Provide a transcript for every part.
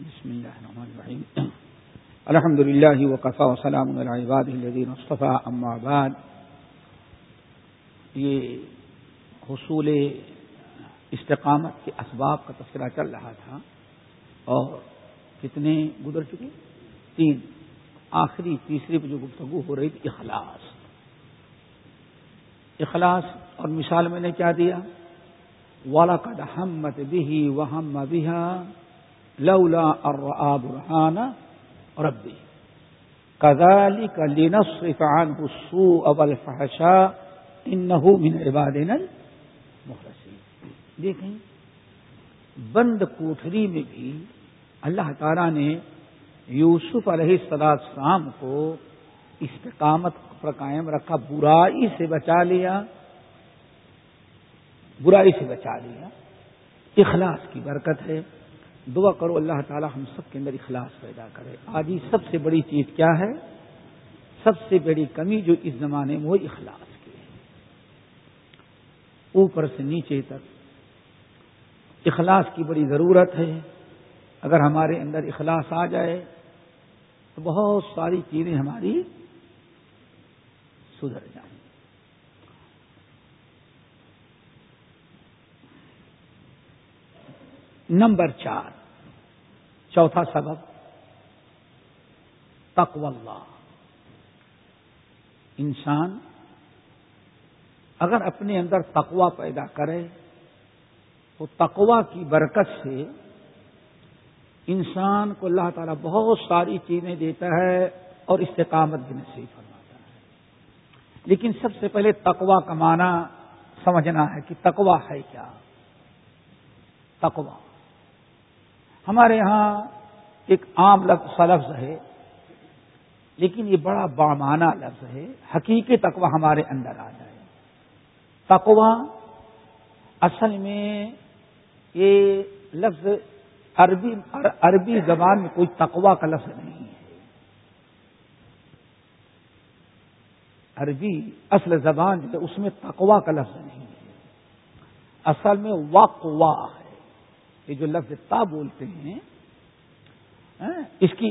بسم الله الرحمن الرحيم. الحمد لله وقفا وسلام على عباده الذين اصطفى اما بعد. یہ حصول استقامت کے اسباب کا تذکرہ چل رہا تھا اور کتنے گزر چکے؟ تین. آخری، تیسری پہ جو گفتگو ہو رہی تھی، اخلاص. اخلاص، اور مثال میں نے کیا دیا؟ والا قد ہمت بھی وہم بہا لولا اور برہان ربی کزالی کا لینصرف عنه السوء والفحشاء انه من عبادنا المخلصین دیکھیں، بند کوٹھری میں بھی اللہ تعالی نے یوسف علیہ السلام کو استقامت پر قائم رکھا، برائی سے بچا لیا، برائی سے بچا لیا۔ اخلاص کی برکت ہے۔ دعا کرو اللہ تعالی ہم سب کے اندر اخلاص پیدا کرے۔ آج سب سے بڑی چیز کیا ہے؟ سب سے بڑی کمی جو اس زمانے میں وہ اخلاص کی۔ ہے اوپر سے نیچے تک۔ اخلاص کی بڑی ضرورت ہے۔ اگر ہمارے اندر اخلاص آ جائے، تو بہت ساری چیزیں ہماری سدھر جائیں۔ نمبر چار، چوتھا سبب تقو اللہ۔ انسان اگر اپنے اندر تقوا پیدا کرے، تو تقوا کی برکت سے انسان کو اللہ تعالیٰ بہت ساری چیزیں دیتا ہے اور استقامت بھی نصیب فرماتا ہے۔ لیکن سب سے پہلے تقوا کا معنی سمجھنا ہے کہ تقوا ہے کیا؟ تقوا ہمارے یہاں ایک عام لفظ لفظ ہے، لیکن یہ بڑا بامانہ لفظ ہے، حقیقی تقوا ہمارے اندر آ جائے۔ تقوا اصل میں یہ لفظ عربی عربی زبان میں کوئی تقوا کا لفظ نہیں ہے۔ عربی اصل زبان جو ہے، اس میں تقوا کا لفظ نہیں ہے۔ اصل میں واقوا ہے۔ یہ جو لفظ تا بولتے ہیں ہاں، اس کی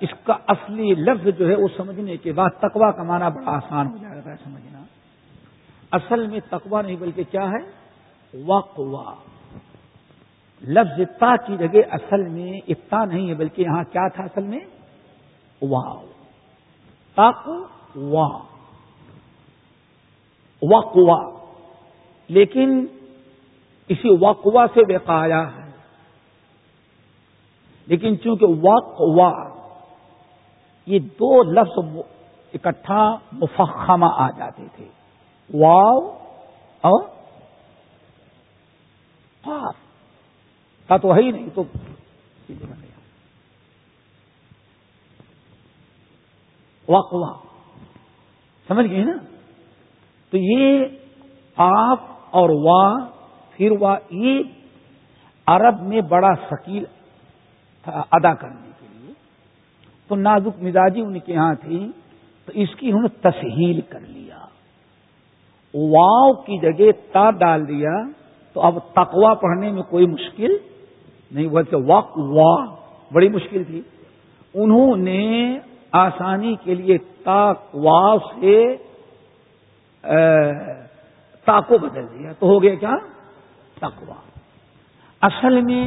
اس کا اصلی لفظ جو ہے وہ سمجھنے کے بعد تقوا کا معنی بڑا آسان ہو جائے گا سمجھنا۔ اصل میں تقوا نہیں بلکہ کیا ہے؟ واقوا لفظ تا کی جگہ اصل میں اتنا نہیں ہے بلکہ یہاں کیا تھا اصل میں؟ واؤ تاک وا۔ وقوا لیکن اسی وقوا سے بقایا ہے۔ لیکن چونکہ وقوا یہ دو لفظ اکٹھا مفخمہ آ جاتے تھے۔ واؤ اور کا تو ہے ہی نہیں، تو وقوا سمجھ گئے نا؟ تو یہ آپ اور وا پھر وہ یہ عرب میں بڑا شکیل ادا کرنے کے لیے۔ تو نازک مزاجی ان کے یہاں تھی تو اس کی انہوں نے تسہیل کر لیا۔ واؤ کی جگہ تا ڈال دیا، تو اب تقوا پڑھنے میں کوئی مشکل نہیں بولتے واق وا بڑی مشکل تھی۔ انہوں نے آسانی کے لیے وا سے تا کو بدل دیا۔ تو ہو گیا کیا؟ تقوا اصل میں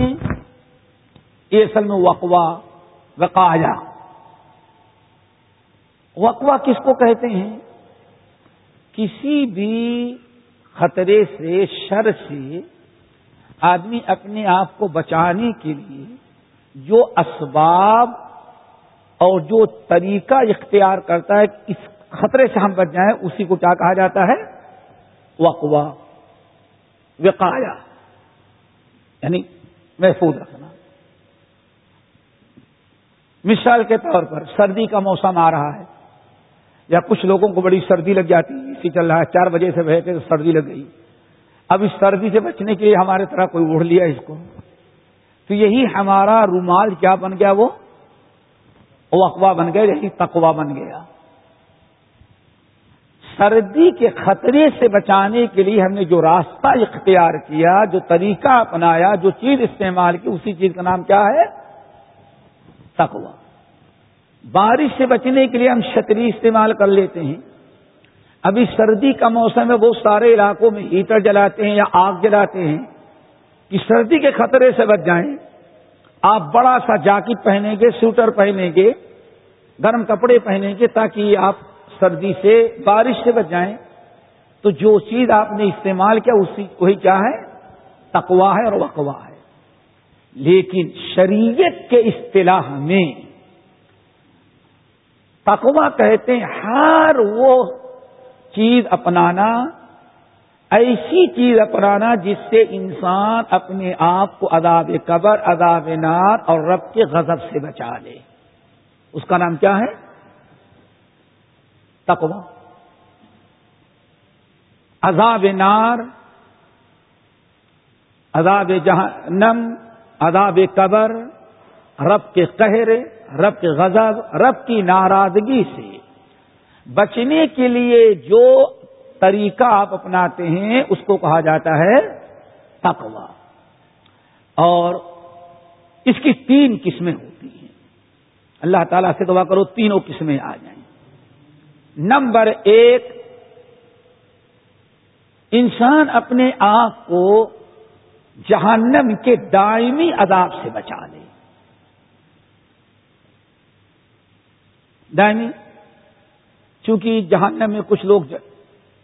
یہ اصل میں وقوا وقایا۔ وقوا کس کو کہتے ہیں؟ کسی بھی خطرے سے، شر سے آدمی اپنے آپ کو بچانے کے لیے جو اسباب اور جو طریقہ اختیار کرتا ہے اس خطرے سے ہم بچ جائیں، اسی کو کیا کہا جاتا ہے؟ وقوا وقایا۔ یعنی محفوظ رکھنا۔ مثال کے طور پر سردی کا موسم آ رہا ہے، یا کچھ لوگوں کو بڑی سردی لگ جاتی ہے اسی چل رہا ہے، چار بجے سے بہتے تو سردی لگ گئی۔ اب اس سردی سے بچنے کے لیے ہمارے طرح کوئی اڑ لیا اس کو۔ تو یہی ہمارا رومال کیا بن گیا وہ؟ اقوا بن گیا یہی یعنی تقوا بن گیا۔ سردی کے خطرے سے بچانے کے لیے ہم نے جو راستہ اختیار کیا، جو طریقہ اپنایا، جو چیز استعمال کی، اسی چیز کا نام کیا ہے؟ تقوا بارش سے بچنے کے لیے ہم چھتری استعمال کر لیتے ہیں۔ ابھی سردی کا موسم ہے بہت سارے علاقوں میں ہیٹر جلاتے ہیں یا آگ جلاتے ہیں۔ کہ سردی کے خطرے سے بچ جائیں۔ آپ بڑا سا جاکٹ پہنیں گے، سوٹر پہنیں گے، گرم کپڑے پہنیں گے تاکہ آپ سردی سے بارش سے بچ جائیں تو جو چیز آپ نے استعمال کیا اسی وہی کیا ہے؟ تقوا ہے اور وقوا ہے۔ لیکن شریعت کے اصطلاح میں تقوا کہتے ہیں ہر وہ چیز اپنانا، ایسی چیز اپنانا جس سے انسان اپنے آپ کو عذاب قبر، عذاب نار اور رب کے غضب سے بچا لے۔ اس کا نام کیا ہے؟ تقوا عذاب نار، عذاب جہنم، عذاب قبر، رب کے قہر رب کے غضب، رب کی ناراضگی سے۔ بچنے کے لیے جو طریقہ آپ اپناتے ہیں، اس کو کہا جاتا ہے تقوا اور اس کی تین قسمیں ہوتی ہیں۔ اللہ تعالیٰ سے دعا کرو، تینوں قسمیں آ جائیں۔ نمبر ایک، انسان اپنے آپ کو جہنم کے دائمی عذاب سے بچا لے۔ دائمی، چونکہ جہنم میں کچھ لوگ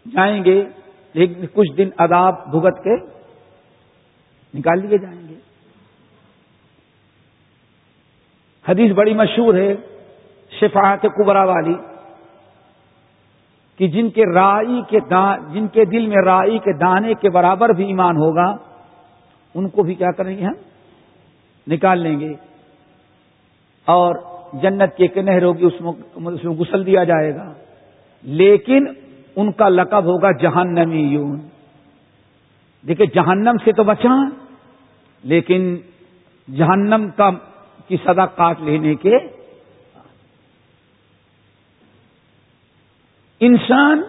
جائیں گے، لیکن کچھ دن عذاب بھگت کے نکال لیے جائیں گے۔ حدیث بڑی مشہور ہے، شفاعت کبرا والی۔ کہ جن کے رائی کے جن کے دل میں رائی کے دانے کے برابر بھی ایمان ہوگا، ان کو بھی کیا کریں گے ہم نکال لیں گے۔ اور جنت کے نہر ہوگی اس میں گسل دیا جائے گا۔ لیکن ان کا لقب ہوگا جہنمی یون۔ دیکھیں، جہنم سے تو بچا، لیکن جہنم کا، کی سزا کاٹ لینے کے انسان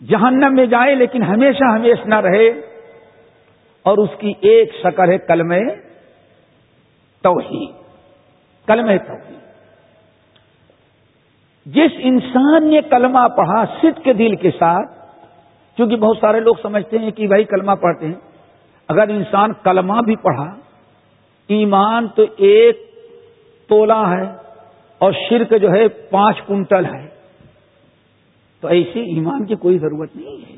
جہنم میں جائے لیکن ہمیشہ ہمیشہ نہ رہے اور اس کی ایک شکل ہے کلم توحید کلم توحید۔ جس انسان نے کلمہ پڑھا سد کے دل کے ساتھ کیونکہ بہت سارے لوگ سمجھتے ہیں کہ بھائی کلمہ پڑھتے ہیں، اگر انسان کلمہ بھی پڑھا، ایمان تو ایک تولا ہے۔ اور شرک جو ہے پانچ کنٹل ہے۔ تو ایسے ایمان کی کوئی ضرورت نہیں ہے۔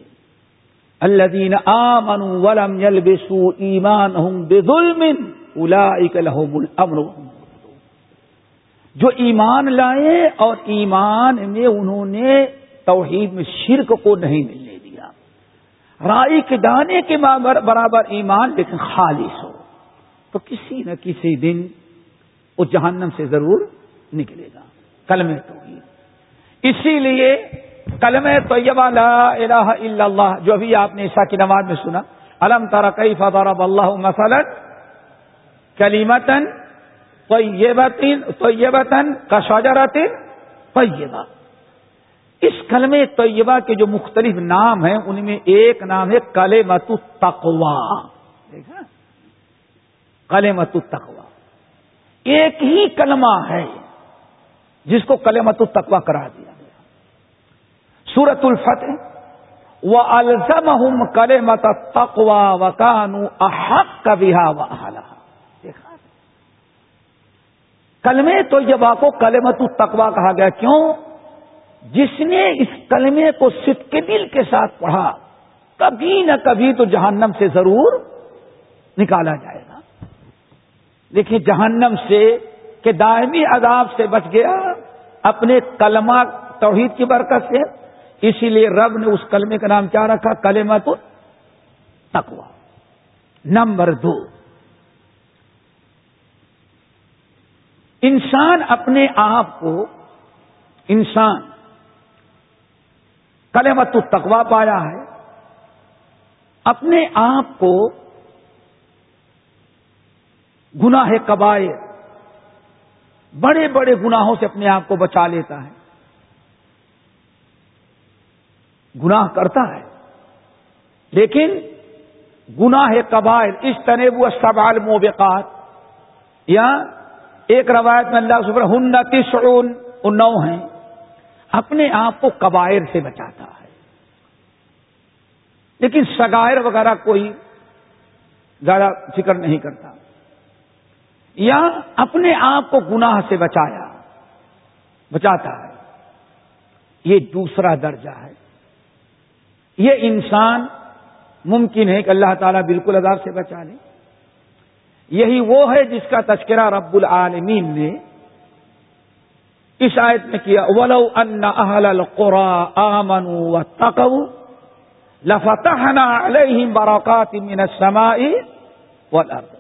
اللہ دین آمن ولم یلبسو ایمان ہوں بے ظلم جو ایمان لائے اور ایمان میں انہوں نے توحید میں شرک کو نہیں ملنے دیا۔ رائی کے دانے کے برابر ایمان لیکن خالص ہو۔ تو کسی نہ کسی دن وہ جہنم سے ضرور نکلے گا۔ کلم توحید۔ اسی لیے کلم طیبہ لا الہ الا اللہ، جو ابھی آپ نے عیسا کی نماز میں سنا، الم تارا کئی فضارب اللہ مسلط کلیمتن طیبتن طیبتن کشاجرتن طیبہ۔ اس کلم طیبہ کے جو مختلف نام ہیں، ان میں ایک نام ہے کلے مت تقوا دیکھا؟ کلے مت ایک ہی کلمہ ہے۔ جس کو کلے مت تقوا کرا دیا گیا۔ سورت الفتح وہ الزم کلے مت تقوا وکانو احق کا بہا و کلمے تو یہ کو کلمت التقوا کہا گیا۔ کیوں؟ جس نے اس کلمے کو سکھ کے دل کے ساتھ پڑھا، کبھی نہ کبھی تو جہنم سے ضرور نکالا جائے گا۔ دیکھیے جہنم سے کہ دائمی عذاب سے بچ گیا۔ اپنے کلمہ توحید کی برکت سے۔ اسی لیے رب نے اس کلمے کا نام کیا رکھا؟ کلمت تقوا نمبر دو۔ انسان اپنے آپ کو، انسان کلمت تقوا پایا ہے، اپنے آپ کو گناہ کبائے بڑے بڑے گناہوں سے اپنے آپ کو بچا لیتا ہے گناہ کرتا ہے لیکن گناہ قبائل، اس تنیب سوال موبقات یا ایک روایت میں اللہ سبر ہنتی سعون نو ہیں۔ اپنے آپ کو قبائر سے بچاتا ہے۔ لیکن سگائر وغیرہ کوئی زیادہ فکر نہیں کرتا۔ یا اپنے آپ کو گناہ سے بچایا، بچاتا ہے۔ یہ دوسرا درجہ ہے۔ یہ انسان ممکن ہے کہ اللہ تعالیٰ بالکل عذاب سے بچا لے۔ یہی وہ ہے جس کا تذکرہ رب العالمین نے اس آیت میں کیا، ولو ان اہل القرا آمن و تقو لفتحنا علیہم برکات من السماء والارض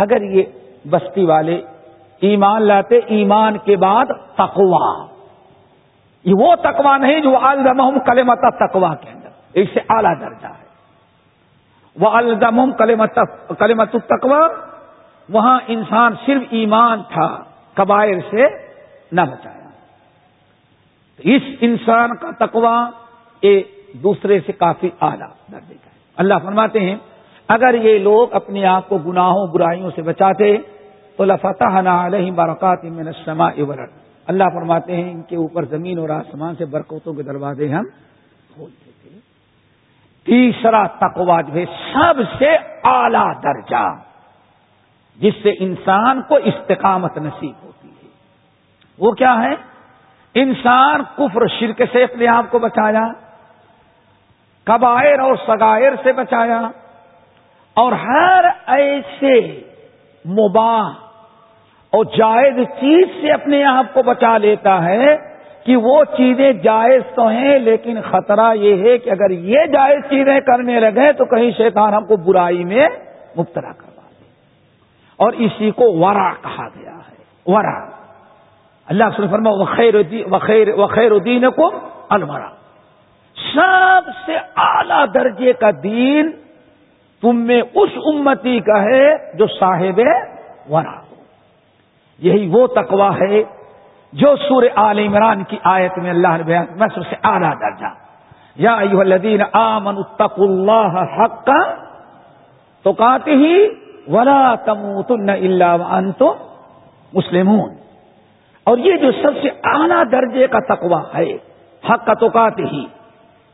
اگر یہ بستی والے ایمان لاتے، ایمان کے بعد تقوا یہ وہ تقوا نہیں جو الزم کلمت تقوا کے اندر۔ اس سے اعلیٰ درجہ ہے۔ وہ الزم کلمت تقوا وہاں انسان صرف ایمان تھا، کبائر سے نہ بچایا۔ اس انسان کا تقوا یہ دوسرے سے کافی اعلیٰ درجے کا ہے۔ اللہ فرماتے ہیں اگر یہ لوگ اپنے آپ کو گناہوں، برائیوں سے بچاتے، تو لفتح علیہ برکات میں نشما اللہ فرماتے ہیں، ان کے اوپر زمین اور آسمان سے برکتوں کے دروازے ہم کھولتے تھے تیسرا تقوا جو ہے، سب سے اعلی درجہ، جس سے انسان کو استقامت نصیب ہوتی ہے۔ وہ کیا ہے؟ انسان کفر، شرک سے اپنے آپ کو بچایا، کبائر اور سگائر سے بچایا اور ہر ایسے مباح اور جائز چیز سے اپنے آپ کو بچا لیتا ہے کہ وہ چیزیں جائز تو ہیں لیکن خطرہ یہ ہے کہ اگر یہ جائز چیزیں کرنے لگے تو کہیں شیطان ہم کو برائی میں مبتلا کروا دے۔ اور اسی کو ورا کہا گیا ہے۔ ورا اللہ سے فرما وخیر وخیر الدین کو المرا سب سے اعلی درجے کا دین تم میں اس امتی کا ہے جو صاحب ورا یہی وہ تقوا ہے جو سور عال عمران کی آیت میں اللہ نے بیان میں سب سے اعلیٰ درجہ یا الذین آمن اتق اللہ حق کا تو کہتے ہی ولا تم اللہ وانتم مسلمون۔ اور یہ جو سب سے اعلیٰ درجے کا تقوا ہے، حق کا تو کہتے ہی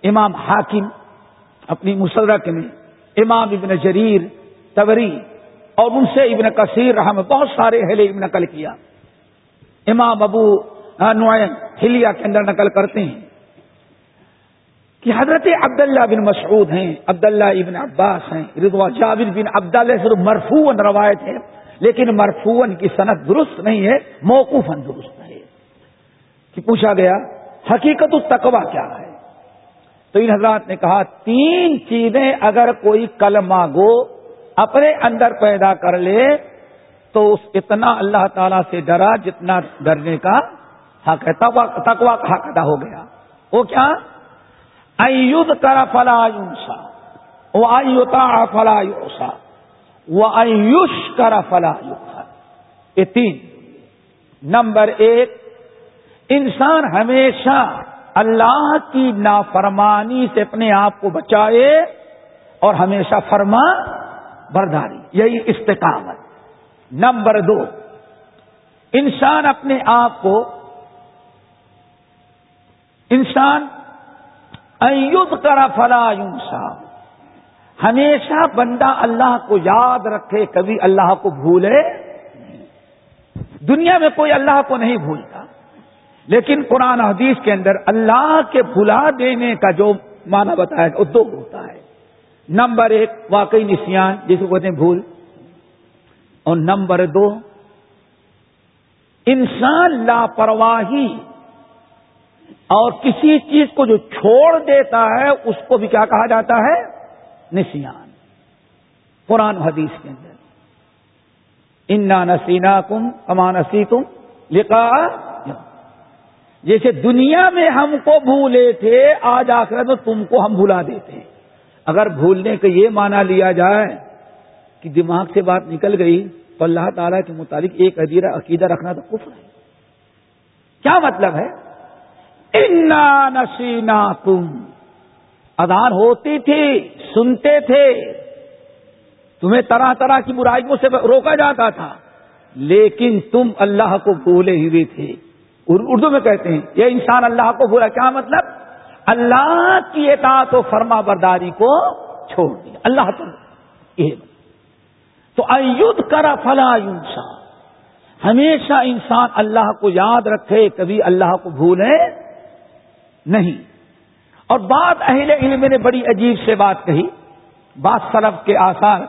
امام حاکم اپنی مسرک میں امام ابن جریر، تبری اور ان سے ابن کثیر رحم بہت سارے اہل ابن نقل کیا۔ امام ابو نوائم ہلیا کے اندر نقل کرتے ہیں کہ حضرت عبداللہ بن مسعود ہیں، عبداللہ ابن عباس ہیں رضوا جابر بن عبداللہ صرف مرفون روایت ہے، لیکن مرفون کی صنعت درست نہیں ہے موقوفن درست ہے۔ کہ پوچھا گیا، حقیقت التقوا کیا ہے؟ تو ان حضرات نے کہا، تین چیزیں اگر کوئی کلمہ گو اپنے اندر پیدا کر لے، تو اس اتنا اللہ تعالی سے ڈرا جتنا ڈرنے کا حق ہے تکوا کا حق ادا ہو گیا۔ وہ کیا؟ ایوز کرا فلا یوسا وہ آئیوتا فلا یوسا وہ ایوش کرا فلا یوسا یہ تین۔ نمبر ایک، انسان ہمیشہ اللہ کی نافرمانی سے اپنے آپ کو بچائے اور ہمیشہ فرما برداری، یہی استقامت۔ نمبر دو، انسان اپنے آپ کو، انسان ایوب کرا فلا یونسا ہمیشہ بندہ اللہ کو یاد رکھے، کبھی اللہ کو بھولے۔ دنیا میں کوئی اللہ کو نہیں بھولتا۔ لیکن قرآن حدیث کے اندر اللہ کے بھلا دینے کا جو معنی بتایا وہ دو ہوتا ہے۔ نمبر ایک، واقعی نسیان، جس کو کہتے ہیں بھول۔ اور نمبر دو، انسان لاپرواہی اور کسی چیز کو جو چھوڑ دیتا ہے، اس کو بھی کیا کہا جاتا ہے؟ نسیان۔ قرآن حدیث کے اندر۔ انا نسینا کم اما نسی تم لکھا جیسے دنیا میں ہم کو بھولے تھے، آج آ کر تو تم کو ہم بھلا دیتے ہیں۔ اگر بھولنے کا یہ مانا لیا جائے کہ دماغ سے بات نکل گئی تو اللہ تعالیٰ کے مطابق ایک عدیرہ عقیدہ رکھنا تو کفر ہے۔ کیا مطلب ہے؟ انا نسینا تم ادان ہوتی تھی، سنتے تھے۔ تمہیں طرح طرح کی برائیوں سے روکا جاتا تھا، لیکن تم اللہ کو بھولے ہوئے تھے۔ اردو میں کہتے ہیں، یہ انسان اللہ کو بھولا کیا مطلب؟ اللہ کی اطاعت و فرما برداری کو چھوڑ دیا۔ اللہ تو یہ تو ایود کرا فلا انسان ہمیشہ انسان اللہ کو یاد رکھے، کبھی اللہ کو بھولے نہیں۔ اور بات اہل علم نے بڑی عجیب سے بات کہی۔ بات سلف کے آثار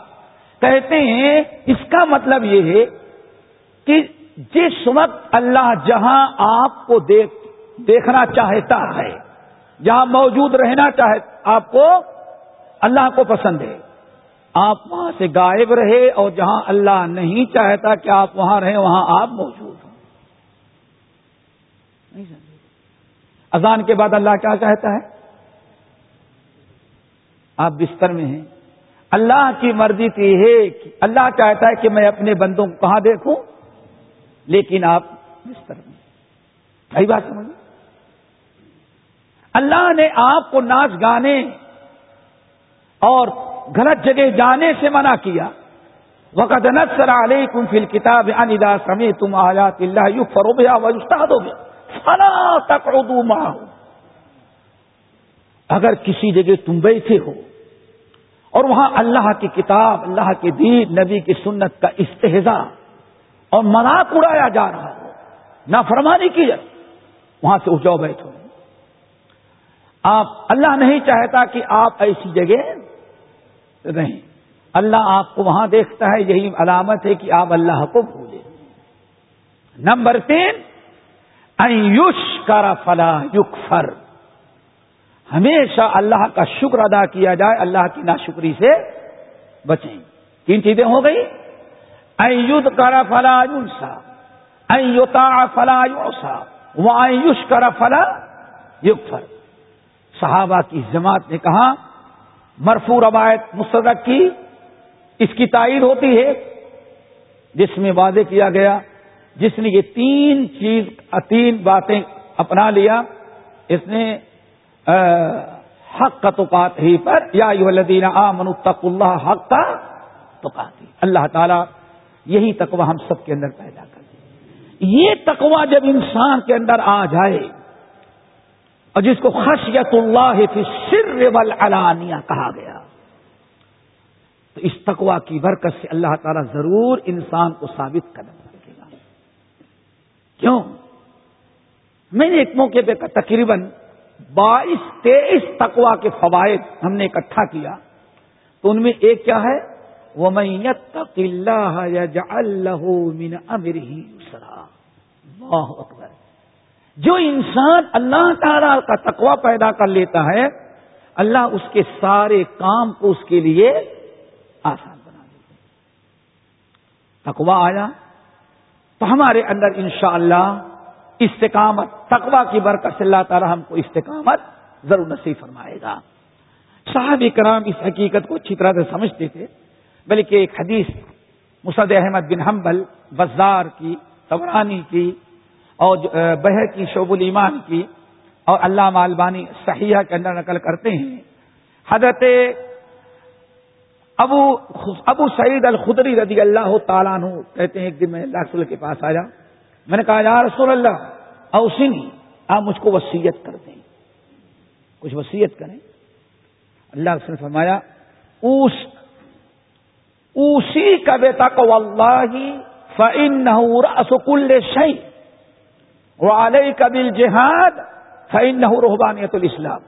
کہتے ہیں، اس کا مطلب یہ ہے کہ جس وقت اللہ جہاں آپ کو دیکھ دیکھنا چاہتا ہے، جہاں موجود رہنا چاہے، آپ کو اللہ کو پسند ہے۔ آپ وہاں سے غائب رہے اور جہاں اللہ نہیں چاہتا کہ آپ وہاں رہیں، وہاں آپ موجود ہوں۔ اذان کے بعد اللہ کیا چاہتا ہے؟ آپ بستر میں ہیں۔ اللہ کی مرضی تو یہ ہے کہ اللہ چاہتا ہے کہ میں اپنے بندوں کو کہاں دیکھوں؟ لیکن آپ بستر میں صحیح بات سمجھ اللہ نے آپ کو ناچ گانے اور غلط جگہ جانے سے منع کیا۔ وقت نسر علیکم فی الکتاب اندا سمی تم آیات اللہ یو فروب یا استاد ہو گیا فنا تک اگر کسی جگہ تم بیٹھے ہو اور وہاں اللہ کی کتاب، اللہ کے دین، نبی کی سنت کا استحضا اور مذاق اڑایا جا رہا ہو نہ فرمانی کی جائے۔ وہاں سے اجاؤ بیٹھو۔ آپ اللہ نہیں چاہتا کہ آپ ایسی جگہ رہیں۔ اللہ آپ کو وہاں دیکھتا ہے، یہی علامت ہے کہ آپ اللہ کو بھولے نمبر تین ایوش کرا فلا یق فر ہمیشہ اللہ کا شکر ادا کیا جائے، اللہ کی ناشکری سے بچیں۔ تین چیزیں ہو گئی۔ ایود کرا فلا یوسا ایوتا فلا یوسا وہ ایوش کرا فلا یق صحابہ کی جماعت نے کہا مرفو روایت مستدق کی، اس کی تائید ہوتی ہے، جس میں واضح کیا گیا، جس نے یہ تین چیز، تین باتیں اپنا لیا، اس نے حق کا توقات ہی پر، یا آ منتق اللہ حق کا توقات اللہ تعالی یہی تقوی ہم سب کے اندر پیدا کر یہ تقوی جب انسان کے اندر آ جائے، اور جس کو خشیت اللہ فی سر والعلانیہ کہا گیا، تو اس تقوا کی برکت سے اللہ تعالیٰ ضرور انسان کو ثابت کرنا سکے گا۔ کیوں؟ میں نے ایک موقع پہ تقریباً بائیس تیئیس تقوا کے فوائد ہم نے اکٹھا کیا۔ تو ان میں ایک کیا ہے؟ وہ میت اللہ اللہ من امر ہی بہت اکبر۔ جو انسان اللہ تعالی کا تقوا پیدا کر لیتا ہے، اللہ اس کے سارے کام کو اس کے لیے آسان بنا دیتے تقوا آیا تو ہمارے اندر انشاءاللہ اللہ استقامت تقوا کی برکت سے اللہ تعالی ہم کو استقامت ضرور نصیب فرمائے گا۔ صاحب کرام اس حقیقت کو اچھی طرح سے سمجھتے تھے۔ بلکہ ایک حدیث مسد احمد بن حنبل بزار کی تورانی کی، اور بہ کی، شعب الایمان کی، اور اللہ مالبانی صحیحہ کے اندر نقل کرتے ہیں۔ حضرت ابو ابو سعید الخدری رضی اللہ تعالیٰ عنہ کہتے ہیں، ایک دن میں اللہ رسول کے پاس آیا۔ میں نے کہا، یا رسول اللہ اوسنی آپ مجھ کو وسیعت کر دیں۔ کچھ وسیعت کریں۔ اللہ رسول نے فرمایا، اوس اسی کا بیتا کو اللہ فن نہ شعی وہ علیہ قبل جہاد فین نہ روحبانیت الاسلام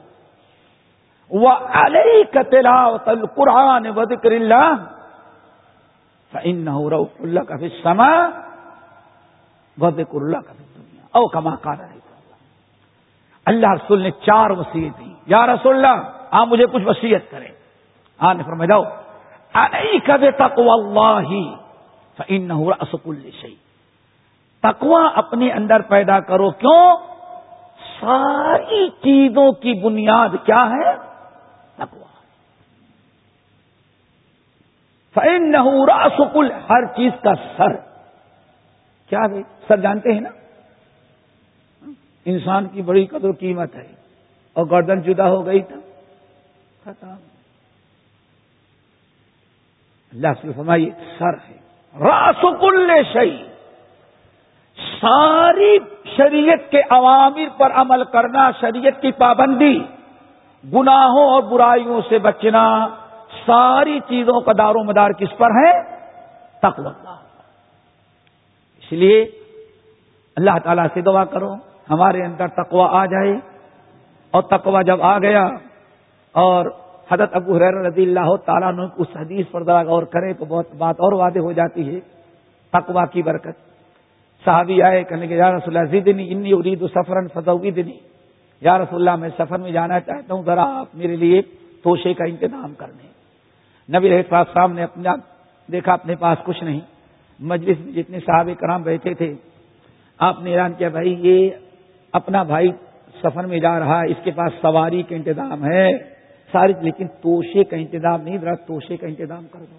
وہ علیہ کا تلاوت القرآن و اللہ فین نہ روح اللہ کا بھی سما و اللہ کا بھی دنیا او کما کا اللہ۔ رسول نے چار وسیعت دی۔ یا رسول اللہ آپ مجھے کچھ وسیعت کریں۔ ہاں نے فرمایا، جاؤ۔ علیہ کا اللہ نہ رسک تکوا اپنے اندر پیدا کرو، کیوں؟ ساری چیزوں کی بنیاد کیا ہے؟ تکوا فین نہ سکل ہر چیز کا سر. کیا بھائی سر جانتے ہیں نا؟ انسان کی بڑی قدر قیمت ہے، اور گردن جدا ہو گئی تو؟ ختم. اللہ سے فرمائیے سر ہے۔ راس کل شہی ساری شریعت کے عوامر پر عمل کرنا، شریعت کی پابندی، گناہوں اور برائیوں سے بچنا، ساری چیزوں کا دار و مدار کس پر ہے؟ تقوی اس لیے اللہ تعالیٰ سے دعا کرو، ہمارے اندر تقوا آ جائے۔ اور تقوا جب آ گیا اور حضرت ابو حریر رضی اللہ تعالیٰ نے اس حدیث پر ذرا غور کرے تو بہت بات اور وعدے ہو جاتی ہے تقوا کی برکت۔ صحابی آئے، کہنے کے یا رسول اللہ، زدنی، انی ارید سفرن فضوی دنی یا رسول اللہ، میں سفر میں جانا چاہتا ہوں، ذرا آپ میرے لیے توشے کا انتظام کرنے۔ نبی رہے صاحب نے اپنا، دیکھا، اپنے پاس کچھ نہیں۔ مجلس میں جتنے صحابہ کرام بیٹھے تھے، آپ نے اعلان کیا، بھائی، یہ اپنا بھائی سفر میں جا رہا ہے، اس کے پاس سواری کا انتظام ہے۔ ساری لیکن توشے کا انتظام نہیں، ذرا توشے کا انتظام کر دو۔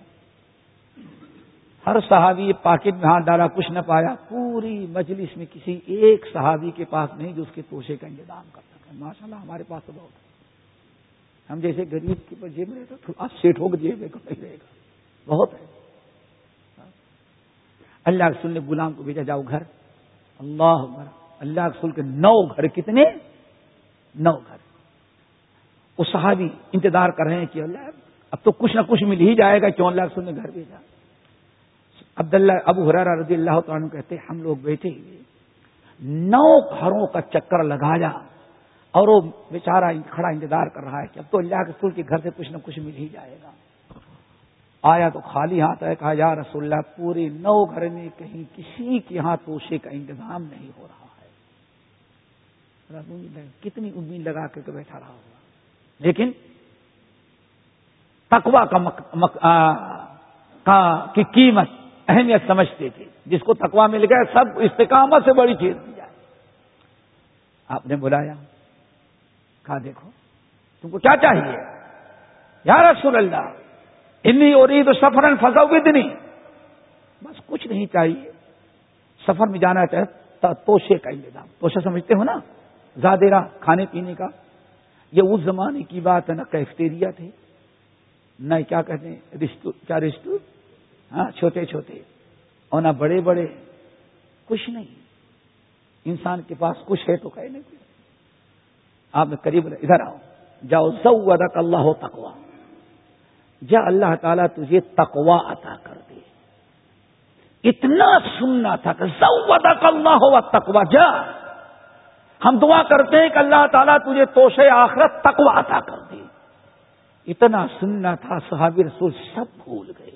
ہر صحابی پاکٹ میں ہاتھ ڈالا، کچھ نہ پایا، پوری مجلس میں کسی ایک صحابی کے پاس نہیں جو اس کے توشے کا انتظام کر سکے۔ ماشاء اللہ ہمارے پاس تو بہت ہم جیسے غریب کے پاس جیب رہے گا آپ سیٹ ہوگا جیب رہے گا۔ بہت ہے۔ اللہ رسول نے غلام کو بھیجا، جاؤ گھر۔ اللہ اللہ رسول کے نو گھر کتنے؟ نو گھر۔ وہ صحابی انتظار کر رہے ہیں کہ اللہ، اب تو کچھ نہ کچھ مل ہی جائے گا کیوں اللہ رسول نے گھر بھیجا۔ عبداللہ ابو حرارا رضی اللہ تعالیٰ کہتے ہم لوگ بیٹھے ہوئے نو گھروں کا چکر لگایا اور وہ بیچارہ کھڑا انتظار کر رہا ہے کہ اب تو اللہ کے رسول کے گھر سے کچھ نہ کچھ مل ہی جائے گا۔ آیا تو خالی ہاتھ ہے، کہا، یا رسول اللہ پورے نو گھر میں کہیں کسی کے یہاں توشے کا انتظام نہیں ہو رہا ہے۔ کتنی امید لگا کر کے بیٹھا رہا ہوگا۔ لیکن تکوا کا مک مک کی قیمت اہمیت سمجھتے تھے۔ جس کو تکوا مل گیا، سب استقامت سے بڑی چیز دی جائے۔ آپ نے بلایا، کہا دیکھو، تم کو کیا چاہیے؟ یا رسول اللہ، انی اور عید سفر فضا ودنی بس کچھ نہیں چاہیے۔ سفر میں جانا چاہے توشے کا انتظام۔ توشے سمجھتے ہو نا؟ زیادہ کھانے پینے کا۔ یہ اس زمانے کی بات ہے، نہ کیفٹیریا تھے نہ کیا کہتے ہیں، رشتو، کیا رشتو؟ ہاں چھوٹے چھوٹے، اور نہ بڑے بڑے، کچھ نہیں۔ انسان کے پاس کچھ ہے تو کہے نہیں آپ نے قریب ادھر آؤ۔ جاؤ سو ادک اللہ ہو تکوا جا اللہ تعالیٰ تجھے تقوا عطا کر دے۔ اتنا سننا تھا کہ زودک اللہ ہو تقوا جا۔ ہم دعا کرتے ہیں کہ اللہ تعالیٰ تجھے توشے آخرت تقوا عطا کر دے۔ اتنا سننا تھا، صحابی رسول سب بھول گئے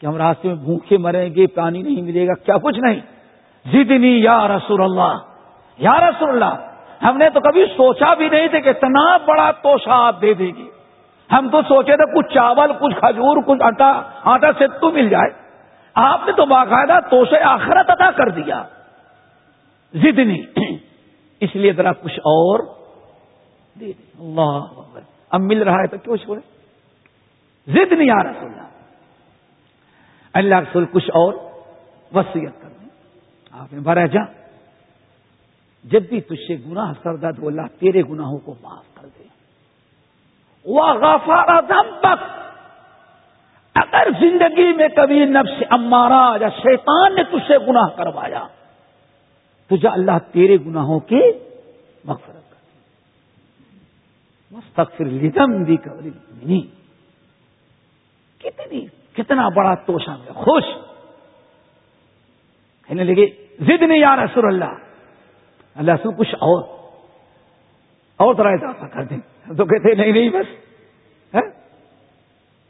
کہ ہم راستے میں بھوکے مریں گے، پانی نہیں ملے گا، کیا کچھ نہیں۔ زدنی یا رسول اللہ، یا رسول اللہ، ہم نے تو کبھی سوچا بھی نہیں تھے کہ اتنا بڑا توشا آپ دے دیں گے۔ ہم تو سوچے تھے کچھ چاول، کچھ کھجور، کچھ آٹا آٹا سے تو مل جائے۔ آپ نے تو باقاعدہ تو سے آخرت ادا کر دیا۔ ضد نہیں۔ اس لیے ذرا کچھ اور۔ دے دیں اللہ اب مل رہا ہے تو کیوں چھوڑے؟ ضد نہیں آ رہا سننا اللہ رسول کچھ اور وسیعت کر دیں۔ آپ نے بھرا جا۔ جب بھی تجھ سے گناہ سردا تو اللہ تیرے گناہوں کو معاف کر دے۔ وہ غفارا تک اگر زندگی میں کبھی نفس امارا یا شیطان نے تجھ سے گناہ کروایا تو جا اللہ تیرے گناہوں کی مغفرت کر مستقفر لیدم بھی کبھی کتنی کتنا بڑا توشن ہے خوش۔ کہنے لگے ضد نہیں یا رسول اللہ۔ اللہ سے کچھ اور اور طرح اضافہ کر دیں۔ تو کہتے نہیں نہیں، بس۔ ہاں؟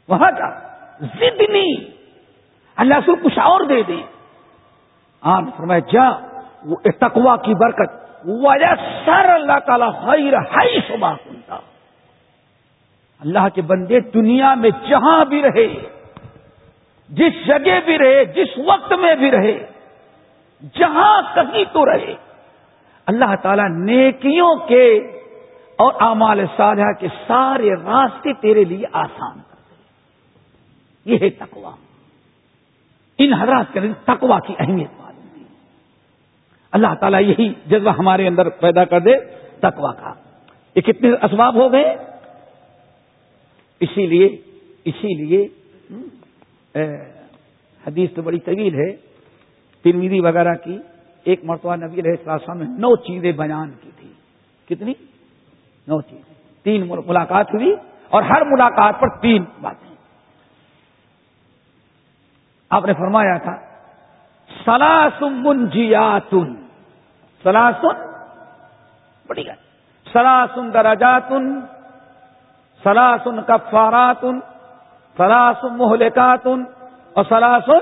وہاں کا ضد نہیں اللہ سے کچھ اور دے دیں۔ آن فرمایا، جا۔ تقوا کی برکت، وجہ سر اللہ تعالیٰ خیر ہائی صبح سنتا اللہ کے بندے دنیا میں جہاں بھی رہے، جس جگہ بھی رہے، جس وقت میں بھی رہے، جہاں کہیں تو رہے۔ اللہ تعالیٰ نیکیوں کے اور اعمال صالحہ کے سارے راستے تیرے لیے آسان کر دے۔ یہ ہے تکوا ان حضرات کے تکوا کی اہمیت۔ معلوم دی اللہ تعالیٰ یہی جذبہ ہمارے اندر پیدا کر دے تقوا کا۔ یہ کتنے اسباب ہو گئے؟ اسی لیے اسی لیے حدیث تو بڑی طویل ہے۔ ترمیدی وغیرہ کی ایک مرتبہ نبی علیہ السلام نے نو چیزیں بیان کی تھی کتنی؟ نو چیزیں۔ تین ملاقات ہوئی اور ہر ملاقات پر تین باتیں۔ آپ نے فرمایا تھا، سلاسم منجیاتن۔ سلاسن بڑی گئے سلاسن دراجاتن سلاسن کفاراتن سلاسن مہلکاتن اور سلاسن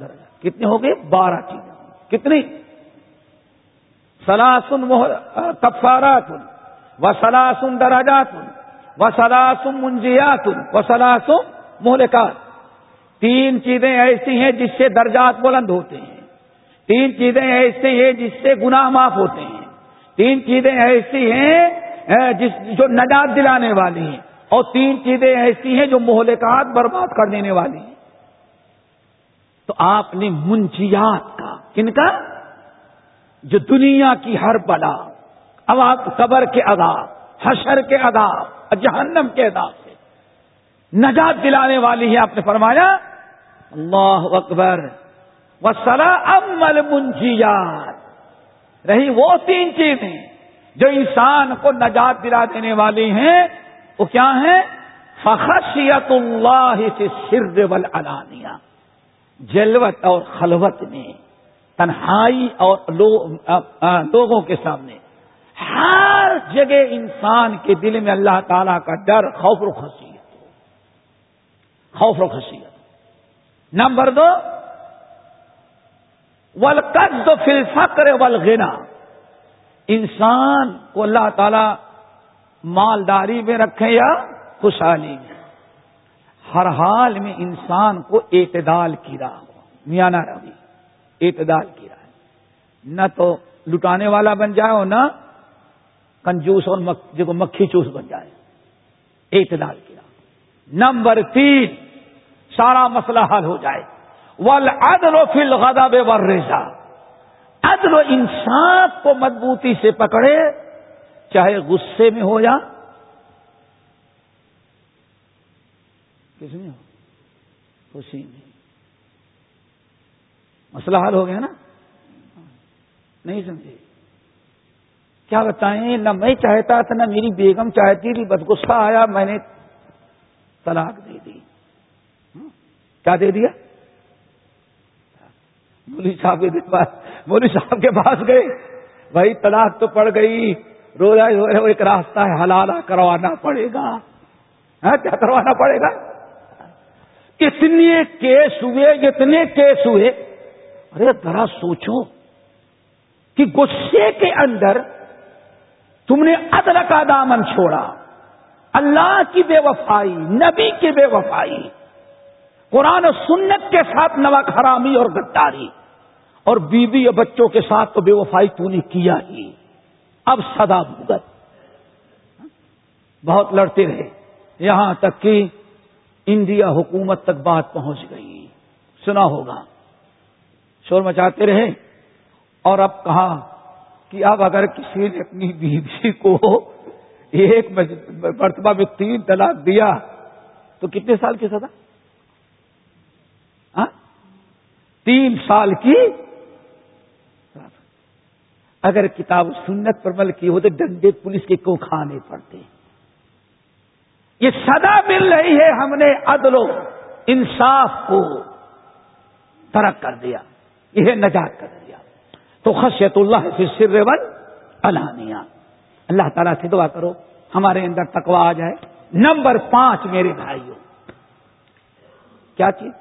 درجات۔ کتنے ہو گئے بارہ چیزیں۔ کتنی؟ سلاسن کفاراتن، و سلاسن دراجاتن و سلاسن منجیاتن، و سلاسن مہلکات۔ تین چیزیں ایسی ہیں جس سے درجات بلند ہوتے ہیں۔ تین چیزیں ایسی ہیں جس سے گناہ معاف ہوتے ہیں۔ تین چیزیں ایسی ہیں جس، جو نجات دلانے والی ہیں۔ اور تین چیزیں ایسی ہیں جو مہلکات برباد کر دینے والی ہیں۔ تو آپ نے منجیات کا، کن کا؟ جو دنیا کی ہر بلا، اب آپ قبر کے عذاب، حشر کے عذاب جہنم کے عذاب سے نجات دلانے والی ہے آپ نے فرمایا، اللہ اکبر۔ وسلا امل منجیات رہی وہ تین چیزیں جو انسان کو نجات دلا دینے والی ہیں، وہ کیا ہیں؟ فخشیت اللہ سے سر ولانیہ جلوت اور خلوت میں، تنہائی اور لوگوں کے سامنے۔ ہر جگہ انسان کے دل میں اللہ تعالی کا ڈر، خوف و خصیت خوف و خصیت نمبر دو ولقد فل فکر ولغنا انسان کو اللہ تعالی مالداری میں رکھے یا خوشحالی میں۔ ہر حال میں انسان کو اعتدال کی رہا ہو۔ میانہ روی، اعتدال کی رہا ہے نہ تو لٹانے والا بن جائے اور نہ کنجوس اور مکھی چوس بن جائے۔ اعتدال کی رہا نمبر تین، سارا مسئلہ حل ہو جائے۔ ول ادل و فل غداب ریزا ادل و انصاف کو مضبوطی سے پکڑے، چاہے غصے میں ہو یا کس میں ہو، خوشی میں۔ مسئلہ حل ہو گیا نا؟ نہیں سمجھے۔ کیا بتائیں؟ نہ میں چاہتا تھا، نہ میری بیگم چاہتی تھی، بس غصہ آیا، میں نے طلاق دے دی۔ کیا دے دیا؟ مولوی صاحب کے مولوی صاحب کے پاس گئے بھائی طلاق تو پڑ گئی۔ روزہ ایک راستہ ہے، حلالہ کروانا پڑے گا۔ ہاں، کیا کروانا پڑے گا؟ اتنے کیس ہوئے اتنے کیس ہوئے۔ ارے ذرا سوچو کہ غصے کے اندر تم نے عدل کا دامن چھوڑا۔ اللہ کی بے وفائی، نبی کی بے وفائی، قرآن و سنت کے ساتھ نواک حرامی اور گداری اور بیوی اور بچوں کے ساتھ تو بے وفائی تو نے کیا ہی۔ اب سدا بھگت بہت لڑتے رہے۔ یہاں تک کہ انڈیا حکومت تک بات پہنچ گئی۔ سنا ہوگا۔ شور مچاتے رہے۔ اور اب کہا کہ اب اگر کسی نے اپنی بیوی کو ایک مرتبہ میں تین طلاق دیا تو کتنے سال کی سزا ہاں؟ تین سال کی اگر کتاب سنت پر مل کی ہو تو ڈنڈے پولیس کے کو کھانے پڑتے یہ سدا مل رہی ہے ہم نے عدل و انصاف کو ترک کر دیا، یہ نجات کر دیا۔ تو خشیت اللہ سے سر الانیہ اللہ تعالیٰ سے دعا کرو، ہمارے اندر تکوا آ جائے۔ نمبر پانچ، میرے بھائیوں، کیا چیز؟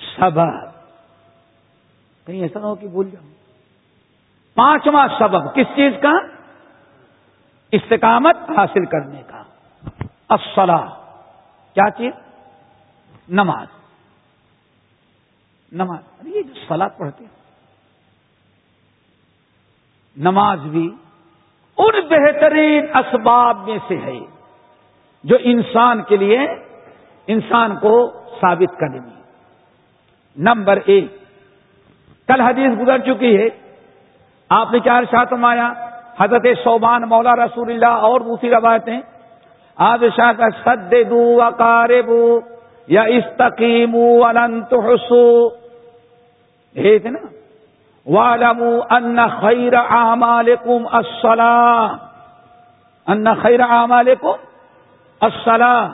سبب کہیں ایسا نہ ہو کہ بھول جاؤں۔ پانچواں سبب کس چیز کا؟ استقامت حاصل کرنے کا۔ افسلا کیا چیز؟ نماز۔ نماز۔ یہ جو سلاد پڑھتے ہیں۔ نماز بھی ان بہترین اسباب میں سے ہے جو انسان کے لیے انسان کو ثابت کریں گے نمبر ایک۔ کل حدیث گزر چکی ہے۔ آپ نے کیا ارشاد مایا حضرت صوبان مولا رسول اللہ اور دوسری روایتیں۔ آج شاہ کا سد دو اکاربو یا استقیم انت حسو تھے نا۔ والم ان خیر اعمالکم السلام ان خیر اعمالکم السلام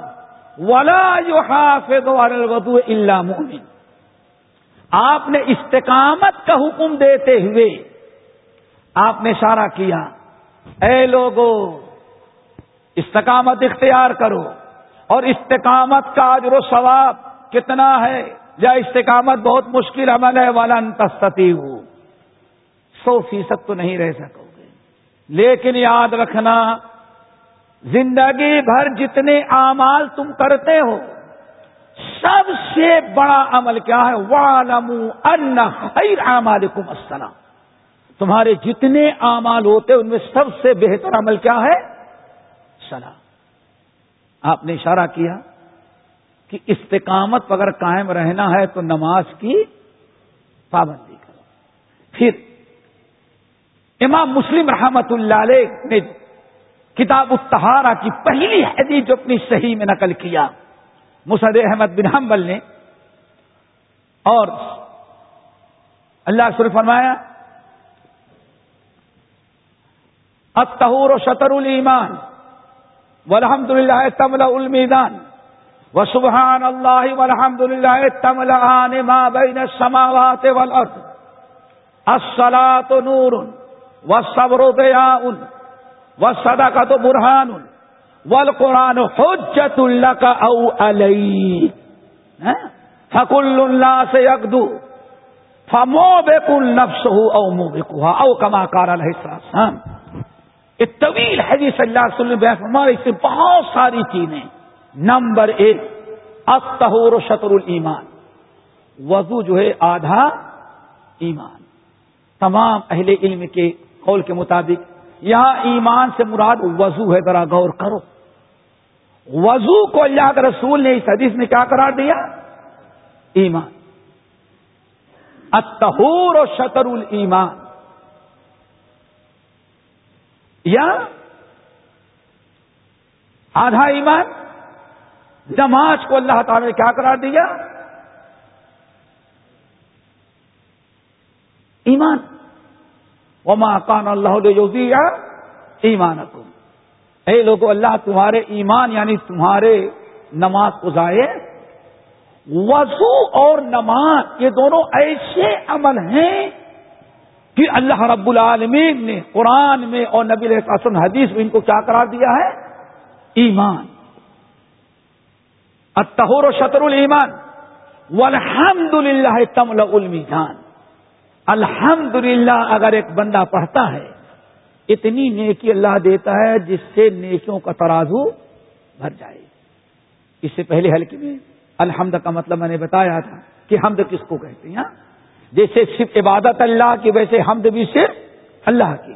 ولا يحافظ على الوضوء الا مؤمن۔ آپ نے استقامت کا حکم دیتے ہوئے آپ نے اشارہ کیا، اے لوگو، استقامت اختیار کرو اور استقامت کا اجر و ثواب کتنا ہے؟ یا استقامت بہت مشکل عمل ہے؟ والا انتستی ہو سو فیصد تو نہیں رہ سکو گے۔ لیکن یاد رکھنا، زندگی بھر جتنے اعمال تم کرتے ہو سب سے بڑا عمل کیا ہے؟ والم ان السلام۔ تمہارے جتنے اعمال ہوتے ان میں سب سے بہتر عمل کیا ہے؟ سلام۔ آپ نے اشارہ کیا کہ استقامت اگر قائم رہنا ہے تو نماز کی پابندی کرو۔ پھر امام مسلم رحمت اللہ علیہ نے کتاب التہارا کی پہلی حدیث جو اپنی صحیح میں نقل کیا۔ مسد احمد بن حنبل نے اور اللہ سر فرمایا اتہور و شطر المان والحمد للہ تمل المیدان و سبحان اللہ والحمد للہ تمل آن ما بین السماوات والارض، الصلاة نور والصبر ضیاء والصدقة برهان ول قرآن حجت اللہ کا او علیہ فکل اللہ سے یکدو فمو بے نفس ہو او مو بے او کما کار الحسان یہ طویل حدیث اللہ صلی اللہ وسلم اس سے بہت ساری چیزیں نمبر ایک اتہور شطر المان وضو جو ہے، آدھا ایمان. تمام اہل علم کے قول کے مطابق، یہاں ایمان سے مراد وضو ہے، ذرا غور کرو. وضو کو اللہ کے رسول نے اس حدیث میں کیا قرار دیا؟ ایمان۔ اتہور و شطر المان یا آدھا ایمان۔ نماز کو اللہ تعالی نے کیا قرار دیا؟ ایمان۔ وما کان اللہ ایمان تم اے لوگوں اللہ تمہارے ایمان یعنی تمہارے نماز کو ضائع، وضو اور نماز، یہ دونوں ایسے عمل ہیں کہ اللہ رب العالمین نے قرآن میں اور نبی حسن حدیث میں ان کو کیا قرار دیا ہے؟ ایمان۔ اتہور و شطر المان والحمد للہ تمل المیزان۔ الحمد للہ اگر ایک بندہ پڑھتا ہے اتنی نیکی اللہ دیتا ہے جس سے نیکیوں کا ترازو بھر جائے۔ اس سے پہلے ہلکی میں الحمد کا مطلب میں نے بتایا تھا کہ حمد کس کو کہتے ہیں ہاں؟ جیسے صرف عبادت اللہ کی، ویسے حمد بھی صرف اللہ کی۔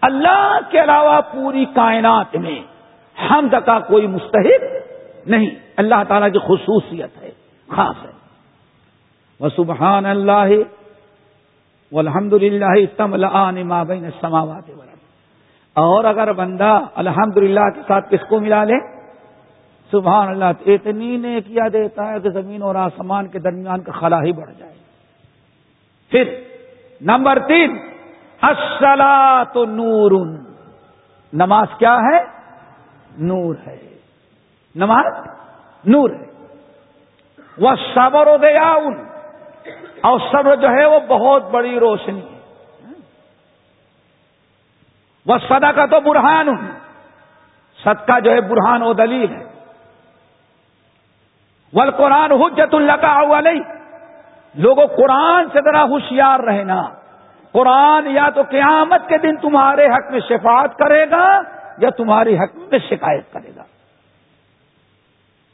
اللہ کے علاوہ پوری کائنات میں حمد کا کوئی مستحق نہیں۔ اللہ تعالیٰ کی خصوصیت ہے، خاص ہے۔ وہ سبحان اللہ الحمد للہ تم بین سماوات والا اور اگر بندہ الحمد کے ساتھ کس کو ملا لے؟ سبحان اللہ، اتنی نے کیا دیتا ہے کہ زمین اور آسمان کے درمیان کا خلا ہی بڑھ جائے۔ پھر نمبر تین اصلا تو نور۔ نماز کیا ہے؟ نور ہے۔ نماز نور ہے۔ وہ صبر و دیا اور صبر جو ہے وہ بہت بڑی روشنی۔ ہے وہ سدا کا تو برہان ہوں۔ سد کا جو ہے برہان و دلیل ہے۔ ول قرآن حجت اللہ کا ہوا نہیں لوگوں قرآن سے ذرا ہوشیار رہنا۔ قرآن یا تو قیامت کے دن تمہارے حق میں شفاعت کرے گا یا تمہارے حق میں شکایت کرے گا۔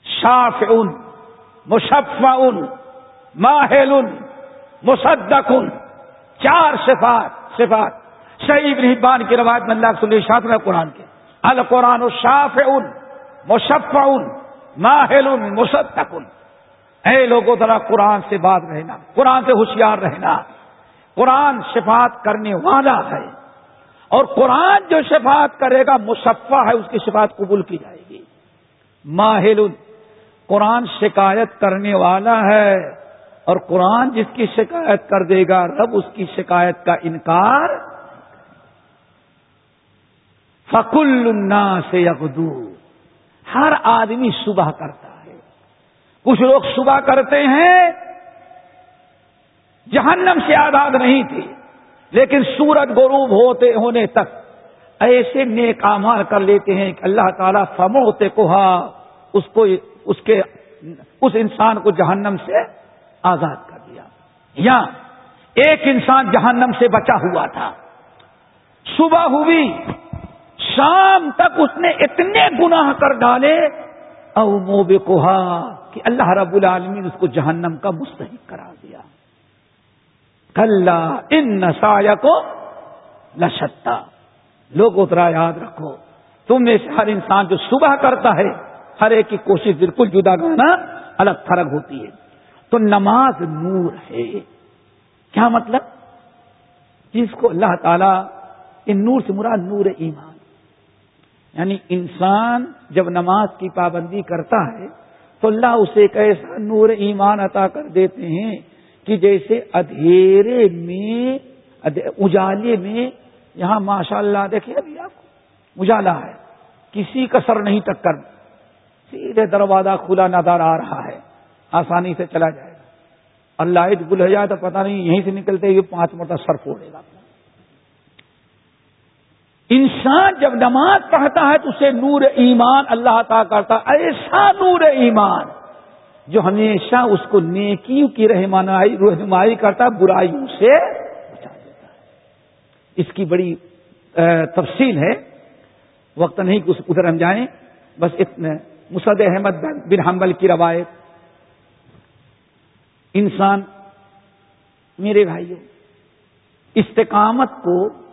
شاف ان مشفا ان ماہل ان مصدق ان چار صفات صفات شعیب رحبان کی روایت میں اللہ سلی شاط میں قرآن کے القرآن شاف ان مشف ان ماہل ان مصدق ان اے لوگوں ذرا قرآن سے بات رہنا، قرآن سے ہوشیار رہنا۔ قرآن شفات کرنے والا ہے۔ اور قرآن جو شفات کرے گا مصفہ ہے، اس کی شفات قبول کی جائے گی۔ ماہل قرآن شکایت کرنے والا ہے۔ اور قرآن جس کی شکایت کر دے گا، رب اس کی شکایت کا انکار فکل سے یکدو ہر آدمی صبح کرتا ہے۔ کچھ لوگ صبح کرتے ہیں، جہنم سے آزاد نہیں تھے، لیکن سورج غروب ہوتے ہونے تک ایسے نیک امار کر لیتے ہیں کہ اللہ تعالیٰ فمو ہوتے کوہا اس کو، اس کے، اس انسان کو جہنم سے آزاد کر دیا۔ یا ایک انسان جہنم سے بچا ہوا تھا۔ صبح ہوئی۔ شام تک اس نے اتنے گناہ کر ڈالے، او موب کوہا کہ اللہ رب العالمین اس کو جہنم کا مستحق کرا دیا۔ کل ان نسایا کو لشتا۔ لوگ اترا یاد رکھو، تم میں سے ہر انسان جو صبح کرتا ہے، ہر ایک کی کوشش بالکل جدا گانا الگ فرق ہوتی ہے۔ تو نماز نور ہے۔ کیا مطلب؟ جس کو اللہ تعالی ان نور سے مراد نور ایمان یعنی انسان جب نماز کی پابندی کرتا ہے تو اللہ اسے ایک ایسا نور ایمان عطا کر دیتے ہیں کہ جیسے ادھیرے میں اجالے میں، یہاں ماشاء اللہ دیکھیے ابھی آپ کو، اجالا ہے۔ کسی کسر نہیں ٹکر، سیدھے دروازہ کھلا نظر آ رہا ہے، آسانی سے چلا جائے گا۔ اور لائٹ گل ہو جائے تو پتہ نہیں یہیں سے نکلتے ہوئے پانچ مرتبہ سر پھوڑے گا۔ انسان جب نماز پڑھتا ہے تو اسے نور ایمان اللہ تعالیٰ کرتا ایسا نور ایمان جو ہمیشہ اس کو نیکی کی رہنمائی رہنمائی کرتا برائیوں سے بچا دیتا ہے۔ اس کی بڑی تفصیل ہے۔ وقت نہیں کہ ادھر ہم جائیں۔ بس اتنے۔ مسد احمد بن حنبل کی روایت۔ انسان، میرے بھائیوں، استقامت کو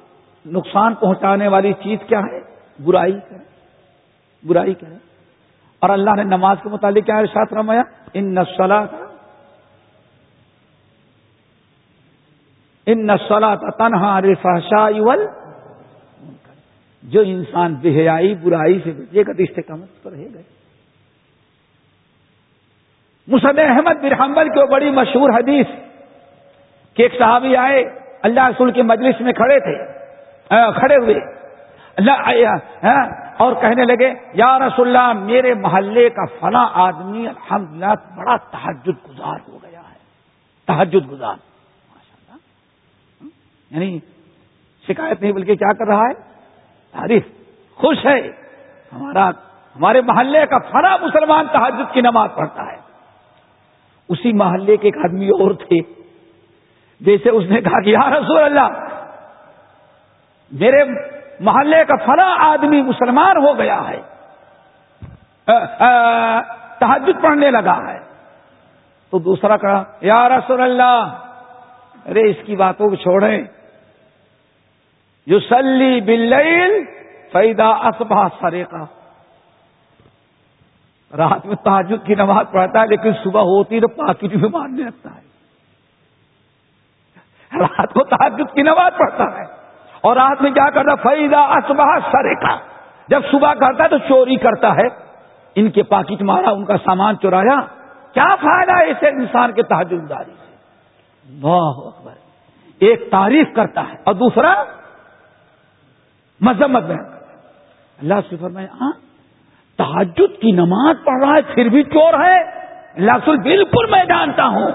نقصان پہنچانے والی چیز کیا ہے؟ برائی کرے برائی کرے اور اللہ نے نماز کے متعلق کیا ارشاد رمایا ان نسلا ان نسلا تنہا رفاشا جو انسان بہیائی برائی سے بچے گا تو استقامت پر رہے گئے مسد احمد برحمبل کی بڑی مشہور حدیث کہ ایک صحابی آئے، اللہ رسول کے مجلس میں کھڑے تھے۔ کھڑے ہوئے۔ اللہ اور کہنے لگے، یا رسول اللہ، میرے محلے کا فلاں آدمی الحمد بڑا تحجد گزار ہو گیا ہے۔ تحجد گزار۔ یعنی شکایت نہیں، بلکہ کیا کر رہا ہے؟ تعریف۔ خوش ہے۔ ہمارا، ہمارے محلے کا فلاں مسلمان تحجد کی نماز پڑھتا ہے۔ اسی محلے کے ایک آدمی اور تھے۔ جیسے اس نے کہا کہ، یا رسول اللہ میرے محلے کا فلاں آدمی مسلمان ہو گیا ہے تحجد پڑھنے لگا ہے۔ تو دوسرا کہا، یا رسول اللہ، ارے اس کی باتوں کو چھوڑیں۔ جو سلی بل فیدا اسبا سرے کا رات میں تحجد کی نماز پڑھتا ہے، لیکن صبح ہوتی تو پاکی بھی مارنے لگتا ہے۔ رات کو تحجد کی نماز پڑھتا ہے۔ اور رات میں کیا کرتا فیدا اسبہ سرے کا جب صبح کرتا ہے تو چوری کرتا ہے۔ ان کے پاکٹ مارا، ان کا سامان چورایا کیا فائدہ ہے اسے انسان کے تحجد داری سے؟ واہ اکبر۔ ایک تعریف کرتا ہے اور دوسرا مذمت بیان کرتا ہے۔ اللہ سے فرمائے ہاں تحجد کی نماز پڑھ رہا ہے، پھر بھی چور ہے۔ لفظ بالکل میں جانتا ہوں۔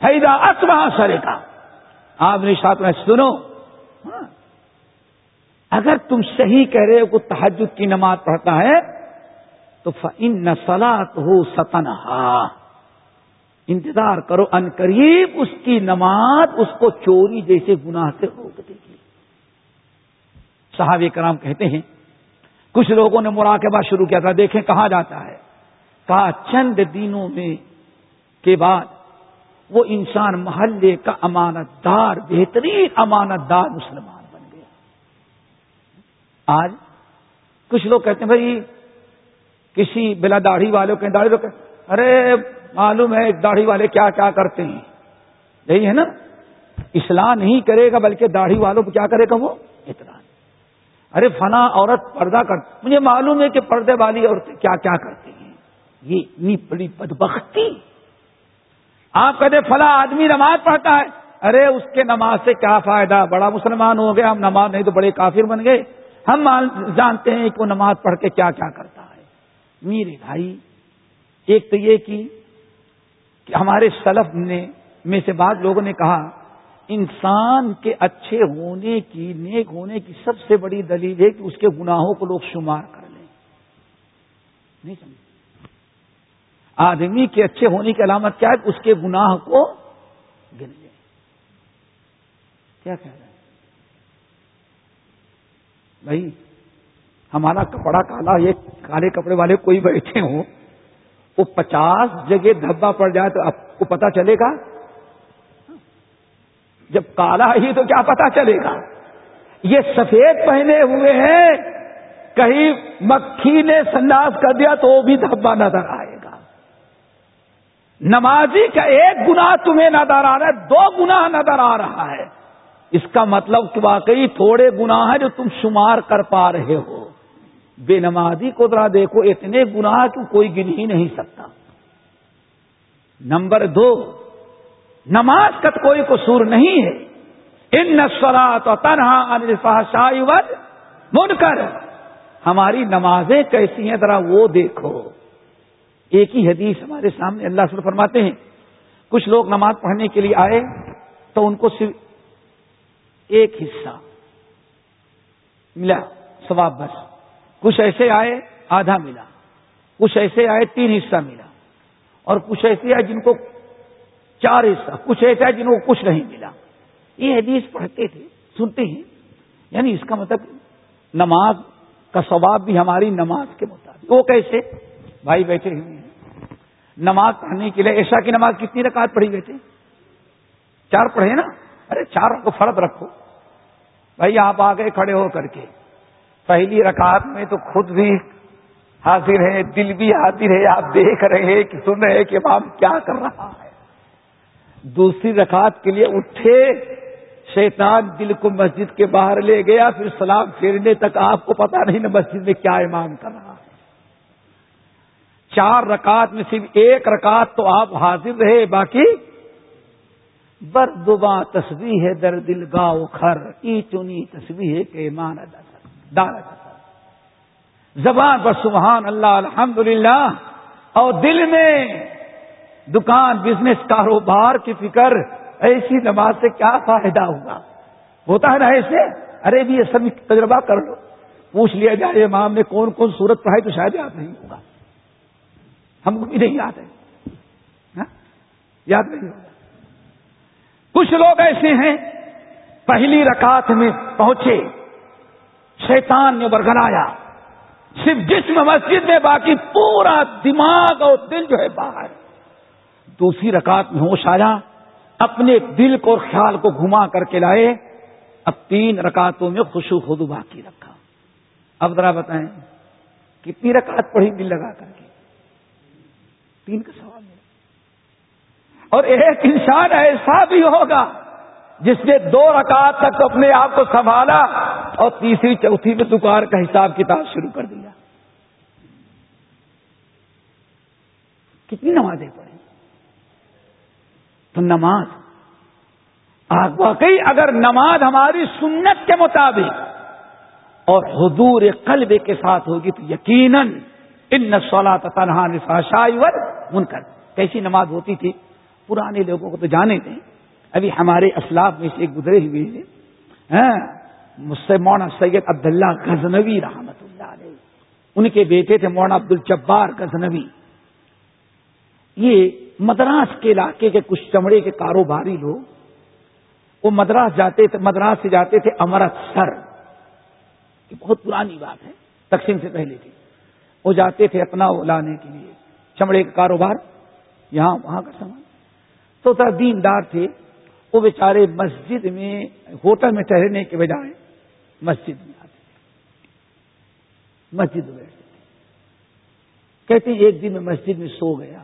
فیدا اسبہ سرے کا آپ نے ساتھ میں سنو ہاں۔ اگر تم صحیح کہہ رہے ہو کہ تحجد کی نماز پڑھتا ہے، تو ان نسلات ہو ستنہا انتظار کرو ان قریب اس کی نماز، اس کو چوری جیسے گناہ سے روک دے گی۔ صحابہ کرام کہتے ہیں، کچھ لوگوں نے مراقبہ شروع کیا تھا، دیکھیں کہاں جاتا ہے۔ کہا، چند دنوں میں کے بعد وہ انسان محلے کا امانت دار بہترین امانت دار مسلمان بن گیا۔ آج کچھ لوگ کہتے ہیں، بھائی، کسی بلا داڑھی والوں کے داڑھی لوگ ارے، معلوم ہے داڑھی والے کیا کیا کرتے ہیں۔ یہی ہے نا؟ اصلاح نہیں کرے گا بلکہ داڑھی والوں کو کیا کرے گا وہ؟ اتنا ارے فنا عورت پردہ کر، مجھے معلوم ہے کہ پردے والی عورتیں کیا کیا کرتی ہیں۔ یہ اتنی بڑی بدبختی۔ آپ کہتے فلاں آدمی نماز پڑھتا ہے. ارے، اس کے نماز سے کیا فائدہ؟ بڑا مسلمان ہو گیا ہم نماز نہیں تو بڑے کافر بن گئے۔ ہم جانتے ہیں کہ وہ نماز پڑھ کے کیا کیا کرتا ہے۔ میرے بھائی، ایک تو یہ کی کہ ہمارے سلف نے، میں سے بعض لوگوں نے کہا، انسان کے اچھے ہونے کی، نیک ہونے کی سب سے بڑی دلیل ہے کہ اس کے گناہوں کو لوگ شمار کر لیں۔ نہیں سمجھ آدمی کے اچھے ہونے کی علامت کیا ہے اس کے گناہ کو گن لیں کیا کہہ رہے ہیں؟ بھائی، ہمارا کپڑا کالا، یہ کالے کپڑے والے کوئی بیٹھے ہوں، وہ پچاس جگہ دھبا پڑ جائے تو آپ کو پتا چلے گا؟ جب کالا ہی تو کیا پتا چلے گا؟ یہ سفید پہنے ہوئے ہیں، کہیں مکھی نے سناس کر دیا تو وہ بھی دھبا نظر آئے۔ نمازی کا ایک گنا تمہیں نظر آ رہا ہے، دو گنا نظر آ رہا ہے۔ اس کا مطلب کہ واقعی تھوڑے گناہ ہیں جو تم شمار کر پا رہے ہو۔ بے نمازی کو ذرا دیکھو، اتنے گناہ کہ کوئی گن ہی نہیں سکتا۔ نمبر دو، نماز کا کوئی قصور نہیں ہے۔ ان نسلات اور تنہا شاہ من کر ہماری نمازیں کیسی ہیں؟ ذرا وہ دیکھو۔ ایک ہی حدیث ہمارے سامنے اللہ سے فرماتے ہیں۔ کچھ لوگ نماز پڑھنے کے لیے آئے تو ان کو صرف ایک حصہ ملا، ثواب بس۔ کچھ ایسے آئے، آدھا ملا۔ کچھ ایسے آئے، تین حصہ ملا۔ اور کچھ ایسے آئے جن کو چار حصہ، کچھ ایسے آئے جن کو کچھ نہیں ملا۔ یہ حدیث پڑھتے تھے، سنتے ہیں۔ یعنی اس کا مطلب نماز کا ثواب بھی ہماری نماز کے مطابق۔ وہ کیسے؟ بھائی بیٹھے ہوئے ہیں۔ نماز پڑھنے کے لیے ایشا کی نماز کتنی رکعت پڑھی بیٹھے؟ چار پڑھے نا؟ ارے چار کو فرد رکھو۔ بھائی آپ آگے کھڑے ہو کر کے۔ پہلی رکعت میں تو خود بھی حاضر ہے دل بھی حاضر ہے، آپ دیکھ رہے ہیں کہ سن رہے کہ امام کیا کر رہا ہے۔ دوسری رکعت کے لیے اٹھے، شیطان دل کو مسجد کے باہر لے گیا، پھر سلام پھیرنے تک آپ کو پتا نہیں نا مسجد میں کیا امام کر رہا ہے۔ چار رکعت میں صرف ایک رکعت تو آپ حاضر رہے، باقی بردبا تصویر ہے در دل گاؤ خر ای چنی تصویر ہے کہ مان دار زبان پر سبحان اللہ الحمد اور دل میں دکان، بزنس، کاروبار کی فکر، ایسی نماز سے کیا فائدہ ہوگا؟ ہوتا ہے نا ایسے؟ ارے بھی یہ سب تجربہ کر لو، پوچھ لیا جائے امام نے کون کون صورت پڑھائی تو شاید یاد نہیں ہوگا۔ ہم کو بھی نہیں یاد ہے۔ ہاں؟ یاد نہیں ہوگا کچھ لوگ ایسے ہیں، پہلی رکعت میں پہنچے، شیطان نے برگنایا صرف جسم مسجد میں، باقی پورا دماغ اور دل جو ہے باہر۔ دوسری رکعت میں ہوش آیا، اپنے دل کو خیال کو گھما کر کے لائے۔ اب تین رکعتوں میں خوشو خود باقی رکھا۔ اب ذرا بتائیں، کتنی رکعت پڑھی دل لگا کر کے؟ تین کا سوال اور ایک انسان ایسا بھی ہوگا جس نے دو رکعت تک اپنے آپ کو سنبھالا اور تیسری چوتھی میں دکان کا حساب کتاب شروع کر دیا۔ کتنی نمازیں پڑھی تو نماز واقعی اگر نماز ہماری سنت کے مطابق اور حضور قلب کے ساتھ ہوگی تو یقیناً ان نسولہ تنہا نفاشائی ور من کر کیسی نماز ہوتی تھی؟ پرانے لوگوں کو تو جانے دیں۔ ابھی ہمارے اسلاف میں سے گزرے ہوئے ہیں۔ ہاں، مجھ سے مونا سید عبداللہ غزنوی رحمت اللہ علیہ۔ ان کے بیٹے تھے مونا عبد الجبار غزنوی۔ یہ مدراس کے علاقے کے کچھ چمڑے کے کاروباری لوگ۔ وہ مدراس جاتے تھے، مدراس سے جاتے تھے امرتسر۔ یہ بہت پرانی بات ہے، تقسیم سے پہلے تھی۔ وہ جاتے تھے اپنا لانے کے لیے۔ چمڑے کا کاروبار یہاں، وہاں کا سامان۔ تو ذرا دیندار تھے۔ وہ بیچارے مسجد میں، ہوٹل میں ٹہرنے کے بجائے مسجد میں آتے تھے۔ مسجد میں بیٹھتے تھے۔ کہتے ایک دن میں مسجد میں سو گیا۔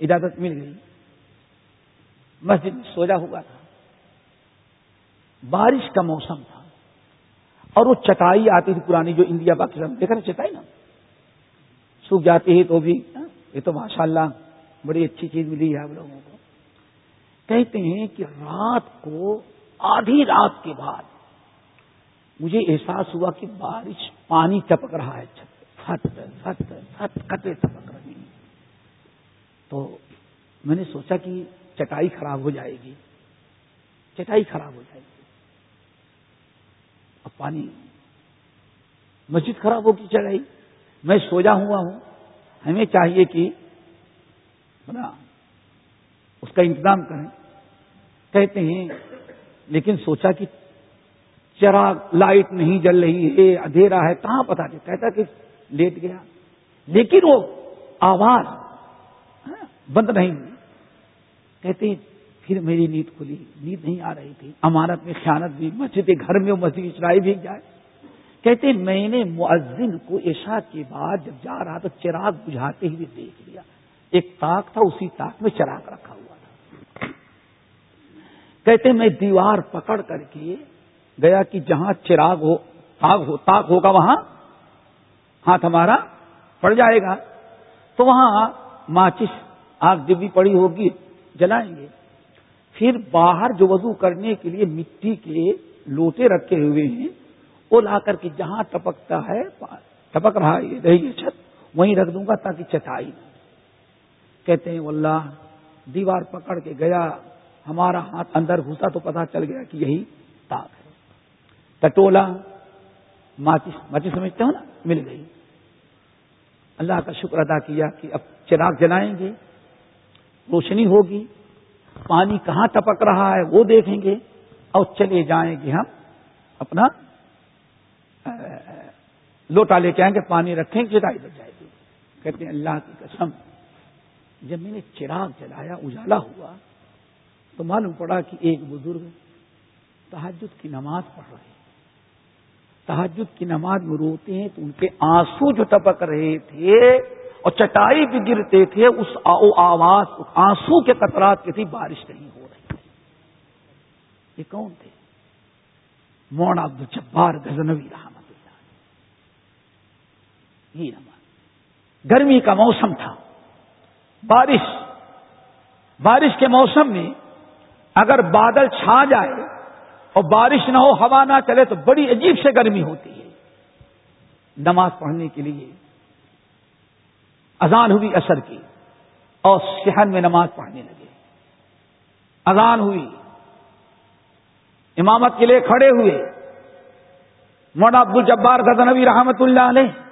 اجازت مل گئی۔ مسجد میں سوجا ہوا تھا۔ بارش کا موسم تھا۔ اور وہ چٹائی آتی تھی پرانی، جو انڈیا، پاکستان دیکھا نا چٹائی نا؟ سوکھ جاتی ہے تو بھی۔ یہ تو ماشاء اللہ بڑی اچھی چیز ملی ہے آپ لوگوں کو۔ کہتے ہیں کہ رات کو آدھی رات کے بعد مجھے احساس ہوا کہ بارش پانی چپک رہا ہے، چھت چھت چھت کتے چپک رہی تو میں نے سوچا کہ چٹائی خراب ہو جائے گی۔ چٹائی خراب ہو جائے گی۔ اب پانی مسجد خراب ہوگی، چڑھائی۔ میں سوجا ہوا ہوں۔ ہمیں چاہیے کہ اس کا انتظام کریں۔ کہتے ہیں، لیکن سوچا کہ چراغ لائٹ نہیں جل رہی ہے، اندھیرا ہے، کہاں پتا نہیں کہتا کہ لیٹ گیا۔ لیکن وہ آواز ہاں، بند نہیں ہوئی۔ کہتے پھر میری نیند کھلی۔ نیند نہیں آ رہی تھی۔ امانت میں خیانت بھی، مسجد گھر میں مسجد چرائی بھی جائے کہتے میں نے مؤذن کو عشاء کے بعد جب جا رہا تو چراغ بجھاتے ہوئے دیکھ لیا۔ ایک تاک تھا، اسی تاک میں چراغ رکھا ہوا تھا۔ کہتے میں دیوار پکڑ کر کے گیا کہ جہاں چراغ ہو تاک ہو تاک ہوگا وہاں، ہاتھ ہمارا پڑ جائے گا۔ تو وہاں ماچس آگ جب بھی پڑی ہوگی، جلائیں گے۔ پھر باہر جو وضو کرنے کے لیے مٹی کے لوٹے رکھے ہوئے ہیں وہ لا کر کے جہاں ٹپکتا ہے، ٹپک رہا رہی چھت، وہیں رکھ دوں گا تاکہ چٹائی کہتے ہیں اللہ دیوار پکڑ کے گیا، ہمارا ہاتھ اندر گھسا تو پتا چل گیا کہ یہی تاک ہے۔ ٹٹولا، ماچس ماچس سمجھتے ہو نا؟ مل گئی۔ اللہ کا شکر ادا کیا کہ اب چراغ جلائیں گے، روشنی ہوگی، پانی کہاں ٹپک رہا ہے وہ دیکھیں گے اور چلے جائیں گے ہم اپنا لوٹا لے کے آئیں گے، پانی رکھیں گے چٹائی بچ جائے گی۔ کہتے ہیں اللہ کی قسم، جب میں نے چراغ جلایا، اجالا ہوا، تو معلوم پڑا کہ ایک بزرگ تحجد کی نماز پڑھ رہے تحجد کی نماز میں روتے ہیں تو ان کے آنسو جو ٹپک رہے تھے اور چٹائی بھی گرتے تھے، اس آواز آنسو کے قطرات کی تھی بارش نہیں ہو رہی تھی۔ یہ کون تھے؟ مونا عبد الجبار غزنوی رحمت اللہ۔ یہ نماز گرمی کا موسم تھا۔ بارش۔ بارش کے موسم میں اگر بادل چھا جائے اور بارش نہ ہو، ہوا نہ چلے تو بڑی عجیب سے گرمی ہوتی ہے۔ نماز پڑھنے کے لیے اذان ہوئی اثر کی اور شہر میں نماز پڑھنے لگے۔ اذان ہوئی۔ امامت کے لیے کھڑے ہوئے۔ مونا عبد الجبار غزنوی رحمت اللہ علیہ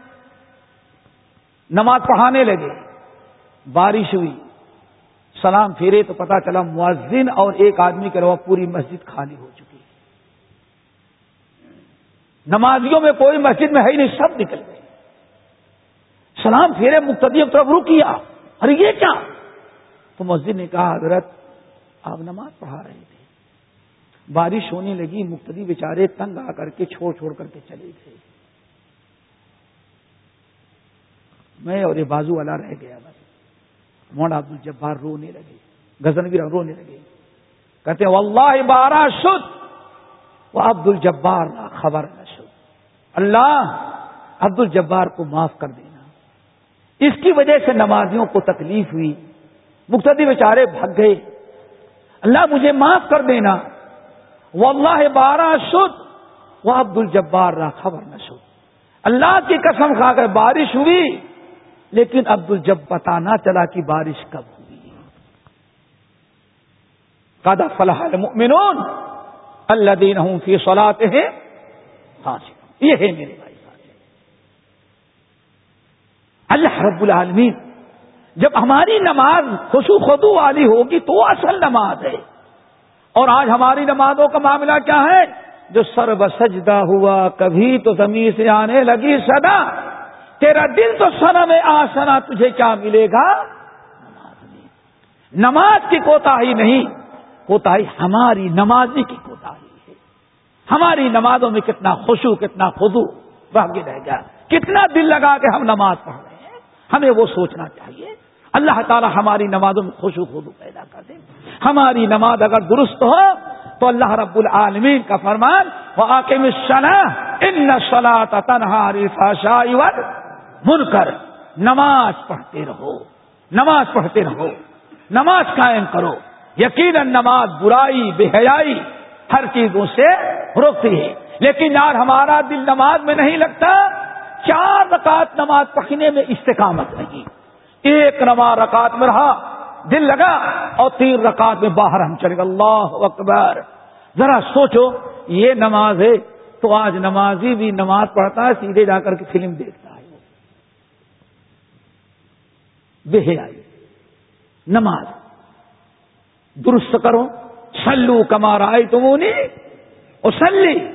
نماز پڑھانے لگے۔ بارش ہوئی۔ سلام پھیرے تو پتا چلا مؤذن اور ایک آدمی کے علاوہ پوری مسجد خالی ہو چکی۔ نمازیوں میں کوئی مسجد میں ہے ہی نہیں، سب نکل گئے۔ سلام پھیرے، مقتدی طرف رو کیا ارے یہ کیا؟ تو مسجد نے کہا، حضرت، آپ نماز پڑھا رہے تھے۔ بارش ہونے لگی، مقتدی بیچارے تنگ آ کر کے، چھوڑ چھوڑ کر کے چلے گئے۔ میں اور یہ بازو والا رہ گیا بس۔ موڑ عبد الجبار رونے لگے۔ گزن بھی رونے لگے۔ کہتے واللہ بارہ شد وہ عبد الجبار خبر نہ شد۔ اللہ عبد الجبار کو معاف کر دینا۔ اس کی وجہ سے نمازیوں کو تکلیف ہوئی۔ مقتدی بیچارے بھگ گئے۔ اللہ مجھے معاف کر دینا۔ وہ اللہ بارہ شد وہ عبد الجبار را خبر نہ شد۔ اللہ کی قسم کھا کر بارش ہوئی۔ لیکن عبد الجب پتا نہ چلا کہ بارش کب ہوئی۔ کادا فلاح المؤمنون اللہ دین ہوں فی سلاتے ہیں یہ ہے میرے بھائی اللہ رب العالمین، جب ہماری نماز خوشو خدو والی ہوگی تو اصل نماز ہے۔ اور آج ہماری نمازوں کا معاملہ کیا ہے؟ جو سر بسجدہ ہوا، کبھی تو زمین سے آنے لگی سدا تیرا دل تو سنا میں آسنا تجھے کیا ملے گا؟ نماز میں نماز کی کوتا ہی نہیں کوتا ہی ہماری نمازی کی کوتا ہی ہے۔ ہماری نمازوں میں کتنا خوشو کتنا خدو باقی رہ گیا۔ کتنا دل لگا کے ہم نماز پڑھ رہے ہیں۔ ہمیں وہ سوچنا چاہیے۔ اللہ تعالی ہماری نمازوں میں خوش و خود پیدا کر دے۔ ہماری نماز اگر درست ہو، تو اللہ رب العالمین کا فرمان وہ آکم صلاح ان صلاح تنہاری فاشائی من کر نماز پڑھتے رہو، نماز پڑھتے رہو، نماز قائم کرو۔ یقیناً نماز برائی، بے حیائی ہر چیزوں سے روکتی ہے۔ لیکن یار، ہمارا دل نماز میں نہیں لگتا۔ چار رکعت نماز پڑھنے میں استقامت نہیں ایک نماز رکعت میں رہا، دل لگا اور تین رکعت میں باہر ہم چلے گا اللہ اکبر۔ ذرا سوچو، یہ نماز ہے تو آج نمازی بھی نماز پڑھتا ہے، سیدھے جا کر کے فلم دیکھتا ہے بے آئی نماز۔ درست کرو سلو کمار آئی تم اور سلی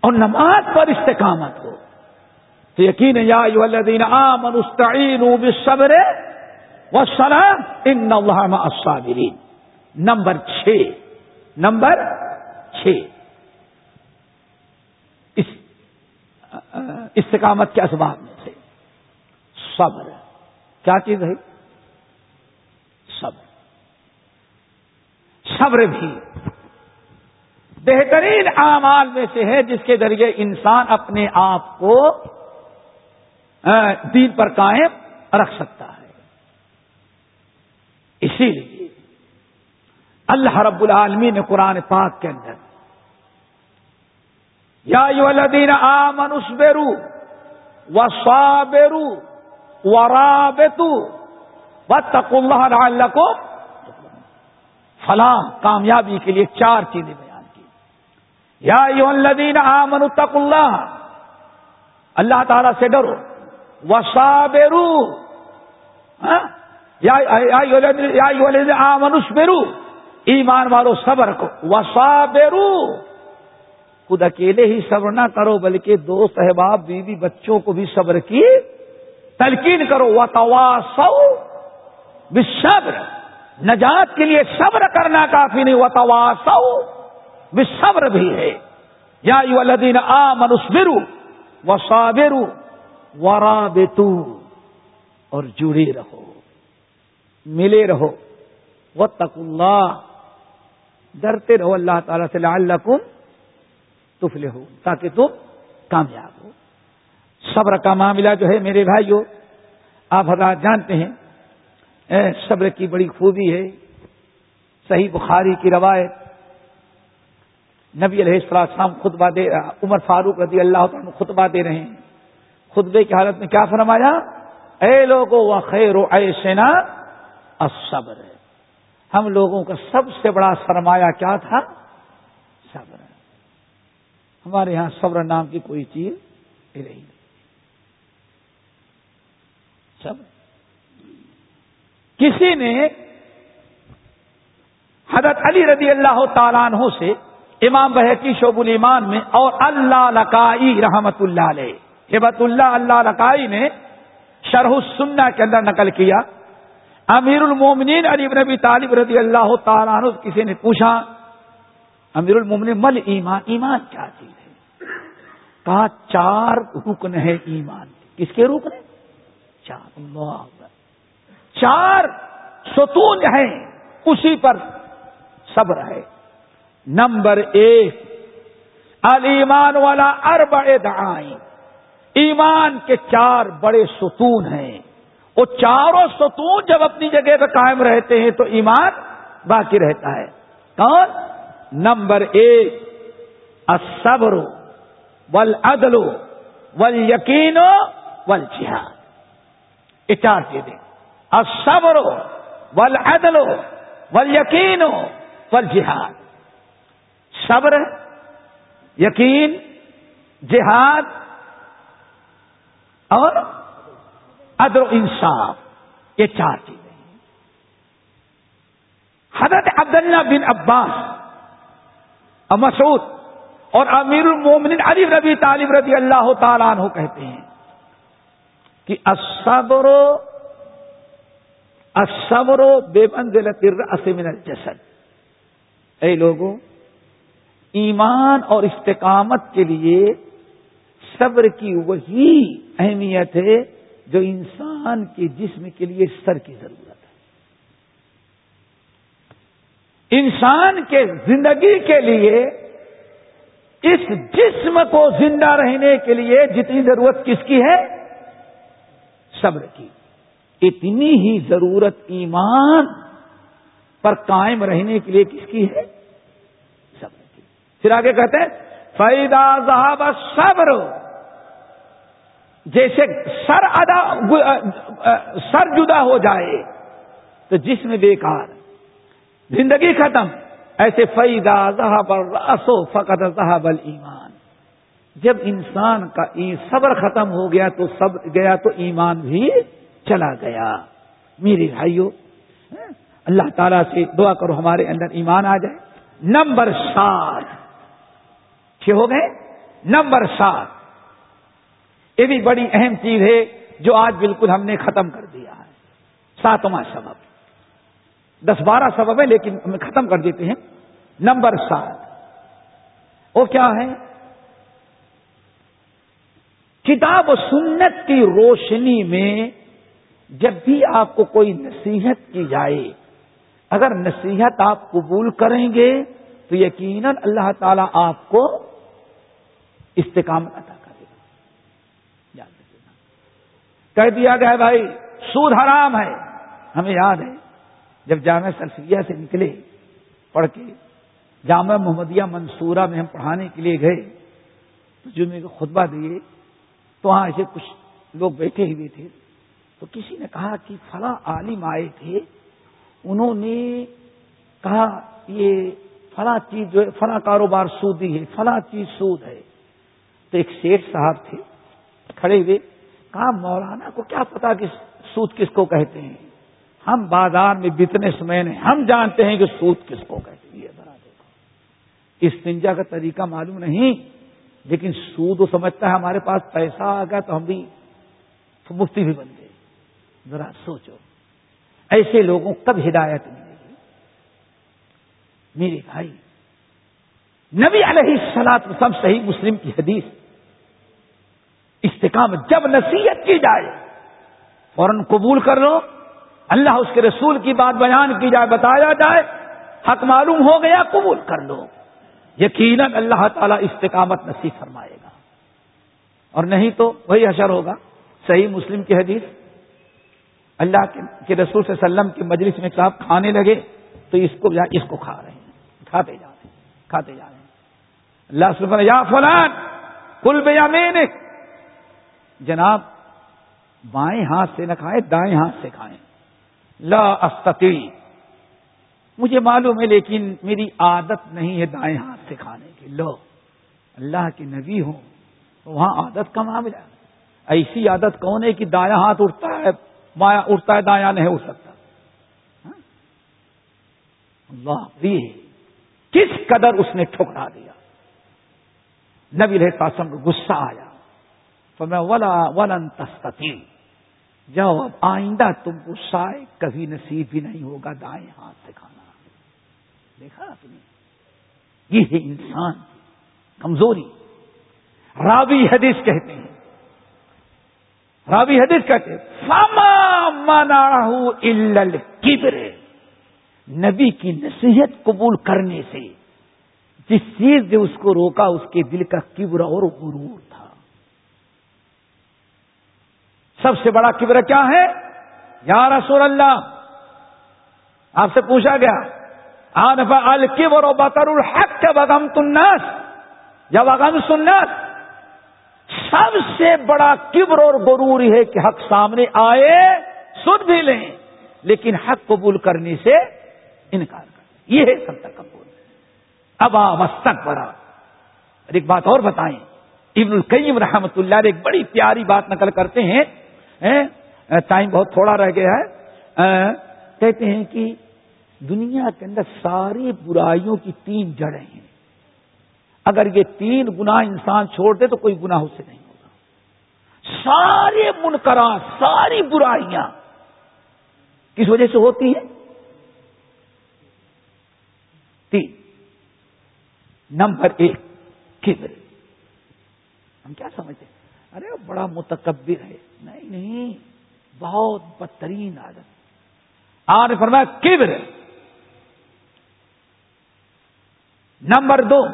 اور نماز پر استقامت ہو۔ تو یقین یا الدین عام انستعین صبر و سلام ان نوحمری نمبر چھ۔ نمبر چھ۔ استقامت کے اسباب۔ میں صبر کیا چیز ہے؟ صبر صبر بھی بہترین اعمال میں سے ہے جس کے ذریعے انسان اپنے آپ کو دین پر قائم رکھ سکتا ہے۔ اسی لیے اللہ رب العالمی نے قرآن پاک کے اندر یا یادین آ منس بیرو و سابیرو و رابطو و اللہ کو فلاں، کامیابی کے لیے چار چیزیں بیان کی۔ یا الدین آمن تک اللہ۔ اللہ تعالی سے ڈرو۔ وسابرو ہاں؟ یا منش بیرو ایمان والو، صبر کو وسابرو خود اکیلے ہی صبر نہ کرو، بلکہ دوست، احباب، بیوی، بچوں کو بھی صبر کی۔ تلقین کرو. و توا سو نجات کے لیے صبر کرنا کافی نہیں. وتوا سو صبر بھی ہے. یا یو الدین آ منسبرو و صابرو ورابطو اور جڑے رہو. ملے رہو. وہ تک اللہ. ڈرتے رہو اللہ تعالی سے لعلکم تفلے ہو تاکہ تم کامیاب ہو. صبر کا معاملہ جو ہے میرے بھائیوں آپ حضرات جانتے ہیں۔ صبر کی بڑی خوبی ہے۔ صحیح بخاری کی روایت نبی علیہ السلام خطبہ دے، عمر فاروق رضی اللہ تعالیٰ خطبہ دے رہے ہیں۔ خطبے کی حالت میں کیا فرمایا؟ اے لوگوں و خیر و اے سینا صبر ہم لوگوں کا سب سے بڑا سرمایہ کیا تھا؟ صبر۔ ہمارے یہاں صبر نام کی کوئی چیز رہی صبر کسی نے حضرت علی رضی اللہ تعالیٰ عنہ سے امام بحقی شعب الایمان میں اور اللہ لکائی رحمت اللہ علیہ، ہبت اللہ اللہ لکائی نے شرح السنہ کے اندر نقل کیا۔ امیر المومنین علی نبی طالب رضی اللہ تعالیٰ عنہ، کسی نے پوچھا، امیر المومنین، مل ایمان؟ ایمان کیا چیز ہے؟ کہا، چار رکن ہے ایمان کس کے رکن چار چار ستون ہیں، اسی پر صبر ہے۔ نمبر ایک المان والا ارب دعائیں۔ ایمان کے چار بڑے ستون ہیں۔ وہ چاروں ستون جب اپنی جگہ پہ قائم رہتے ہیں تو ایمان باقی رہتا ہے۔ کون؟ نمبر ایک، الصبر والعدل والیقین والجہاد۔ یہ چار چیزیں الصبر والعدل والیقین والجہاد۔ صبر، یقین، جہاد اور عدل و انصاف یہ چار چیزیں حضرت عبداللہ بن عباس اور مسعود اور امیر المومن علی ربی طالب رضی اللہ تعالیٰ عنہ کہتے ہیں کہ الصبر بے بند من الجسد۔ اے لوگوں ایمان اور استقامت کے لیے صبر کی وہی اہمیت ہے جو انسان کے جسم کے لیے سر کی ضرورت ہے۔ انسان کے زندگی کے لیے، اس جسم کو زندہ رہنے کے لیے جتنی ضرورت کس کی ہے؟ صبر کی۔ اتنی ہی ضرورت ایمان پر قائم رہنے کے لیے کس کی ہے؟ صبر کی۔ پھر آگے کہتے ہیں فیدا صاحب صبر جیسے سر ادا، سر جدا ہو جائے، تو جسم بیکار، زندگی ختم۔ ایسے فیدا صاحب رسو فقط صاحب ایمان جب انسان کا صبر ختم ہو گیا تو سب گیا تو ایمان بھی چلا گیا۔ میرے بھائیوں اللہ تعالیٰ سے دعا کرو ہمارے اندر ایمان آ جائے۔ نمبر سات۔ چھ ہو گئے؟ نمبر سات۔ یہ بھی بڑی اہم چیز ہے جو آج بالکل ہم نے ختم کر دیا ہے۔ ساتواں سبب۔ دس بارہ سبب ہے لیکن ہم ختم کر دیتے ہیں۔ نمبر سات۔ وہ کیا ہے؟ کتاب و سنت کی روشنی میں جب بھی آپ کو کوئی نصیحت کی جائے، اگر نصیحت آپ قبول کریں گے، تو یقیناً اللہ تعالی آپ کو استقامت عطا کرے گا۔ کہہ دیا گیا بھائی، سود حرام ہے۔ ہمیں یاد ہے، جب جامع سلفیہ سے نکلے، پڑھ کے جامع محمدیہ منصورہ میں ہم پڑھانے کے لیے گئے، تو جمعے کو خطبہ دیے تو وہاں ایسے کچھ لوگ بیٹھے ہوئے تھے۔ تو کسی نے کہا کہ فلاں عالم آئے تھے۔ انہوں نے کہا، یہ فلاں چیز جو ہے، فلاں کاروبار سودی ہے، فلاں چیز سود ہے۔ تو ایک شیخ صاحب تھے، کھڑے ہوئے۔ کہا، مولانا کو کیا پتا کہ سود کس کو کہتے ہیں؟ ہم بازار میں بزنس مین ہیں۔ ہم جانتے ہیں کہ سود کس کو کہتے ہیں۔ یہ ذرا دیکھو۔ اس سنجا کا طریقہ معلوم نہیں۔ لیکن سود وہ سمجھتا ہے ہمارے پاس پیسہ آ گیا تو ہم بھی مفتی بھی بن گئے۔ ذرا سوچو۔ ایسے لوگوں کب ہدایت ملے گی؟ میرے بھائی، نبی علیہ سلاد سب صحیح مسلم کی حدیث، استقامت جب نصیحت کی جائے، فوراً قبول کر لو۔ اللہ اس کے رسول کی بات بیان کی جائے، بتایا جائے، حق معلوم ہو گیا، قبول کر لو۔ یقیناً اللہ تعالیٰ استقامت نصیب فرمائے گا۔ اور نہیں تو وہی اثر ہوگا۔ صحیح مسلم کی حدیث۔ اللہ کے رسول صلی اللہ علیہ وسلم کی مجلس میں صاحب کھانے لگے تو اس کو اس کو کھا رہے ہیں۔ کھاتے جا رہے ہیں۔ کھاتے جا رہے ہیں۔ اللہ سبحانہ یا فلان، کل بے یا جناب، بائیں ہاتھ سے نہ کھائیں، دائیں ہاتھ سے کھائیں۔ لا استطیع۔ مجھے معلوم ہے لیکن میری عادت نہیں ہے دائیں ہاتھ سے کھانے کی۔ لو، اللہ کے نبی ہوں وہاں عادت کا معاملہ ایسی عادت کون ہے کہ دایاں ہاتھ اٹھتا ہے، مایا اٹھتا ہے دایا نہیں اٹھ سکتا؟ ہاں؟ اللہ کس قدر اس نے ٹھکرا دیا؟ نبی رہے قاسم کو غصہ آیا۔ تو میں ولا ولن تستتی جاؤ، اب آئندہ تم کو سائے کبھی نصیب بھی نہیں ہوگا، دائیں ہاتھ سے کھانا دیکھا آپ نے؟ یہ ہے انسان کمزوری۔ راوی حدیث کہتے ہیں۔ راوی حدیث کہتے فما منا کبر نبی کی نصیحت قبول کرنے سے، جس چیز نے اس کو روکا، اس کے دل کا کبر اور غرور تھا۔ سب سے بڑا کبر کیا ہے؟ یا رسول اللہ، آپ سے پوچھا گیا آنفا الکبر و بطر الحق بغم تنس یا بغم سنس سب سے بڑا کبر اور غرور ہے کہ حق سامنے آئے، سن بھی لیں، لیکن حق قبول کرنے سے انکار کر۔ یہ ہے سب تک قبول اب آستک بڑا ایک بات اور بتائیں۔ ابن القیم رحمت اللہ ایک بڑی پیاری بات نقل کرتے ہیں ٹائم بہت تھوڑا رہ گیا ہے۔ کہتے ہیں کہ دنیا کے اندر ساری برائیوں کی تین جڑیں ہیں۔ اگر یہ تین گنا انسان چھوڑ دے تو کوئی گنا اس سے نہیں ہوگا سارے منکرات، ساری برائیاں کس وجہ سے ہوتی ہیں؟ تین۔ نمبر ایک، کبر۔ ہم کیا سمجھتے ارے وہ بڑا متکبر ہے۔ نہیں نہیں، بہت بدترین عادت آر فرمایا کبر نمبر دو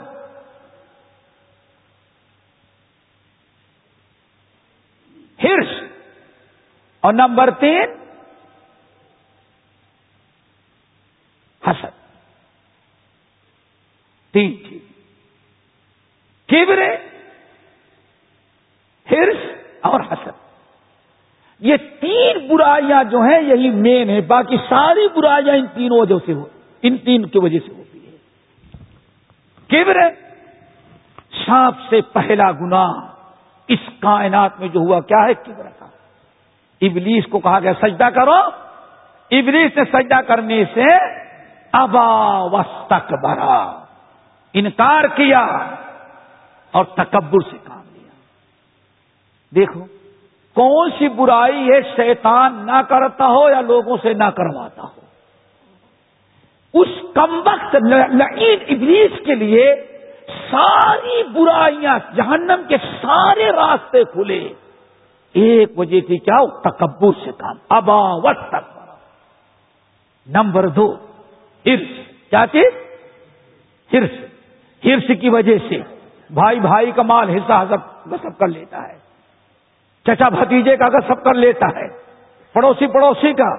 ہرش اور نمبر تین حسد تین چیز۔ کیبرے ہرس اور حسد۔ یہ تین برائیاں جو ہیں، یہی مین ہے باقی ساری برائیاں ان تین وجہ سے ہو ان تین کی وجہ سے ہوتی ہے کبر سانپ سے پہلا گنا اس کائنات میں جو ہوا، کیا ہے؟ کبر کا۔ ابلیس کو کہا گیا، سجدہ کرو۔ ابلیس نے سجدہ کرنے سے ابا وسط برا انکار کیا اور تکبر سے کام لیا۔ دیکھو، کون سی برائی ہے؟ شیطان نہ کرتا ہو یا لوگوں سے نہ کرواتا ہو؟ اس کم وقت لعین ابلیس کے لیے ساری برائیاں جہنم کے سارے راستے کھلے۔ ایک وجہ تھی کیا؟ تکبر سے کام۔ ابا وقت۔ تک نمبر دو، ہرس۔ کیا چیز؟ ہرس۔ ہرس کی وجہ سے بھائی بھائی کا مال حصہ سب کر لیتا ہے۔ چچا بھتیجے کا اگر سب کر لیتا ہے۔ پڑوسی پڑوسی کا۔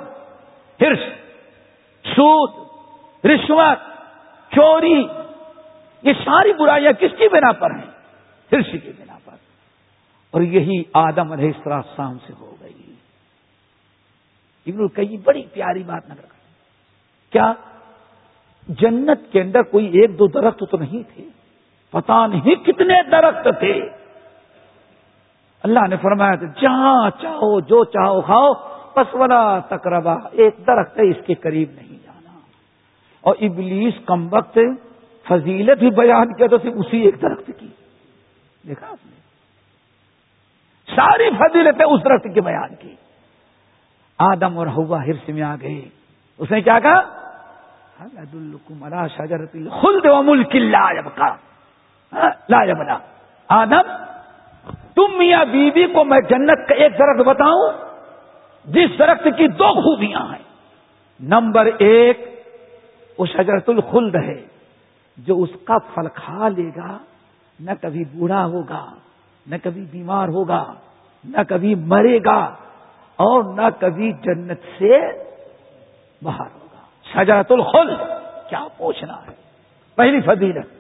ہرس۔ سود۔ رشوت، چوری، یہ ساری برائیاں کس کی بنا پر ہیں؟ ہرس کی بنا پر۔ اور یہی آدم علیہ السلام سے ہو گئی۔ ابن کئی بڑی پیاری بات نظر کیا جنت کے اندر کوئی ایک دو درخت تو نہیں تھے؟ پتا نہیں کتنے درخت تھے۔ اللہ نے فرمایا تھا، جہاں چاہو، جو چاہو کھاؤ، بس ولا ایک درخت ہے اس کے قریب نہیں۔ اور ابلیس کم وقت فضیلت بھی بیان کیا تو صرف اسی ایک درخت کی۔ دیکھا آپ نے؟ ساری فضیلتیں اس درخت کی بیان کی۔ آدم اور ہوا ہرس میں آ گئے۔ اس نے کیا کہا؟ الکمرا شجرت خلد و ملک لا کا ہاں؟ لا بنا آدم، تم میاں بیوی کو میں جنت کا ایک درخت بتاؤں، جس درخت کی دو خوبیاں ہیں۔ نمبر ایک وہ شجرت الخلد ہے جو اس کا پھل کھا لے گا، نہ کبھی بوڑھا ہوگا، نہ کبھی بیمار ہوگا، نہ کبھی مرے گا اور نہ کبھی جنت سے باہر ہوگا۔ شجرت الخلد، کیا پوچھنا ہے؟ پہلی فضیلت۔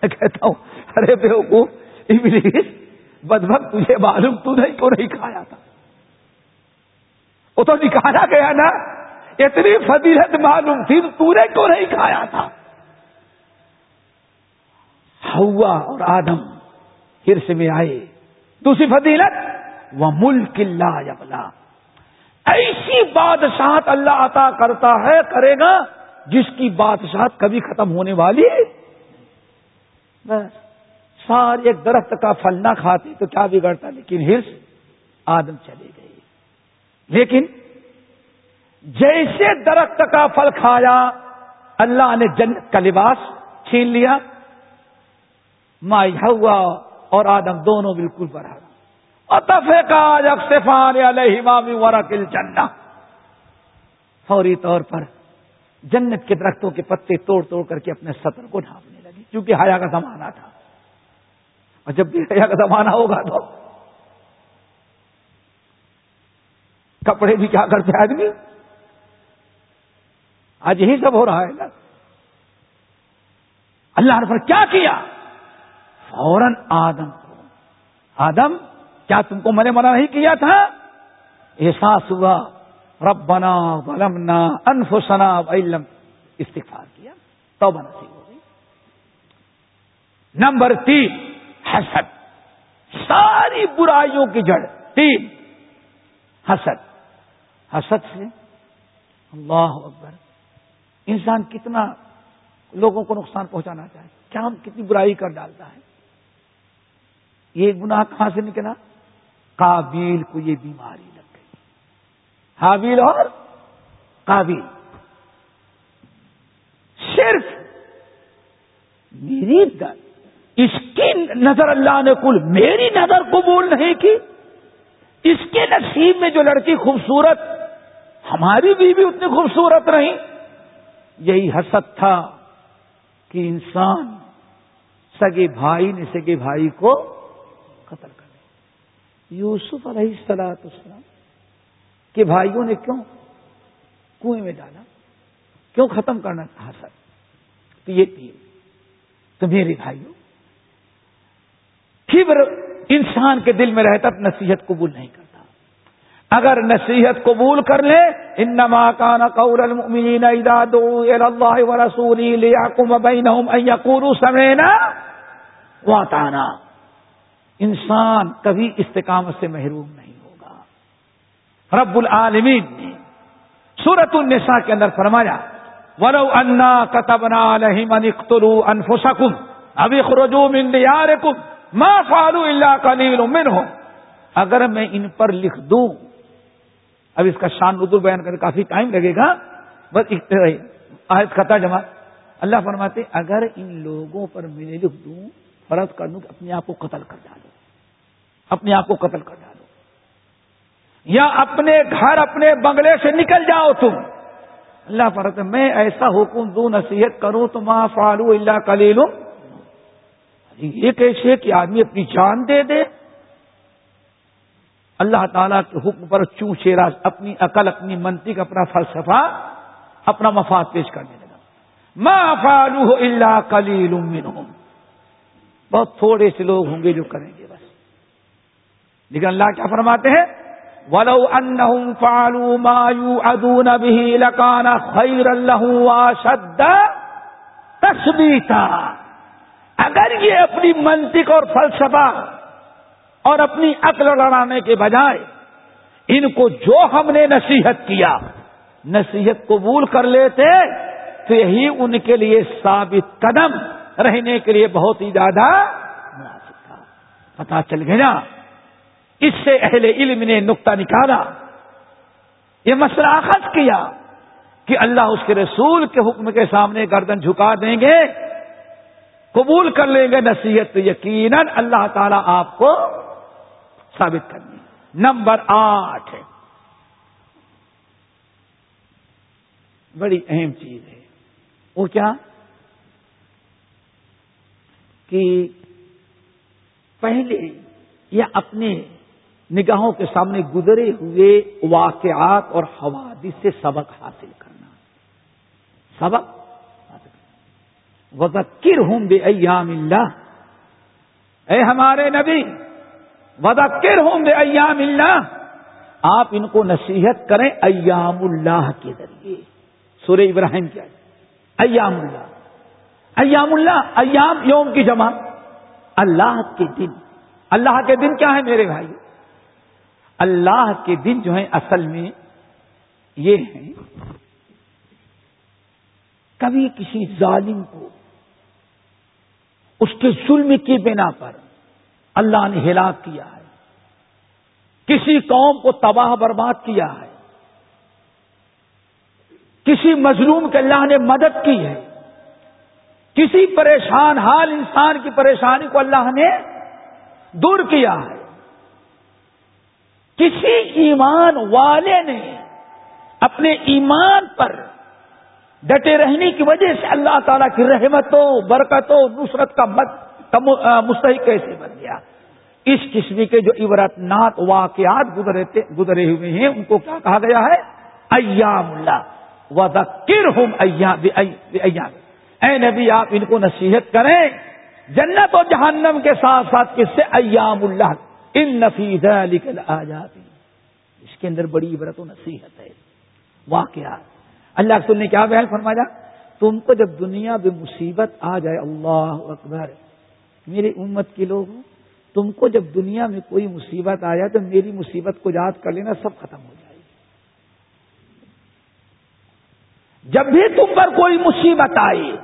کہتا ہوں، ارے بے ابلیس بدبک تجھے معلوم تو نہیں کیوں نہیں کھایا تھا۔ وہ تو نکالا گیا نا۔ اتنی فضیلت معلوم تھی تو نے کیوں نہیں کھایا تھا۔ ہوا اور آدم ہرس میں آئے۔ دوسری فضیلت وہ ملک اللہ یبلا ایسی بادشاہت اللہ عطا کرتا ہے، کرے گا، جس کی بادشاہت کبھی ختم ہونے والی بس سارے ایک درخت کا پھل نہ کھاتے تو کیا بگڑتا، لیکن ہرس آدم چلے گئے۔ لیکن جیسے درخت کا پھل کھایا، اللہ نے جنت کا لباس چھین لیا۔ مائی ہوا اور آدم دونوں بالکل برابر۔ اتفے کا اکسفان علیہ مامی ورکل جنا فوری طور پر جنت کے درختوں کے پتے توڑ توڑ کر کے اپنے سطر کو ڈھانپنے لگی کیونکہ حیا کا زمانہ تھا۔ اور جب بھی حیا کا زمانہ ہوگا تو کپڑے بھی کیا کرتے آدمی؟ آج یہی سب ہو رہا ہے نا؟ اللہ نے کیا کیا؟ فوراً آدم کو۔ آدم، کیا تم کو میں نے منع نہیں کیا تھا؟ احساس ہوا ربنا ظلمنا انفسنا علم استغفار کیا تو نصیب ہو گئی۔ نمبر تین، حسد۔ ساری برائیوں کی جڑ۔ تین، حسد۔ حسد سے اللہ اکبر۔ انسان کتنا لوگوں کو نقصان پہنچانا چاہے، کیا ہم کتنی برائی کر ڈالتا ہے؟ یہ گناہ کہاں سے نکلا؟ کابیل کو یہ بیماری لگ گئی۔ حابیل اور کابیل صرف میری در اس کی نظر اللہ نے کل میری نظر قبول نہیں کی۔ اس کے نصیب میں جو لڑکی خوبصورت، ہماری بیوی اتنی خوبصورت رہی یہی حسد تھا کہ انسان سگے بھائی نے سگے بھائی کو قتل کر دیا۔ یوسف علیہ السلاط اسلام کے بھائیوں نے کیوں کنویں میں ڈالا؟ کیوں ختم کرنا چاہا سر تو یہ تین تو میرے بھائیوں فبر انسان کے دل میں رہتا نصیحت قبول نہیں کرتا۔ اگر نصیحت قبول کر لے ان نما کان قول المؤمنین اذا دعوا الى الله ورسوله ليحكم بينهم ان يقولوا سمعنا واطعنا۔ انسان کبھی استقامت سے محروم نہیں ہوگا۔ رب العالمین نے سورت النساء کے اندر فرمایا، ولو انا كتبنا عليهم ان اقتلوا انفسكم ابھی خرجوا من دياركم ما فعلوا الا قليل منهم۔ اگر میں ان پر لکھ دوں اب اس کا شان ردر بیان کرنے کافی ٹائم لگے گا، بس آہد خطا جمع اللہ فرماتے اگر ان لوگوں پر میں لکھ دوں، فرض کر دوں کہ اپنے آپ کو قتل کر ڈالو۔ اپنے آپ کو قتل کر ڈالو۔ یا اپنے گھر، اپنے بنگلے سے نکل جاؤ تم۔ اللہ فرت میں ایسا حکم دوں، نصیحت کروں تو ماں فالو اللہ کلیل یہ کیسے کہ آدمی اپنی جان دے دے اللہ تعالیٰ کے حکم پر چوں چیرا اپنی عقل، اپنی منطق، اپنا فلسفہ، اپنا مفاد پیش کرنے لگا۔ ما فالو اللہ کلیل بہت تھوڑے سے لوگ ہوں گے جو کریں گے بس۔ لیکن اللہ کیا فرماتے ہیں؟ ولو انہم فالو مایو ادون بھی لکان خیر اللہ شد اگر یہ اپنی منطق اور فلسفہ اور اپنی عقل لڑانے کے بجائے ان کو جو ہم نے نصیحت کیا، نصیحت قبول کر لیتے، تو یہی ان کے لیے ثابت قدم رہنے کے لیے بہت ہی زیادہ مناسب تھا۔ پتا چل گیا۔ اس سے اہل علم نے نقطہ نکالا۔ یہ مسئلہ اخذ کیا کہ اللہ اس کے رسول کے حکم کے سامنے گردن جھکا دیں گے، قبول کر لیں گے نصیحت تو یقیناً اللہ تعالیٰ آپ کو ثابت کرنی نمبر آٹھ بڑی اہم چیز ہے۔ وہ کیا؟ کہ پہلے یا اپنے نگاہوں کے سامنے گزرے ہوئے واقعات اور حوادث سے سبق حاصل کرنا۔ سبق وزکر ہوں بے ایام اللہ۔ اے ہمارے نبی! وزکر ہوں بے ایام اللہ آپ ان کو نصیحت کریں ایام اللہ کے ذریعے۔ سورہ ابراہیم کیا ایام اللہ۔ ایام اللہ، ایام یوم کی جمع۔ اللہ کے دن۔ اللہ کے دن کیا ہے میرے بھائی اللہ کے دن جو ہیں اصل میں یہ ہیں، کبھی کسی ظالم کو اس کے ظلم کی بنا پر اللہ نے ہلاک کیا ہے۔ کسی قوم کو تباہ برباد کیا ہے۔ کسی مظلوم کے اللہ نے مدد کی ہے۔ کسی پریشان حال انسان کی پریشانی کو اللہ نے دور کیا ہے۔ کسی ایمان والے نے اپنے ایمان پر ڈٹے رہنے کی وجہ سے اللہ تعالیٰ کی رحمتوں، برکتوں، نصرت کا مت مستحق کیسے بن گیا؟ اس قسم کے جو عبرتناک واقعات گزرے ہوئے ہیں، ان کو کیا کہا گیا ہے؟ ایام اللہ و ذکر ہوں ایام۔ اے نبی، آپ ان کو نصیحت کریں، جنت و جہنم کے ساتھ ساتھ کس سے؟ ایام اللہ۔ ان نفیز آ جاتی اس کے اندر بڑی عبرت و نصیحت ہے۔ واقعات۔ اللہ رسول نے کیا بیان فرمایا؟ تم کو جب دنیا میں مصیبت آ جائے، اللہ اکبر۔ میری امت کے لوگ تم کو جب دنیا میں کوئی مصیبت آ جائے تو میری مصیبت کو یاد کر لینا سب ختم ہو جائے گی۔ جب بھی تم پر کوئی مصیبت آئی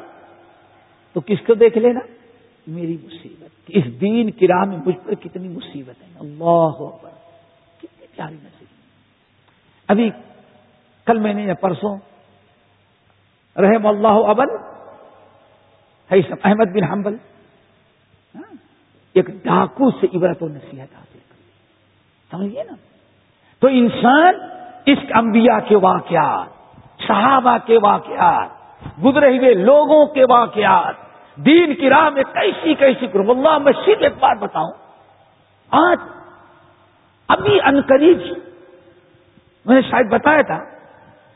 تو کس کو دیکھ لینا؟ میری مصیبت۔ اس دین کی راہ میں مجھ پر کتنی مصیبت ہے۔ اللہ اکبر۔ کتنی پیاری مصیبت ابھی کل میں نے پرسوں رحم اللہ ابل احمد بن حنبل ایک ڈاکو سے عبرت و نصیحت حاصل کر سمجھیے نا؟ تو انسان اس انبیاء کے واقعات، صحابہ کے واقعات، گزرے ہوئے لوگوں کے واقعات، دین کی راہ میں کیسی کیسی کروں اللہ میں صرف ایک بات بتاؤں۔ آج ابھی انقریب میں نے شاید بتایا تھا،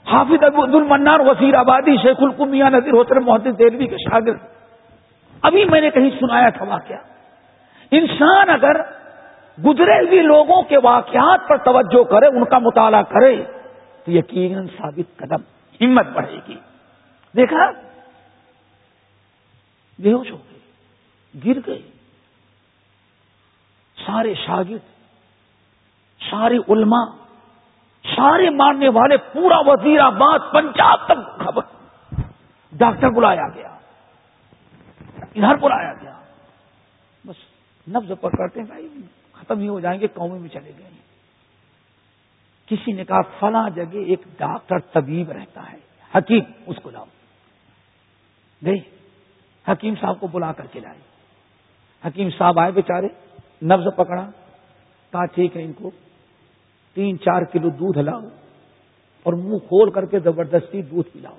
حافظ عبد المنار وزیر آبادی شیخ القمیہ نذیر ہوتر محدود دہلوی کے شاگرد۔ ابھی میں نے کہیں سنایا تھا واقعہ۔ انسان اگر گزرے ہوئے لوگوں کے واقعات پر توجہ کرے، ان کا مطالعہ کرے، تو یقیناً ثابت قدم ہمت بڑھے گی۔ دیکھا؟ بے ہوش ہو گئے، گر گئے۔ سارے شاگرد، سارے علماء، سارے ماننے والے پورا وزیر آباد پنجاب تک خبر۔ ڈاکٹر بلایا گیا ادھر بلایا گیا۔ نبز پکڑتے ہیں، بھائی ختم ہی ہو جائیں گے قومی میں چلے گئے کسی نے کہا، فلاں جگہ ایک ڈاکٹر طبیب رہتا ہے، حکیم، اس کو لاؤ۔ گئی حکیم صاحب کو بلا کر کے لائے۔ حکیم صاحب آئے بیچارے نبز پکڑا، کہا، ٹھیک ہے ان کو، تین چار کلو دودھ لاؤ اور منہ کھول کر کے زبردستی دودھ پلاؤ۔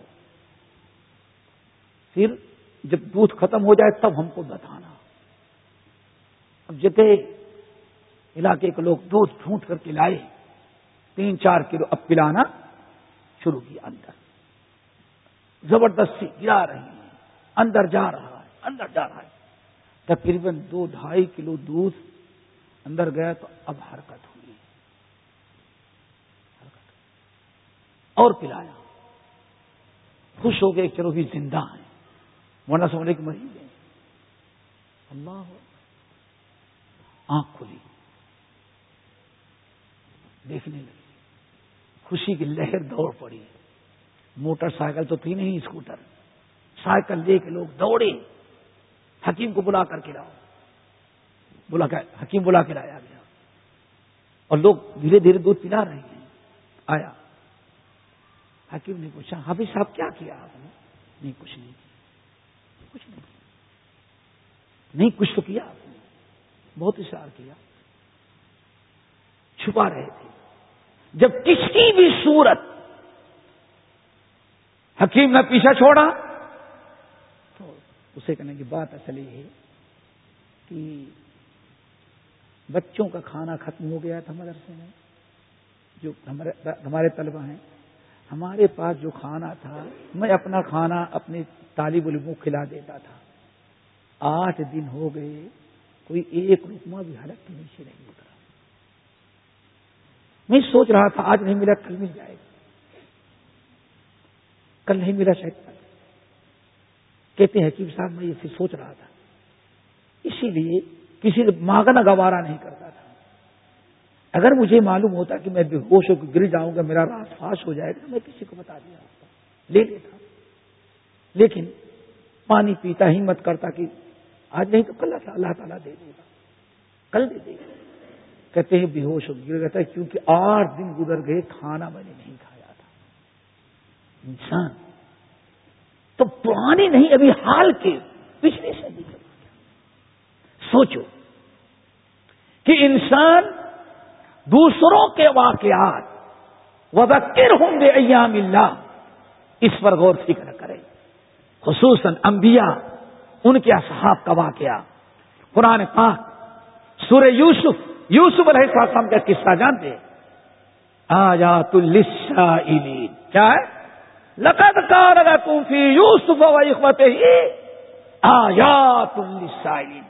پھر جب دودھ ختم ہو جائے، تب ہم کو بتانا۔ اب جگہ علاقے کے لوگ دودھ ڈھونڈ کر کے لائے۔ تین چار کلو اب پلانا شروع کیا اندر۔ زبردستی گرا رہی ہیں۔ اندر جا رہا ہے۔ اندر جا رہا ہے۔ تقریباً دو ڈھائی کلو دودھ اندر گیا تو اب حرکت ہوئی۔ اور پلایا۔ خوش ہو گئے چلو بھی زندہ ہیں۔ ورنہ سمجھے کہ مریض ہیں اللہ آنکھ کھلی۔ دیکھنے لگی۔ خوشی کی لہر دوڑ پڑی۔ موٹر سائیکل تو تھی نہیں، اسکوٹر۔ سائیکل لے کے لوگ دوڑے۔ حکیم کو بلا کر کے لاؤ۔ بلا کر، حکیم بلا کے لایا گیا۔ اور لوگ دھیرے دھیرے دودھ پلا رہے ہیں۔ آیا۔ حکیم نے پوچھا، حافظ صاحب، کیا کیا آپ نے؟ نہیں، کچھ نہیں کچھ نہیں نہیں، کچھ تو کیا آپ نے؟ بہت اشار کیا۔ چھپا رہے تھے۔ جب کسی بھی صورت حکیم نے پیچھا چھوڑا تو اسے کہنے کی بات اصل یہ ہے کہ بچوں کا کھانا ختم ہو گیا تھا مدرسے میں۔ جو ہمارے طلبہ ہیں، ہمارے پاس جو کھانا تھا، میں اپنا کھانا اپنے طالب علموں کھلا دیتا تھا۔ آٹھ دن ہو گئے۔ کوئی ایک رکما بھی حلق کے نیچے نہیں اترا میں سوچ رہا تھا آج نہیں ملا، کل مل جائے گا کل نہیں ملا شاید۔ کہتے ہیں حکیم صاحب، میں یہ پھر سوچ رہا تھا۔ اسی لیے کسی نے مانگنا گوارا نہیں کرتا تھا۔ اگر مجھے معلوم ہوتا کہ میں بے ہوش ہو کے گر جاؤں گا، میرا راز فاش ہو جائے گا، میں کسی کو بتا دیا۔ لے لیتا۔ لیکن پانی پیتا ہی مت کرتا کہ آج نہیں تو کل اللہ تعالیٰ دے دے گا۔ کل دے دے گا۔ کہتے ہیں بے ہوش ہو گر گیا کیونکہ آٹھ دن گزر گئے، کھانا میں نے نہیں کھایا تھا۔ انسان۔ تو پرانی نہیں، ابھی حال کے پچھلی صدی کے سوچو کہ انسان دوسروں کے واقعات وبکر ہوں گے ایام اللہ، اس پر غور فکر کرے۔ خصوصاً انبیاء۔ ان کے اصحاب کا واقعہ۔ قرآن پاک، سورہ یوسف یوسف علیہ السلام کا قصہ جانتے آجات الشاعلین کیا ہے؟ لقد کار تم فی یوسف وقت ہی آیات السائلین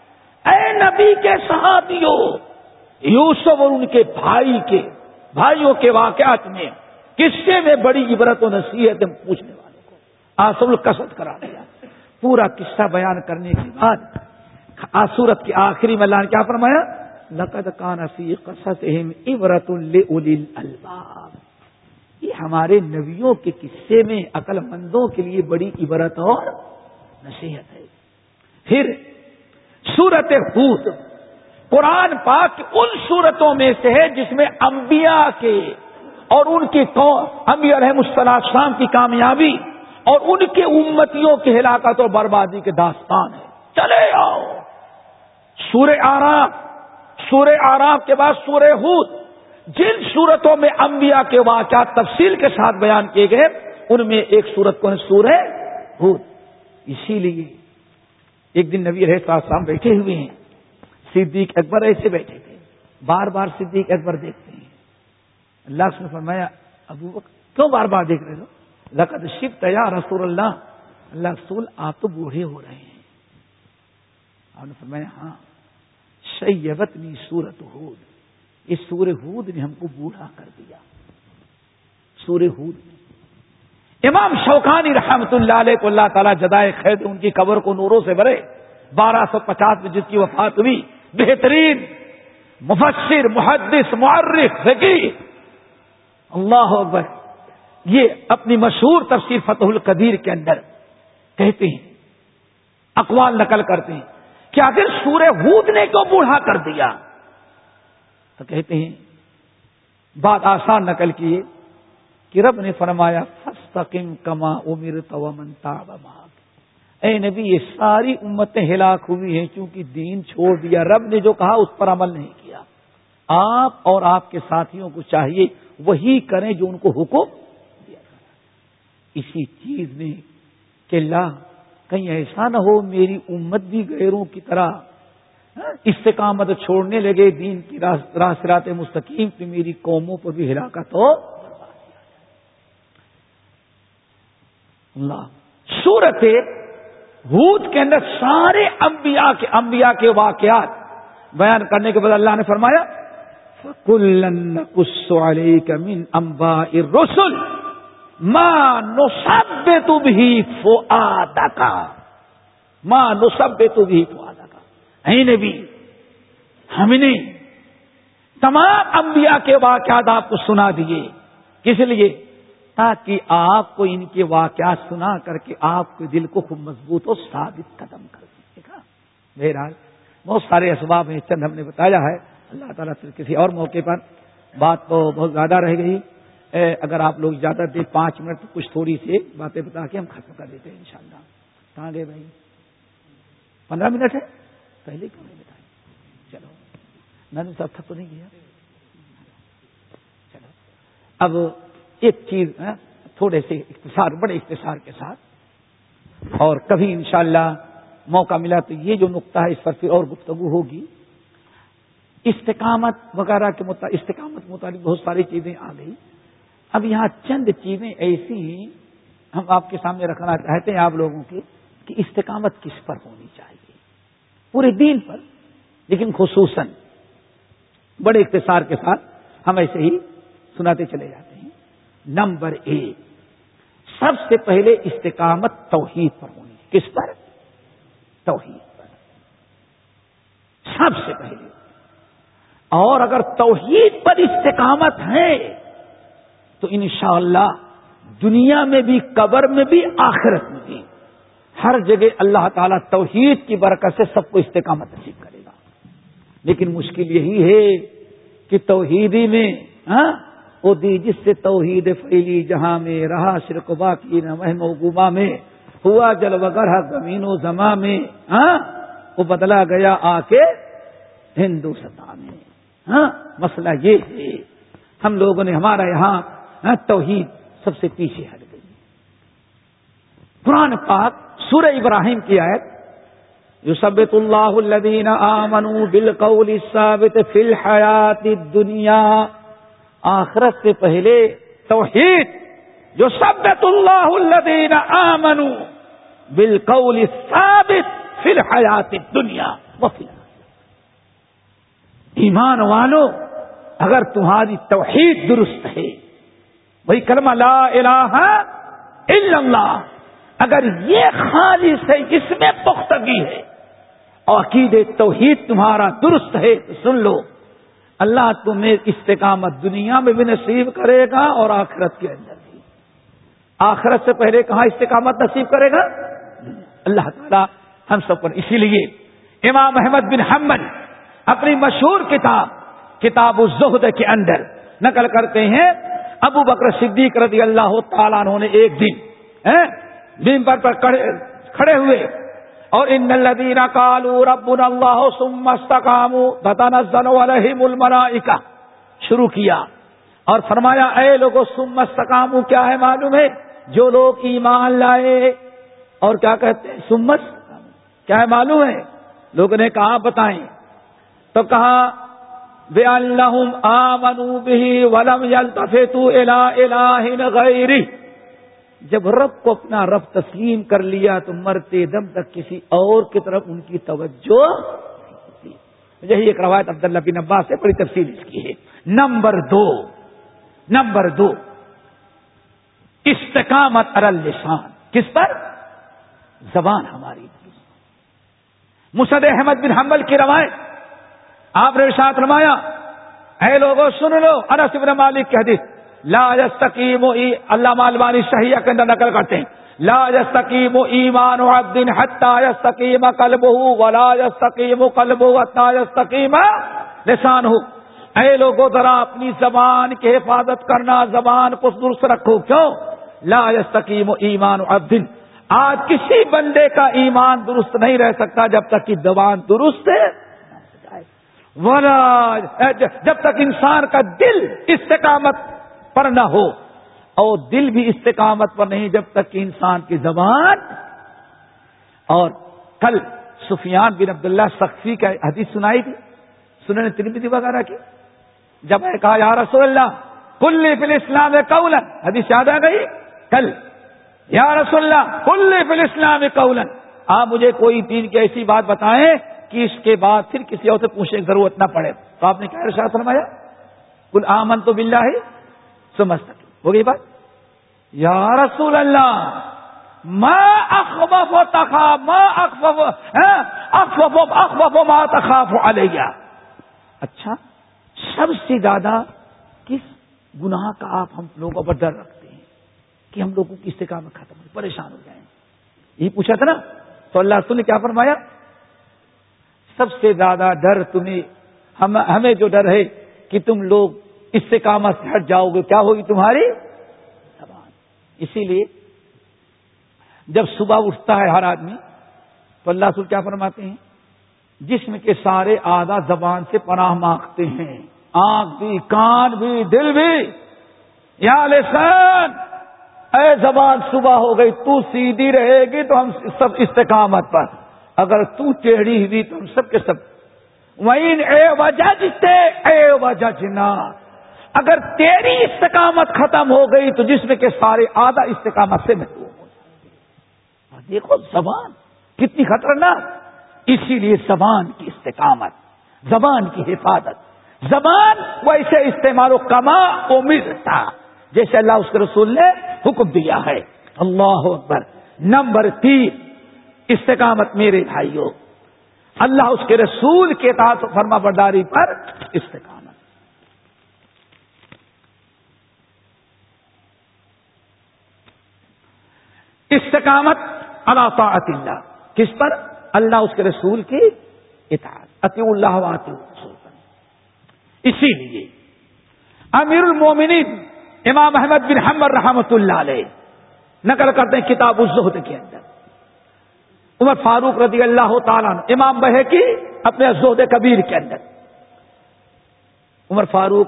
اے نبی کے صحابیوں، یوسف اور ان کے بھائی کے، بھائیوں کے واقعات میں قصے میں بڑی عبرت و نصیحت پوچھنے والوں کو آسل کسرت کرا دیا۔ پورا قصہ بیان کرنے کے بعد آسورت کے آخری میں اللہ نے کیا فرمایا؟ لقد کان فی قصص عبرت الباب یہ ہمارے نبیوں کے قصے میں عقل مندوں کے لیے بڑی عبرت اور نصیحت ہے۔ پھر سورت خود قرآن پاک ان صورتوں میں سے ہے جس میں انبیاء کے اور ان کی قوم امبی علیہ السلام کی کامیابی اور ان کے امتیوں کی ہلاکت اور بربادی کے داستان ہے چلے آؤ۔ سورہ آرام سورہ آرام کے بعد سورہ خود جن صورتوں میں انبیاء کے واقعات تفصیل کے ساتھ بیان کیے گئے، ان میں ایک صورت کو سورہ ہود۔ اسی لیے ایک دن نبی رہے صاحب بیٹھے ہوئے ہیں۔ صدیق اکبر ایسے بیٹھے تھے بار بار صدیق اکبر دیکھتے ہیں۔ اللہ سے فرمایا، ابو کیوں بار بار دیکھ رہے ہو؟ لقد شب تیا رسول اللہ۔ اللہ رسول، آپ تو بوڑھے ہو رہے ہیں۔ آپ نے فرمایا ہاں۔ شیبت نی سورت ہود۔ اس سور ہود نے ہم کو بوڑھا کر دیا۔ سور ہود نے۔ امام شوقانی رحمت اللہ علیہ کو اللہ تعالیٰ جدائے خیر ان کی قبر کو نوروں سے بھرے۔ بارہ سو پچاس میں جس کی وفات ہوئی، بہترین مفسر، محدث معرف ذکی اللہ اکبر۔ یہ اپنی مشہور تفسیر فتح القدیر کے اندر کہتے ہیں، اقوال نقل کرتے ہیں کہ اگر سورہ ہود نے کیوں بوڑھا کر دیا؟ تو کہتے ہیں، بات آسان نقل کیے کہ رب نے فرمایا فستقم کما امیر تو منتا اے نبی، یہ ساری امتیں ہلاک ہوئی ہیں کیونکہ دین چھوڑ دیا، رب نے جو کہا اس پر عمل نہیں کیا۔ آپ اور آپ کے ساتھیوں کو چاہیے وہی کریں جو ان کو حکم اسی چیز میں کہ اللہ کہیں ایسا نہ ہو، میری امت بھی غیروں کی طرح ہاں، استقامت چھوڑنے لگے، دین کی راسرات مستقیم پہ میری قوموں پر بھی ہلاکت ہو۔ اللہ، سورت ہود کے اندر سارے انبیاء کے انبیاء کے واقعات بیان کرنے کے بعد اللہ نے فرمایا کلن من امبا رسول ماں نسب تو بھی فو کا ماں نسب تو بھی فو کا نے بھی ہم نے تمام انبیاء کے واقعات آپ کو سنا دیے. کس لیے؟ تاکہ آپ کو ان کے واقعات سنا کر کے آپ کے دل کو خوب مضبوط اور ثابت قدم کر دیجیے گا بہرحال، بہت سارے اسباب ہیں چند ہم نے بتایا ہے. اللہ تعالیٰ سے کسی اور موقع پر بات تو بہت زیادہ رہ گئی. اگر آپ لوگ زیادہ دے پانچ منٹ کچھ تھوڑی سی باتیں بتا کے ہم ختم کر دیتے ہیں انشاءاللہ۔ کہاں گئے بھائی؟ پندرہ منٹ ہے؟ پہلے کیوں نہیں بتائیں چلو۔ میں نے سب تھک تو نہیں کیا چلو۔ اب ایک چیز ہاں، تھوڑے سے اختصار بڑے اختصار کے ساتھ۔ اور کبھی انشاءاللہ موقع ملا تو یہ جو نقطہ ہے، اس پر پھر اور گفتگو ہوگی۔ استقامت وغیرہ کے مطابق استقامت متعلق بہت ساری چیزیں آ گئی۔ اب یہاں چند چیزیں ایسی ہیں ہم آپ کے سامنے رکھنا چاہتے ہیں آپ لوگوں کی کہ استقامت کس پر ہونی چاہیے؟ پورے دین پر، لیکن خصوصاً بڑے اختصار کے ساتھ ہم ایسے ہی سناتے چلے جاتے ہیں۔ نمبر ایک، سب سے پہلے استقامت توحید پر ہونی کس پر؟ توحید پر۔ سب سے پہلے۔ اور اگر توحید پر استقامت ہے تو انشاءاللہ دنیا میں بھی، قبر میں بھی، آخرت میں بھی ہر جگہ اللہ تعالیٰ توحید کی برکت سے سب کو استقامت نصیب کرے گا۔ لیکن مشکل یہی ہے کہ توحیدی میں ہاں وہ دی جس سے توحید پھیلی جہاں میں رہا، شرک باقی نہ و گما میں ہوا، جل وغیرہ زمین و زماں میں ہاں وہ بدلا گیا آ کے ہندوستان میں۔ ہاں مسئلہ یہ ہے، ہم لوگوں نے ہمارا یہاں ہاں، توحید سب سے پیچھے ہٹ گئی۔ قرآن پاک سورہ ابراہیم کی آیت جو اللہ الدین آمنو بالقول ثابت فی الحیات دنیا آخرت سے پہلے توحید جو سبت اللہ الدین آمنو بالقول ثابت فی الحیات دنیا وہ فی ایمان والو، اگر تمہاری توحید درست ہے وہی کلمہ لا الہ الا اللہ۔ اگر یہ خالص ہے، اس میں پختگی ہے۔ اور عقید توحید تمہارا درست ہے تو سن لو۔ اللہ تمہیں استقامت دنیا میں بھی نصیب کرے گا اور آخرت کے اندر بھی۔ آخرت سے پہلے کہاں استقامت نصیب کرے گا؟ اللہ تعالیٰ ہم سب پر۔ اسی لیے امام محمد بن حمد اپنی مشہور کتاب کتاب الزہد کے اندر نقل کرتے ہیں۔ ابو بکر صدیق رضی اللہ تعالیٰ نے ایک دن ممبر پر کھڑے ہوئے، اور ان نلدین کالو رب اللہ سمستکام علیہم الملائکہ، شروع کیا اور فرمایا، اے لوگوں سمستکام کیا ہے معلوم ہے؟ جو لوگ ایمان لائے اور کیا کہتے ہیں؟ سمت کیا ہے معلوم ہے؟ لوگوں نے کہا بتائیں۔ تو کہا بے اللہ آمنو بھی ولم یلتفتو الہ الہ جب رب کو اپنا رب تسلیم کر لیا تو مرتے دم تک کسی اور کی طرف ان کی توجہ یہی ایک روایت عبداللہ بن عباس سے بڑی تفصیل اس کی ہے۔ نمبر دو نمبر دو، استقامت ارل کس پر؟ زبان ہماری۔ مسد احمد بن حنبل کی روایت۔ آپ نے ساتھ رمایا اے لوگوں سن لو، انس بن مالک کی حدیث، لا يستقيم اللہ مالوانی صحیح کے اندر نقل کرتے ہیں، لا يستقيم ایمان عبد حتى يستقيم قلبه ولا يستقيم قلبه حتى يستقيم لسانه اے لوگوں ذرا اپنی زبان کی حفاظت کرنا، زبان کو درست رکھو۔ کیوں؟ لا يستقيم ایمان عبد۔ آج کسی بندے کا ایمان درست نہیں رہ سکتا جب تک کہ زبان درست ہے۔ جب تک انسان کا دل استقامت پر نہ ہو، اور دل بھی استقامت پر نہیں، جب تک کہ انسان کی زبان، اور کل سفیان بن عبداللہ سخفی کا حدیث سنائی تھی سننے تربیتی وغیرہ کی، جب میں کہا، یا رسول اللہ کل فل اسلام قولن حدیث یاد آ گئی؟ کل، یا رسول اللہ کل فل اسلام قولن آپ مجھے کوئی دین کی ایسی بات بتائیں کہ اس کے بعد پھر کسی اور سے پوچھنے کی ضرورت نہ پڑے۔ تو آپ نے کیا ارشاد فرمایا؟ کل آمن تو بلّہ ہے سمجھ سکے ہو گئی بات؟ یا رسول اللہ اخبف و تخاف اخبف اخبف اخبف ما تخاف علیہ۔ اچھا سب سے زیادہ کس گناہ کا آپ ہم لوگوں پر ڈر رکھتے ہیں؟ کہ ہم لوگوں کی استقامت ختم ہو پریشان ہو جائیں۔ یہ پوچھا تھا نا؟ تو اللہ تم نے کیا فرمایا؟ سب سے زیادہ ڈر تمہیں ہمیں جو ڈر ہے کہ تم لوگ اس سے کام ہٹ جاؤ گے، کیا ہوگی تمہاری؟ زبان۔ اسی لیے جب صبح اٹھتا ہے ہر آدمی تو اللہ سر کیا فرماتے ہیں؟ جسم کے سارے آدھا زبان سے پناہ مانگتے ہیں۔ آنکھ بھی، کان بھی، دل بھی۔ یا لسان اے زبان صبح ہو گئی، تو سیدھی رہے گی، تو ہم سب استقامت پر۔ اگر تو ٹیڑھی ہوئی تو ہم سب کے سب وہیں اے وجہ جتے اے وجہ جنا۔ اگر تیری استقامت ختم ہو گئی تو جس میں کہ سارے آدھا استقامت سے محروم ہو جائیں دیکھو زبان کتنی خطرناک۔ اسی لیے زبان کی استقامت، زبان کی حفاظت۔ زبان ویسے استعمال و کما ملتا جیسے اللہ اس کے رسول نے حکم دیا ہے۔ اللہ اکبر۔ نمبر تین استقامت میرے بھائیوں اللہ اس کے رسول کے تحت فرما برداری پر استقامت۔ استقامت اللہ طاعت اللہ۔ کس پر؟ اللہ اس کے رسول کی اطاعت۔ اتی اللہ رسول۔ اسی لیے امیر المومنین امام احمد بن حمر رحمت اللہ علیہ نقل کرتے ہیں کتاب الزہد کے اندر۔ عمر فاروق رضی اللہ تعالیٰ امام بہ کی اپنے زہد کبیر کے اندر۔ عمر فاروق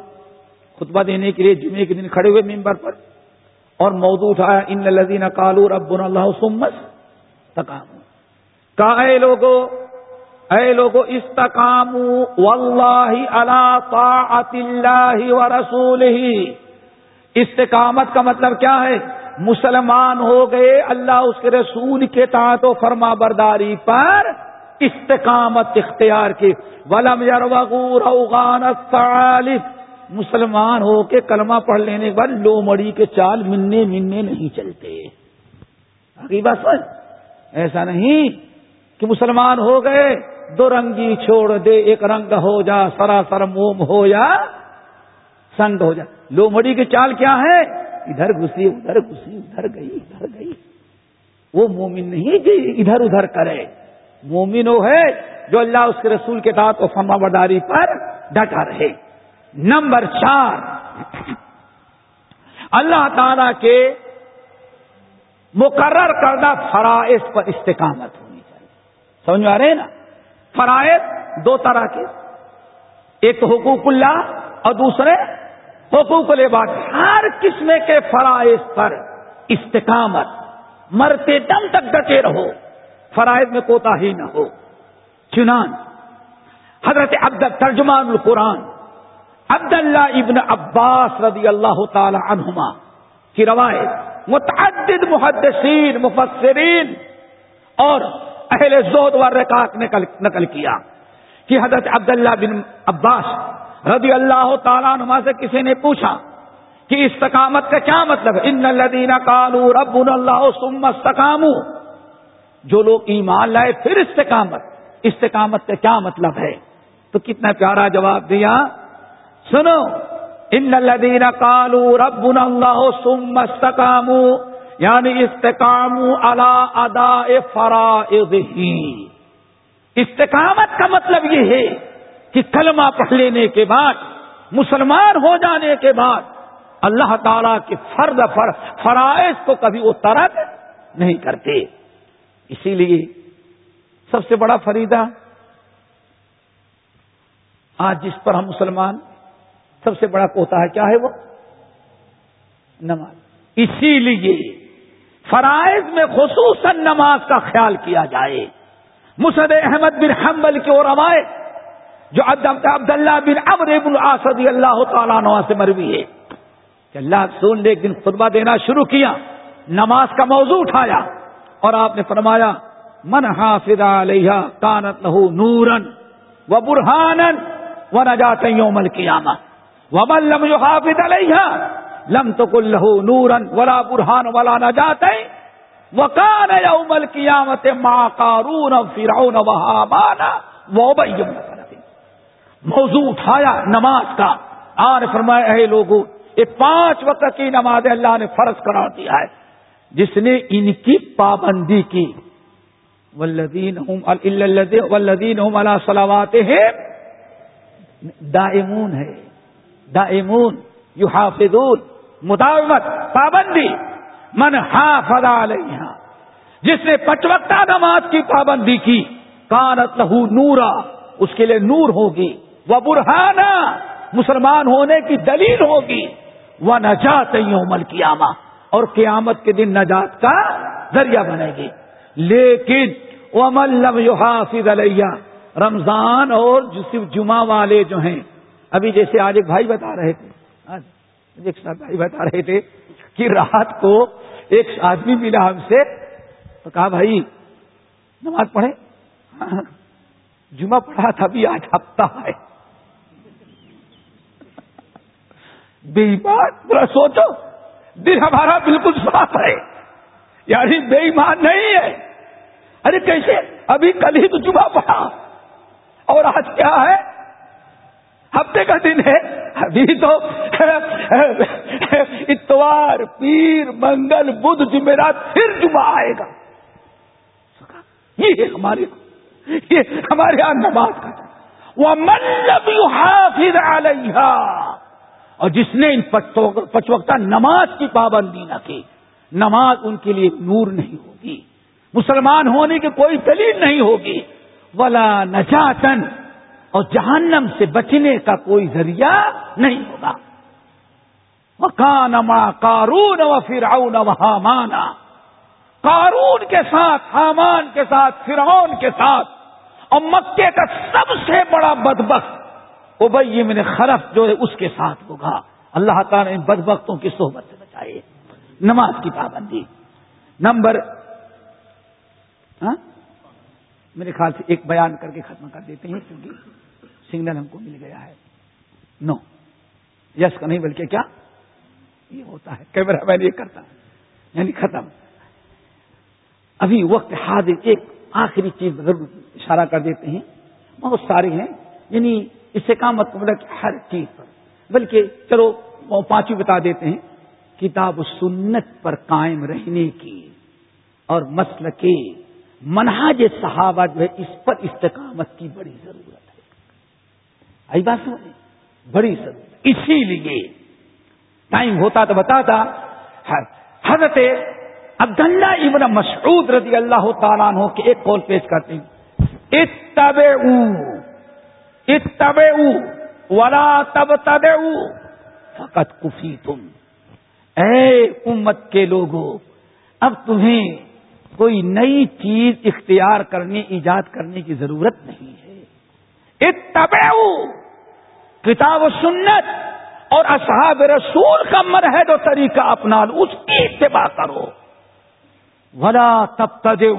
خطبہ دینے کے لیے جمعے کے دن کھڑے ہوئے ممبر پر، اور موضوع اٹھایا ان لذین کالو رب اللہ سمس تکام کا اے لوگو اے لوگو استقام واللہ علا طاعت اللہ و رسول استقامت کا مطلب کیا ہے؟ مسلمان ہو گئے، اللہ اس کے رسول کے تعت و فرما برداری پر استقامت اختیار کی۔ ولم یروغور اوغان الثالث۔ مسلمان ہو کے کلمہ پڑھ لینے کے بعد لو مڑی کے چال ملنے ملنے نہیں چلتے۔ بات سمجھ ایسا نہیں کہ مسلمان ہو گئے، دو رنگی چھوڑ دے، ایک رنگ ہو جا، سراسر موم ہو یا سنگ ہو جا۔ لو مڑی کی چال کیا ہے ادھر گھسی ادھر گھسی، ادھر گئی ادھر گئی۔ وہ مومن نہیں کہ ادھر ادھر کرے۔ مومن وہ ہے جو اللہ اس کے رسول کے ساتھ فرما برداری پر ڈٹا رہے۔ نمبر چار۔ اللہ تعالی کے مقرر کردہ فرائض پر استقامت ہونی چاہیے۔ سمجھ آ رہے ہیں نا؟ فرائض دو طرح کے۔ ایک تو حقوق اللہ اور دوسرے حقوق العباد ہر قسم کے فرائض پر استقامت، مرتے دم تک ڈٹے رہو، فرائض میں کوتا ہی نہ ہو۔ چنان حضرت عبد ترجمان القرآن، عبد اللہ ابن عباس رضی اللہ تعالی عنہما کی روایت، متعدد محدثین، مفسرین اور اہل زود و رکاق نے نقل کیا کہ حضرت عبداللہ بن عباس رضی اللہ تعالیٰ نما سے کسی نے پوچھا کہ استقامت کا کیا مطلب ہے؟ ان الدین کالو رب اللہ سم استقام جو لوگ ایمان لائے پھر استقامت۔ استقامت کا کیا مطلب ہے؟ تو کتنا پیارا جواب دیا۔ سنو، ان الدین کالو رب اللہ سم استقام یعنی استقام اللہ ادا فرائض استقامت کا مطلب یہ ہے کہ کلمہ پڑھ لینے کے بعد، مسلمان ہو جانے کے بعد اللہ تعالی کے فرد فر، فرائض کو کبھی وہ ترک نہیں کرتے۔ اسی لیے سب سے بڑا فریدہ، آج جس پر ہم مسلمان، سب سے بڑا کوتا ہے، کیا ہے وہ؟ نماز۔ اسی لیے فرائض میں خصوصاً نماز کا خیال کیا جائے۔ مسد احمد بن حنبل کی اور روایت جو عبداللہ بن امر بن آسدی اللہ تعالیٰ نواز سے مروی ہے کہ اللہ رسول نے ایک دن خطبہ دینا شروع کیا، نماز کا موضوع اٹھایا اور آپ نے فرمایا، من حافظ علیہ کانت لہو نورن و برہان و نجات یوم القیامہ ومن لم يحافظ علیہ لم تکل لہو نورن ولا برہان ولا نجات وکان یوم القیامت ما قارون فرعون و حامان و موضوع اٹھایا نماز کا۔ آر فرمایا، اے لوگوں یہ پانچ وقت کی نماز اللہ نے فرض کرا دیا ہے۔ جس نے ان کی پابندی کی۔ ولدین ولدین اللہ سلاوات ہے دائمون ہے۔ دائمون یو حافظون مداومت، پابندی۔ من حافظ علیہ جس نے پچوکتا نماز کی پابندی کی کانت لہو نورا۔ اس کے لیے نور ہوگی۔ وہ برہانہ مسلمان ہونے کی دلیل ہوگی۔ وہ نجات عمل قیامہ اور قیامت کے دن نجات کا ذریعہ بنے گی۔ لیکن وہ لم حافظ علیہ رمضان اور صرف جمعہ والے جو ہیں، ابھی جیسے آج ایک بھائی بتا رہے تھے ایک بھائی بتا رہے تھے کہ رات کو ایک آدمی ملا ہم سے، تو کہا، بھائی، نماز پڑھے جمعہ پڑھا تھا، ابھی آج ہفتہ ہے۔ بے ایمان ذرا سوچو، دل ہمارا بالکل صاف ہے۔ یعنی بے ایمان نہیں ہے۔ ارے کیسے؟ ابھی کل ہی تو جمعہ پڑا۔ اور آج کیا ہے؟ ہفتے کا دن ہے۔ ابھی تو اتوار، پیر، منگل، بدھ، جمعرات، پھر جمعہ آئے گا۔ یہ ہمارے یہ ہمارے یہاں نماز کا۔ وہ ملب حافظ علیہ اور جس نے ان پچوکتا نماز کی پابندی نہ کی، نماز ان کے لیے نور نہیں ہوگی۔ مسلمان ہونے کی کوئی دلیل نہیں ہوگی۔ ولا نجاتن اور جہنم سے بچنے کا کوئی ذریعہ نہیں ہوگا۔ مکان ما کارون و فرعون و حامانا کارون کے ساتھ، حامان کے ساتھ، فرعون کے ساتھ۔ اور مکے کا سب سے بڑا بدبخت ابئی میں نے خرف جو ہے اس کے ساتھ ہوگا۔ اللہ تعالیٰ نے ان بدبختوں کی صحبت سے بچائے۔ نماز کی پابندی۔ نمبر ہاں؟ میرے خیال سے ایک بیان کر کے ختم کر دیتے ہیں کیونکہ سگنل ہم کو مل گیا ہے۔ نو۔ یس کا نہیں، بلکہ کیا؟ یہ ہوتا ہے۔ کیمرہ مین یہ کرتا ہے یعنی ختم۔ ابھی وقت حاضر، ایک آخری چیز ضرور اشارہ کر دیتے ہیں۔ بہت سارے ہیں۔ یعنی اس سے کام مطلب کہ ہر چیز پر۔ بلکہ چلو پانچویں بتا دیتے ہیں، کتاب و سنت پر قائم رہنے کی اور مسل کے منہاج صحابہ جو ہے، اس پر استقامت کی بڑی ضرورت ہے۔ آئی بات سمجھ بڑی ضرورت۔ اسی لیے ٹائم ہوتا تو بتاتا حضرت عبداللہ ابن مسعود رضی اللہ تعالیٰ عنہ کے ایک کال پیش کرتے ہیں۔ اتب ولا تب تب فقط کفی تم اے امت کے لوگوں اب تمہیں کوئی نئی چیز اختیار کرنے، ایجاد کرنے کی ضرورت نہیں ہے۔ اتبعو کتاب و سنت اور اصحاب رسول کا مرحد و طریقہ اپنا لو اس کی اتباع کرو۔ ولا تب تجے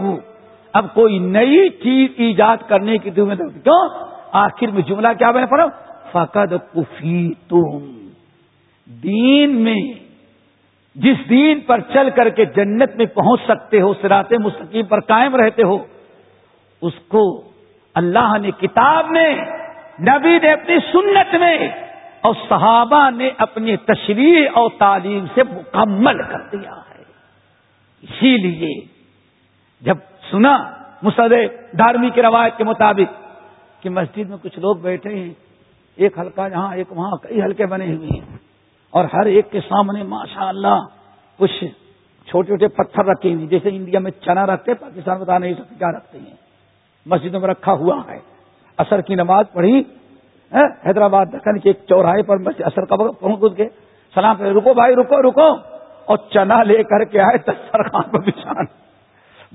اب کوئی نئی چیز ایجاد کرنے کی تمہیں کیوں؟ آخر میں جملہ کیا بنے پڑو فقد کفی تم دین میں، جس دین پر چل کر کے جنت میں پہنچ سکتے ہو سراط مستقیم پر قائم رہتے ہو، اس کو اللہ نے کتاب میں، نبی نے اپنی سنت میں، اور صحابہ نے اپنی تشریح اور تعلیم سے مکمل کر دیا ہے۔ اسی لیے، جب سنا مسد دھارمی کی روایت کے مطابق کہ مسجد میں کچھ لوگ بیٹھے ہیں، ایک ہلکا جہاں ایک وہاں، کئی ہلکے بنے ہوئے ہیں۔ اور ہر ایک کے سامنے ماشاء اللہ کچھ چھوٹے چھوٹے پتھر رکھے ہوئے جیسے انڈیا میں چنا رکھتے پاکستان بتا نہیں سکتے کیا رکھتے ہیں۔ مسجدوں میں رکھا ہوا ہے۔ اثر کی نماز پڑھی ہاں، حیدرآباد دکن کے ایک چوراہے پر مسجد اثر کا پہنچ کے سلام پہ رکو بھائی، رکو رکو۔ اور چنا لے کر کے آئے دستر خان پر بچھان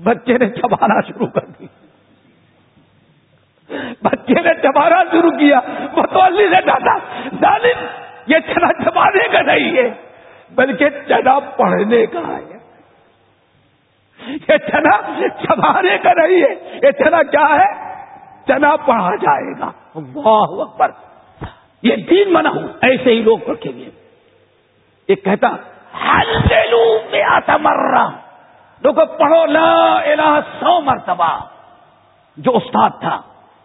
بچے نے چبانا شروع کر دی بچے نے چبانا شروع کیا، متولی نے ڈالا ڈالی یہ چنا چبانے کا نہیں ہے، بلکہ چنا پڑھنے کا ہے۔ یہ چنا چبانے کا نہیں ہے، یہ چنا کیا ہے؟ چنا پڑھا جائے گا۔ واہ اکبر۔ یہ دین بنا ہوں ایسے ہی لوگ رکھیں گے یہ کہتا میں آتا مر رہا دیکھو، پڑھو لا الہ سو مرتبہ۔ جو استاد تھا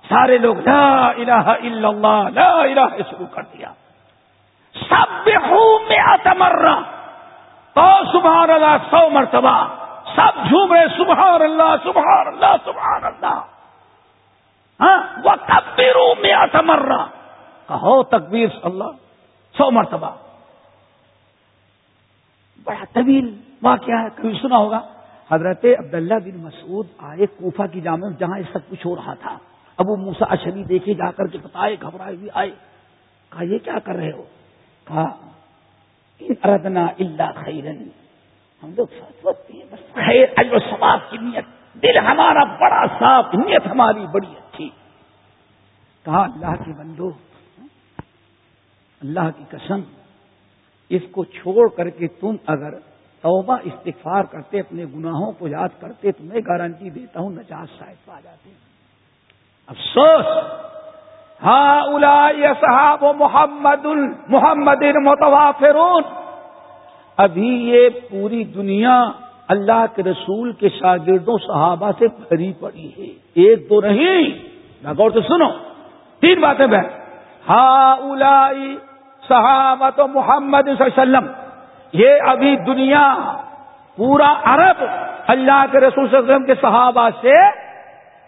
سارے لوگ لا الہ الا اللہ، لا الہ شروع کر دیا۔ سب میں آتمر تو سبحان اللہ، سو مرتبہ۔ سب جھوم رہے، سبحان اللہ سبحان اللہ سبحان اللہ۔ ہاں؟ وہ تبدیر میں آتمر کہو تکبیر اللہ، سو مرتبہ۔ بڑا طویل واقعہ ہے، کبھی سنا ہوگا۔ حضرت عبداللہ بن مسعود آئے کوفہ کی جامع، جہاں یہ سب کچھ ہو رہا تھا۔ ابو موسا اشلی دیکھے جا کر کے بتائے، گھبرائے بھی آئے۔ کہا، یہ کیا کر رہے ہو؟ کہا اردنا اللہ خیرن۔ ہم لوگ ہیں بس خیر، اجر ثواب کی نیت۔ دل ہمارا بڑا صاف، نیت ہماری بڑی اچھی۔ کہا، اللہ کے بندو، اللہ کی قسم، اس کو چھوڑ کر کے تم اگر توبہ، استغفار کرتے، اپنے گناہوں کو یاد کرتے، تو میں گارنٹی دیتا ہوں، نجات شاید پا جاتے۔ افسوس۔ ہاں صحاب محمد محمد متوافرون ابھی یہ پوری دنیا اللہ کے رسول کے شاگردوں، صحابہ سے بھری پڑی ہے۔ ایک دو نہیں غور تو سنو۔ تین باتیں بہن۔ ہا صحابت محمد صلی اللہ علیہ وسلم۔ یہ ابھی دنیا پورا عرب اللہ کے رسول صلی اللہ علیہ وسلم کے صحابہ سے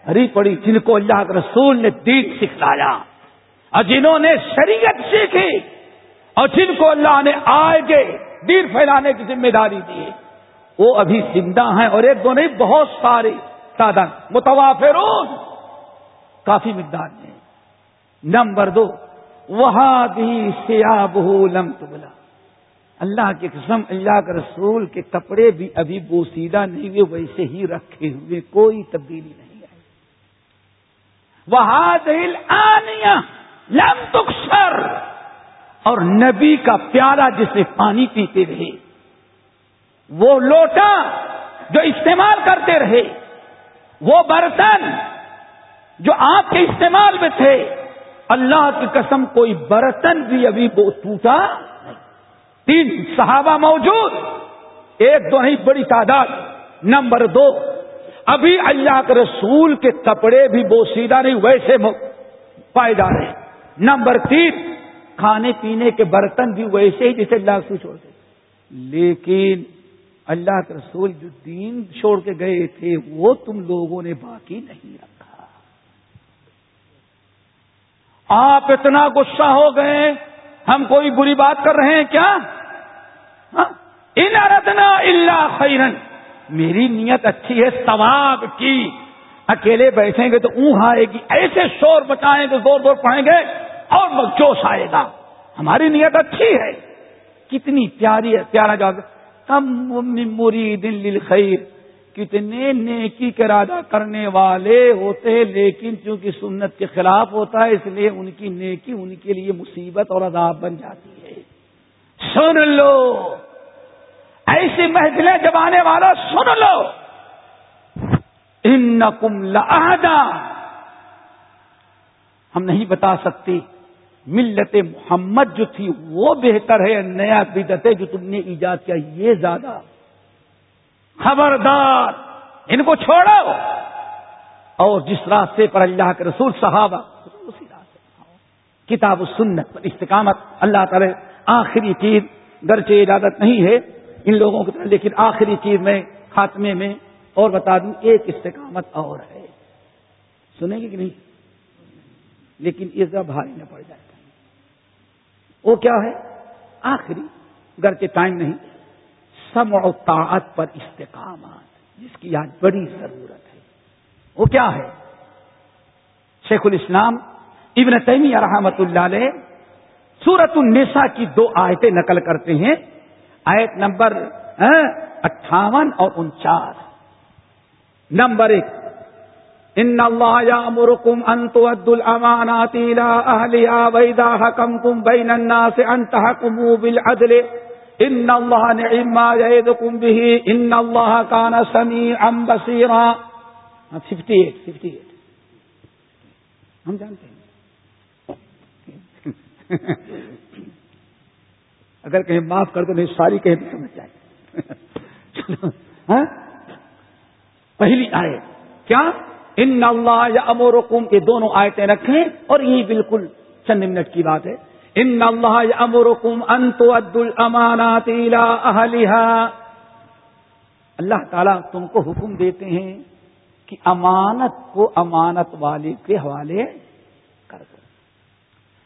ہری پڑی جن کو اللہ کے رسول نے دین سکھلایا اور جنہوں نے شریعت سیکھی اور جن کو اللہ نے آئے گے دین پھیلانے کی ذمہ داری دی وہ ابھی زندہ ہیں اور ایک دو نہیں، بہت سارے تعداد متوافر کافی مقدار میں۔ نمبر دو، وہاں بھی سیاب بہو لم تبلا اللہ کے قسم، اللہ کے رسول کے کپڑے بھی ابھی بوسیدہ نہیں ہوئے، ویسے ہی رکھے ہوئے، کوئی تبدیلی نہیں۔ وہ دل آنیا لم تکسر اور نبی کا پیارا جسے پانی پیتے رہے، وہ لوٹا جو استعمال کرتے رہے، وہ برتن جو آپ کے استعمال میں تھے، اللہ کی قسم کوئی برتن بھی ابھی وہ ٹوٹا تین صحابہ موجود، ایک دو نہیں، بڑی تعداد، نمبر دو ابھی اللہ کے رسول کے کپڑے بھی بوسیدہ نہیں، ویسے پائے جا رہے ہیں۔ نمبر تین، کھانے پینے کے برتن بھی ویسے ہی جسے اللہ سے چھوڑتے لیکن اللہ کے رسول جو دین چھوڑ کے گئے تھے، وہ تم لوگوں نے باقی نہیں رکھا۔ آپ اتنا غصہ ہو گئے، ہم کوئی بری بات کر رہے ہیں کیا؟ ہاں؟ ان اردنا اللہ خیرن۔ میری نیت اچھی ہے، ثواب کی۔ اکیلے بیٹھیں گے تو اون آئے گی۔ ایسے شور بچائیں گے، زور زور پڑھیں گے اور جوش آئے گا۔ ہماری نیت اچھی ہے۔ کتنی پیاری ہے، پیارا جواب کم مرید للخیر۔ کتنے نیکی کا ارادہ کرنے والے ہوتے، لیکن چونکہ سنت کے خلاف ہوتا ہے، اس لیے ان کی نیکی ان کے لیے مصیبت اور عذاب بن جاتی ہے۔ سن لو۔ ایسی محفلیں جبانے والا سن لو۔ ان کم ہم نہیں بتا سکتے ملت محمد جو تھی وہ بہتر ہے، نیا بدت ہے جو تم نے ایجاد کیا، یہ زیادہ۔ خبردار، ان کو چھوڑو۔ اور جس راستے پر اللہ کے رسول صحابہ، اسی راستے کتاب و سنت پر استقامت، اللہ تعالی، آخری چیز گرچہ اجازت نہیں ہے ان لوگوں کی طرح، لیکن آخری چیز میں، خاتمے میں، اور بتا دوں، ایک استقامت اور ہے۔ سنیں گے کہ نہیں؟ لیکن یہ ذرا بھاری نہ پڑ جائے۔ وہ کیا ہے؟ آخری گرچہ ٹائم نہیں سم و طاعت پر استقامات جس کی آج بڑی ضرورت ہے۔ وہ کیا ہے؟ شیخ الاسلام ابن تیمی رحمت اللہ علیہ سورت النساء کی دو آیتیں نقل کرتے ہیں۔ آیت نمبر ہاں، اٹھاون اور انچاس نمبر ایک، ان اللہ یامرکم ان تؤدوا الامانات الى اهلها واذا حكمتم بين الناس ان تحكموا بالعدل، ان اللہ نعم ما يعظكم به ان اللہ كان سميعا بصيرا 58 58 ہم جانتے ہیں۔ اگر کہیں معاف کر دو، نہیں، ساری کہیں سمجھ جائے ہاں؟ پہلی آئے کیا؟ ان اللہ یا امورکم یہ دونوں آیتیں رکھیں اور یہی بالکل چند منٹ کی بات ہے۔ ان اللہ یا امورکم انتو اد المانات اللہ تعالیٰ تم کو حکم دیتے ہیں کہ امانت کو امانت والے کے حوالے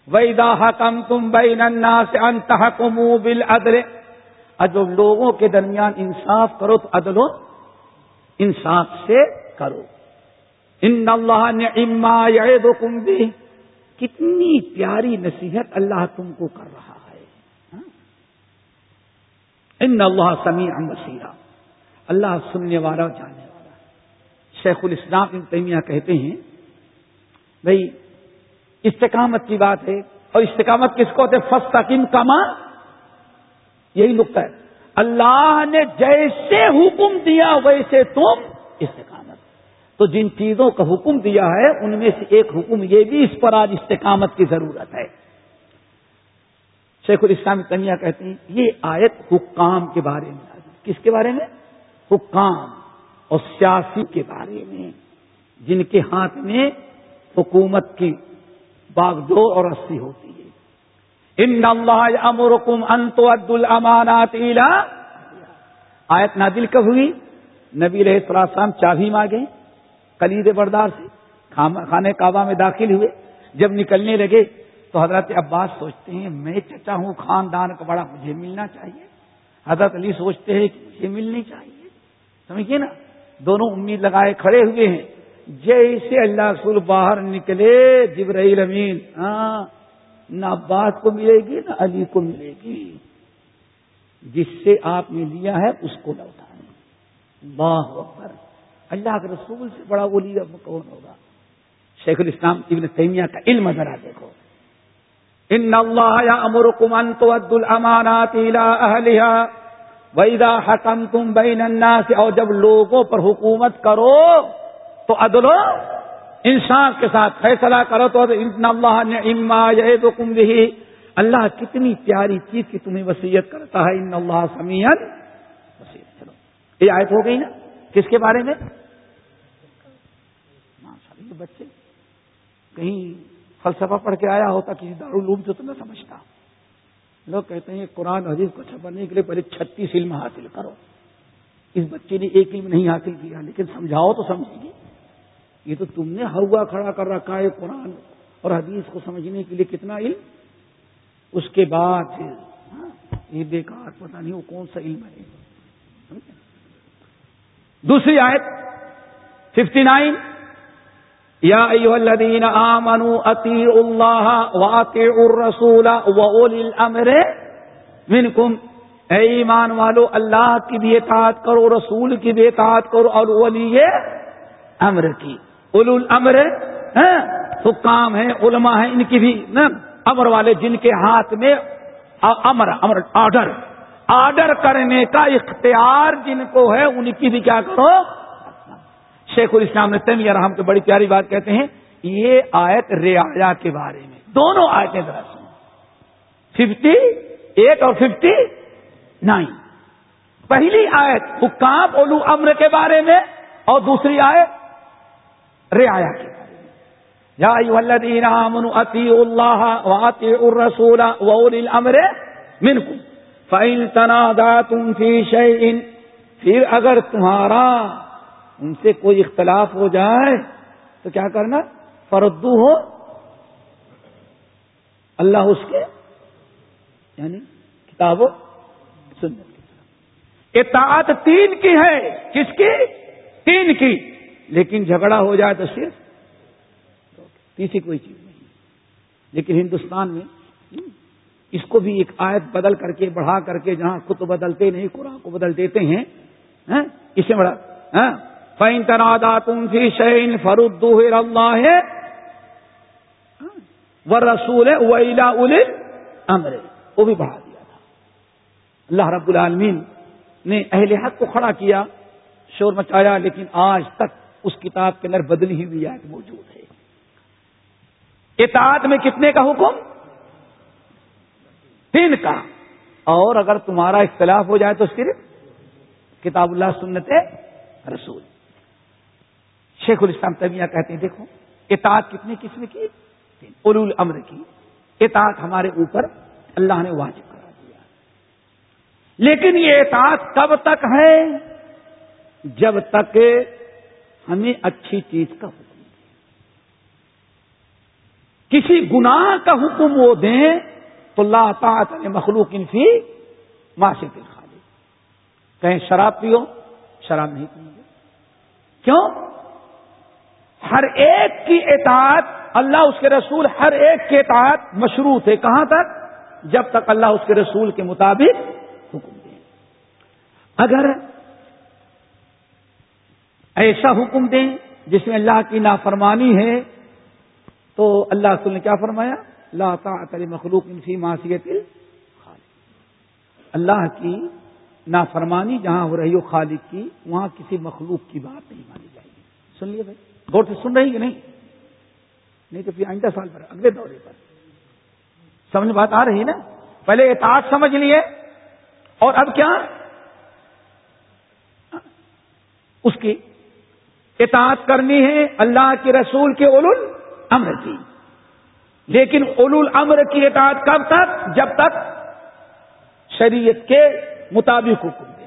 ویدا حکم تم بین سے انتہ کمو بل ادر جب لوگوں کے درمیان انصاف کرو تو عدل انصاف سے کرو۔ ان اللہ نے اما بھی کتنی پیاری نصیحت اللہ تم کو کر رہا ہے۔ ان اللہ سمیع بصیرہ اللہ سننے والا جاننے والا۔ شیخ الاسلام ابن تیمیہ کہتے ہیں بھائی استقامت کی بات ہے اور استقامت کس کو ہوتے فسطین کما، یہی نقطہ ہے۔ اللہ نے جیسے حکم دیا ویسے تم استقامت۔ تو جن چیزوں کا حکم دیا ہے، ان میں سے ایک حکم یہ بھی اس پر آج استقامت کی ضرورت ہے۔ شیخ الاسلام کنیا کہتے ہیں، یہ آیت حکام کے بارے میں کس کے بارے میں؟ حکام اور سیاسی کے بارے میں۔ جن کے ہاتھ میں حکومت کی باغڈور اور رسی ہوتی ہے۔ ان اللہ امرکم انت عد المانات آیت نادل کب ہوئی؟ نبی رہے السلام چابی مانگے کلید بردار سے خانے کعبہ میں داخل ہوئے۔ جب نکلنے لگے تو حضرت عباس سوچتے ہیں، میں چچا ہوں، خاندان کا بڑا مجھے ملنا چاہیے۔ حضرت علی سوچتے ہیں کہ مجھے ملنی چاہیے۔ سمجھیے نا، دونوں امید لگائے کھڑے ہوئے ہیں۔ جیسے اللہ رسول باہر نکلے، جبرائیل امین ہاں نہ عباس کو ملے گی، نہ علی کو ملے گی۔ جس سے آپ نے لیا ہے، اس کو لوٹائیں باہ اکبر۔ اللہ کے رسول سے بڑا ولی کون ہوگا؟ شیخ الاسلام ابن تیمیہ کا علم ذرا دیکھو۔ ان اللہ یا امر کمن تو عد المانات ویدا حکم تم بین الناس، اور جب لوگوں پر حکومت کرو تو عدلو انسان کے ساتھ فیصلہ کرو تو ان اللہ نے اما کم بھی اللہ کتنی پیاری چیز کی تمہیں وسیعت کرتا ہے. ان اللہ سمیت وسیعت چلو. یہ آیت ہو گئی نا؟ کس کے بارے میں؟ بچے کہیں فلسفہ پڑھ کے آیا ہوتا، کسی دارالعلوم سے تو نہ سمجھتا. لوگ کہتے ہیں، قرآن حدیث کو چھپانے کے لیے پہلے چھتیس علم حاصل کرو. اس بچے نے ایک علم نہیں حاصل کیا، لیکن سمجھاؤ تو سمجھے گی یہ تو تم نے ہوا کھڑا کر رکھا ہے قرآن اور حدیث کو سمجھنے کے لیے کتنا علم؟ اس کے بعد ہاں، یہ بیکار پتہ نہیں وہ کون سا علم ہے۔ دوسری آیت ففٹی نائن یا ایوہ الذین آمنوا اطیعوا اللہ واطیعوا الرسول وعولی الامر منکم۔ اے ایمان والو، اللہ کی بھی اطاعت کرو، رسول کی بھی اطاعت کرو اور ولی امر کی۔ اولو الامر ہاں، حکام ہیں علماء ہیں ان کی بھی امر والے جن کے ہاتھ میں امر امر آرڈر۔ آرڈر کرنے کا اختیار جن کو ہے ان کی بھی کیا کرو؟ شیخ الاسلام نے تیمیہ رحم کے بڑی پیاری بات کہتے ہیں یہ آیت ریا کے بارے میں۔ دونوں آیتیں ذرا سن ففٹی ایٹ اور ففٹی نائن۔ پہلی آیت حکام اولو امر کے بارے میں اور دوسری آیت ریا کے بارے میں یا الذین آمنوا اطیعوا اللہ واطیعوا الرسول واولی الامر منکم فَإِن تَنَادَاتُمْ فِي شَيْءٍ، پھر اگر تمہارا ان سے کوئی اختلاف ہو جائے، تو کیا کرنا؟ فردو ہو اللہ اس کے یعنی کتابوں سنت اطاعت تین کی ہے، کس کی؟ تین کی۔ لیکن جھگڑا ہو جائے تو صرف تیسری کوئی چیز نہیں۔ لیکن ہندوستان میں اس کو بھی ایک آیت بدل کر کے بڑھا کر کے جہاں خود بدلتے نہیں، قرآن کو بدل دیتے ہیں ہاں، اس سے بڑا ہاں۔ فین تنادا تم سی شعین فرود اللہ ہے ہاں، وہ رسول ہے ویلا ال امر وہ بھی بڑھا دیا تھا۔ اللہ رب العالمین نے اہل حق کو کھڑا کیا، شور مچایا، لیکن آج تک اس کتاب کے اندر بدلی ہوئی آیت موجود ہے۔ اطاعت میں کتنے کا حکم؟ تین کا۔ اور اگر تمہارا اختلاف ہو جائے تو صرف کتاب اللہ، سنت رسول۔ شیخ الاسلام طبیعہ کہتے ہیں، دیکھو، اطاعت کتنے قسم کی؟ اولول امر کی۔ اطاعت ہمارے اوپر اللہ نے واجب کرا دیا۔ لیکن یہ اطاعت کب تک ہے؟ جب تک ہمیں اچھی چیز کا حکم کسی گناہ کا حکم وہ دیں تو اللہ تعاط مخلوق انفی معاشی خالی کہیں شراب پیو، شراب نہیں پیئیں گے۔ کیوں؟ ہر ایک کی اطاعت، اللہ اس کے رسول ہر ایک کے اطاعت مشروط ہے کہاں تک؟ جب تک اللہ اس کے رسول کے مطابق حکم دے اگر ایسا حکم دیں جس میں اللہ کی نافرمانی ہے تو اللہ رسول نے کیا فرمایا؟ لا طاعت مخلوق انفی معصیت اللہ کی نافرمانی جہاں ہو رہی ہو خالق کی، وہاں کسی مخلوق کی بات نہیں مانی جائے گی۔ سن لیے بھائی، غور سے سن رہی کہ نہیں؟ نہیں تو پھر آئندہ سال پر، اگلے دورے پر۔ سمجھ بات آ رہی ہے نا؟ پہلے اطاعت سمجھ لیے۔ اور اب کیا؟ اس کی اطاعت کرنی ہے اللہ کے رسول کے اولول امر کی۔ لیکن اولول امر کی اطاعت کب تک؟ جب تک شریعت کے مطابق حکم دیں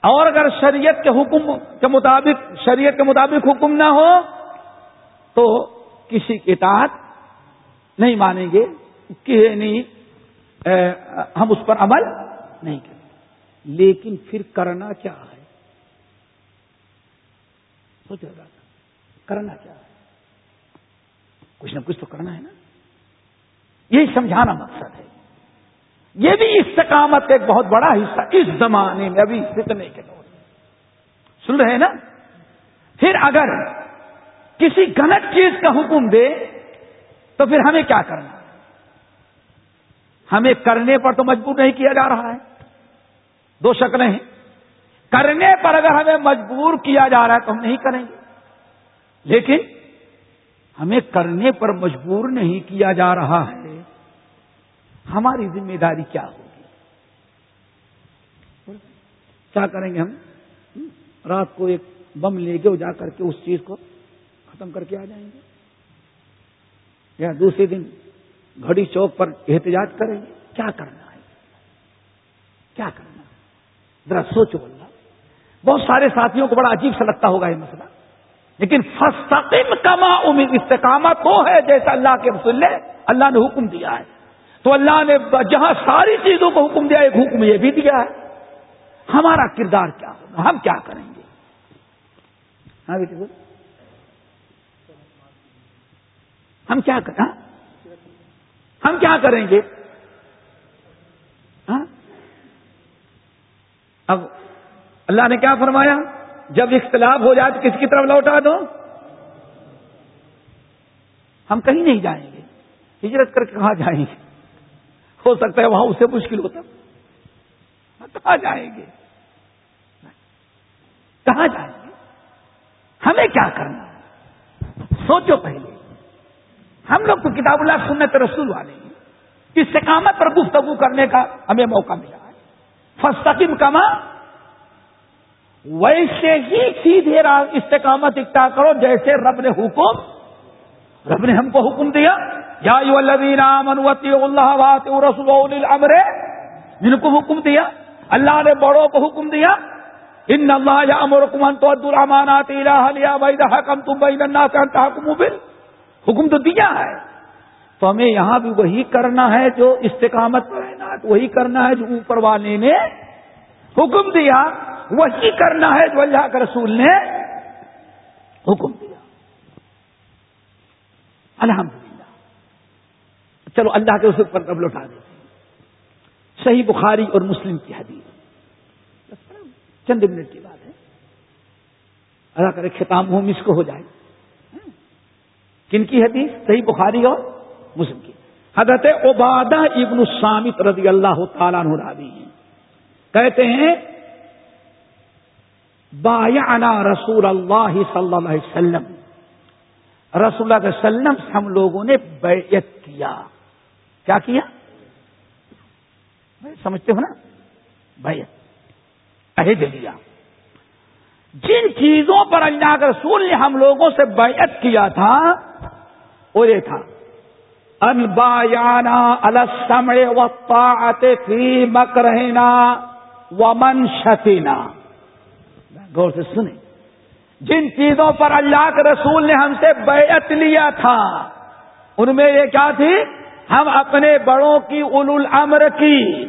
اور اگر شریعت کے حکم کے مطابق، شریعت کے مطابق حکم نہ ہو، تو کسی کی اطاعت نہیں مانیں گے۔ کہ نہیں ہم اس پر عمل نہیں کریں۔ لیکن پھر کرنا کیا ہے؟ سوچ رہا کرنا کیا ہے؟ کچھ نہ کچھ تو کرنا ہے نا۔ یہی سمجھانا مقصد ہے۔ یہ بھی استقامت کا ایک بہت بڑا حصہ اس زمانے میں، ابھی فتنے کے دور میں۔ سن رہے ہیں نا؟ پھر اگر کسی غلط چیز کا حکم دے، تو پھر ہمیں کیا کرنا؟ ہمیں کرنے پر تو مجبور نہیں کیا جا رہا ہے۔ دو شکلیں ہیں۔ کرنے پر اگر ہمیں مجبور کیا جا رہا ہے تو ہم نہیں کریں گے۔ لیکن ہمیں کرنے پر مجبور نہیں کیا جا رہا ہے، ہماری ذمہ داری کیا ہوگی؟ کیا کریں گے ہم؟ رات کو ایک بم لے کے جا کر کے اس چیز کو ختم کر کے آ جائیں گے۔ یا دوسرے دن گھڑی چوک پر احتجاج کریں گے۔ کیا کرنا ہے؟ کیا کرنا ذرا سوچو۔ اللہ بہت سارے ساتھیوں کو بڑا عجیب سا لگتا ہوگا یہ مسئلہ۔ لیکن فستقم کما امید استقامت وہ ہے جیسا اللہ کے رسول نے، اللہ نے حکم دیا ہے۔ تو اللہ نے جہاں ساری چیزوں کو حکم دیا، ایک حکم یہ بھی دیا ہے۔ ہمارا کردار کیا ہوگا؟ ہم کیا کریں گے؟ ہاں بیٹے ہم کیا کریں ہاں؟ ہم کیا کریں گے؟ ہاں؟ اب اللہ نے کیا فرمایا؟ جب اختلاف ہو جائے تو کس کی طرف لوٹا دو؟ ہم کہیں نہیں جائیں گے۔ ہجرت کر کے کہاں جائیں گے؟ ہو سکتا ہے وہاں اسے مشکل ہوتا کہاں جائیں گے؟ کہاں جائیں گے؟ ہمیں کیا کرنا سوچو پہلے۔ ہم لوگ تو کتاب اللہ، سنت رسول والے ہیں۔ استقامت پر گفتگو کرنے کا ہمیں موقع ملا ہے۔ فستقیم کما ویسے ہی سیدھے استقامت اکتا کرو، جیسے رب نے حکم، رب نے ہم کو حکم دیا۔ یا منوتی اللہ رسول الامر، جن کو حکم دیا۔ اللہ نے بڑوں کو حکم دیا۔ ان اللہ یا امر حکمن تو عبدالرحمانات حکم تم بھائی حکم تو دیا ہے۔ تو ہمیں یہاں بھی وہی کرنا ہے جو استقامت پر ہے وہی کرنا ہے جو اوپر والے نے حکم دیا۔ وہی کرنا ہے جو اللہ کے رسول نے حکم دیا۔ الحمدللہ۔ چلو اللہ کے اس پر اب لوٹا دیتے صحیح بخاری اور مسلم کی حدیث۔ چند منٹ کی بات ہے۔ اللہ کرے ختام ہو مس کو ہو جائے۔ کن کی حدیث؟ صحیح بخاری اور مسلم کی۔ حضرت عبادہ ابن السامت رضی اللہ تعالیٰ راوی ہیں کہتے ہیں بایا رسول اللہ صلی اللہ علیہ وسلم. رسول اللہ علیہ وسلم سے ہم لوگوں نے بیعت کیا۔ کیا کیا؟ سمجھتے ہو نا؟ بیعت۔ عہد لیا۔ جن چیزوں پر اللہ کے رسول نے ہم لوگوں سے بیعت کیا تھا، وہ یہ تھا۔ البایانا السمع والطاعت فی مکرہنا ومن شتینا غور سے سنیں۔ جن چیزوں پر اللہ کے رسول نے ہم سے بیعت لیا تھا، ان میں یہ کیا تھی؟ ہم اپنے بڑوں کی اول الامر کی،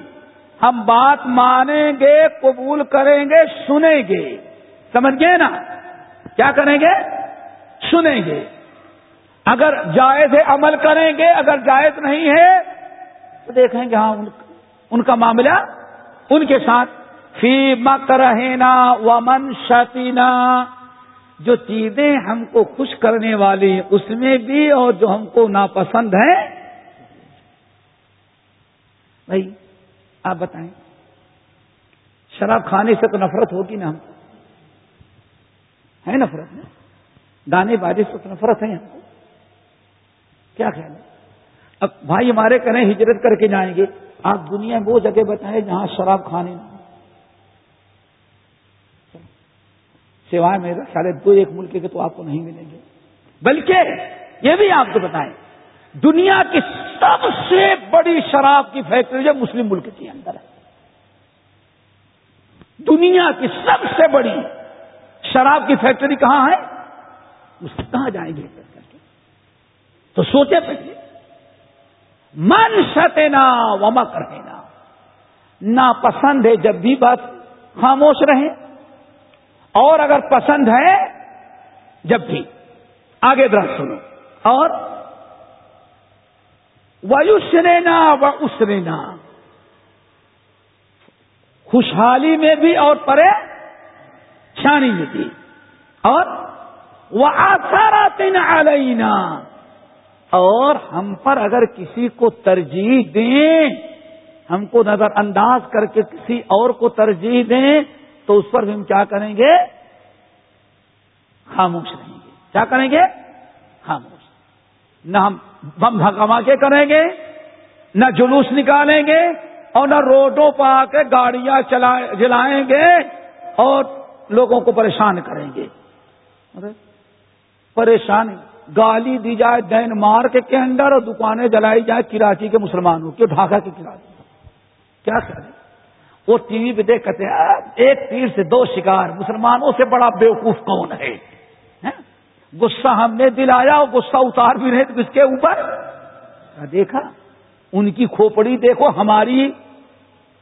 ہم بات مانیں گے، قبول کریں گے، سنیں گے۔ سمجھ گئے نا؟ کیا کریں گے؟ سنیں گے۔ اگر جائز ہے عمل کریں گے، اگر جائز نہیں ہے، تو دیکھیں گے ہاں ان کا معاملہ ان کے ساتھ فی مک رہنا ومن شتینا جو چیزیں ہم کو خوش کرنے والی اس میں بھی اور جو ہم کو ناپسند ہیں۔ بھائی، آپ بتائیں، شراب کھانے سے تو نفرت ہوگی نا ہم کو؟ ہے نفرت گانے بازی سے تو نفرت ہے ہم کو؟ کیا خیال ہے؟ اب بھائی ہمارے کریں ہجرت کر کے جائیں گے۔ آپ دنیا وہ جگہ بتائیں جہاں شراب کھانے سوائے میرا شاید دو ایک ملک کے تو آپ کو نہیں ملیں گے۔ بلکہ یہ بھی آپ کو بتائیں، دنیا کی سب سے بڑی شراب کی فیکٹری جو مسلم ملک کے اندر ہے۔ دنیا کی سب سے بڑی شراب کی فیکٹری کہاں ہے؟ اس کہاں جائیں گے؟ تو سوچے پہلے، من ستنا وما کرنا نہ پسند ہے جب بھی بات، خاموش رہے اور اگر پسند ہے جب بھی آگے درخت سنو اور ویوسرینا و اسرینا خوشحالی میں بھی اور پرے چھانی میں بھی اور وہ آسارا تین علینا اور ہم پر اگر کسی کو ترجیح دیں ہم کو نظر انداز کر کے کسی اور کو ترجیح دیں تو اس پر بھی ہم کیا کریں گے؟ خاموش رہیں گے۔ کیا کریں گے؟ خاموش۔ نہ ہم بم دھکما کے کریں گے، نہ جلوس نکالیں گے اور نہ روڈوں پہ آ کے گاڑیاں جلائیں گے اور لوگوں کو پریشان کریں گے۔ پریشانی گالی دی جائے دین مار کے اندر اور دکانیں جلائی جائے کراچی کے مسلمانوں کے ڈھاکہ کی کراچی کیا خیال ہے؟ وہ ٹی وی پہ دیکھ کہتے ہیں ایک تیر سے دو شکار، مسلمانوں سے بڑا بیوقوف کون ہے؟ ہاں؟ غصہ ہم نے دلایا اور غصہ اتار بھی رہے تو کس کے اوپر؟ دیکھا، ان کی کھوپڑی دیکھو، ہماری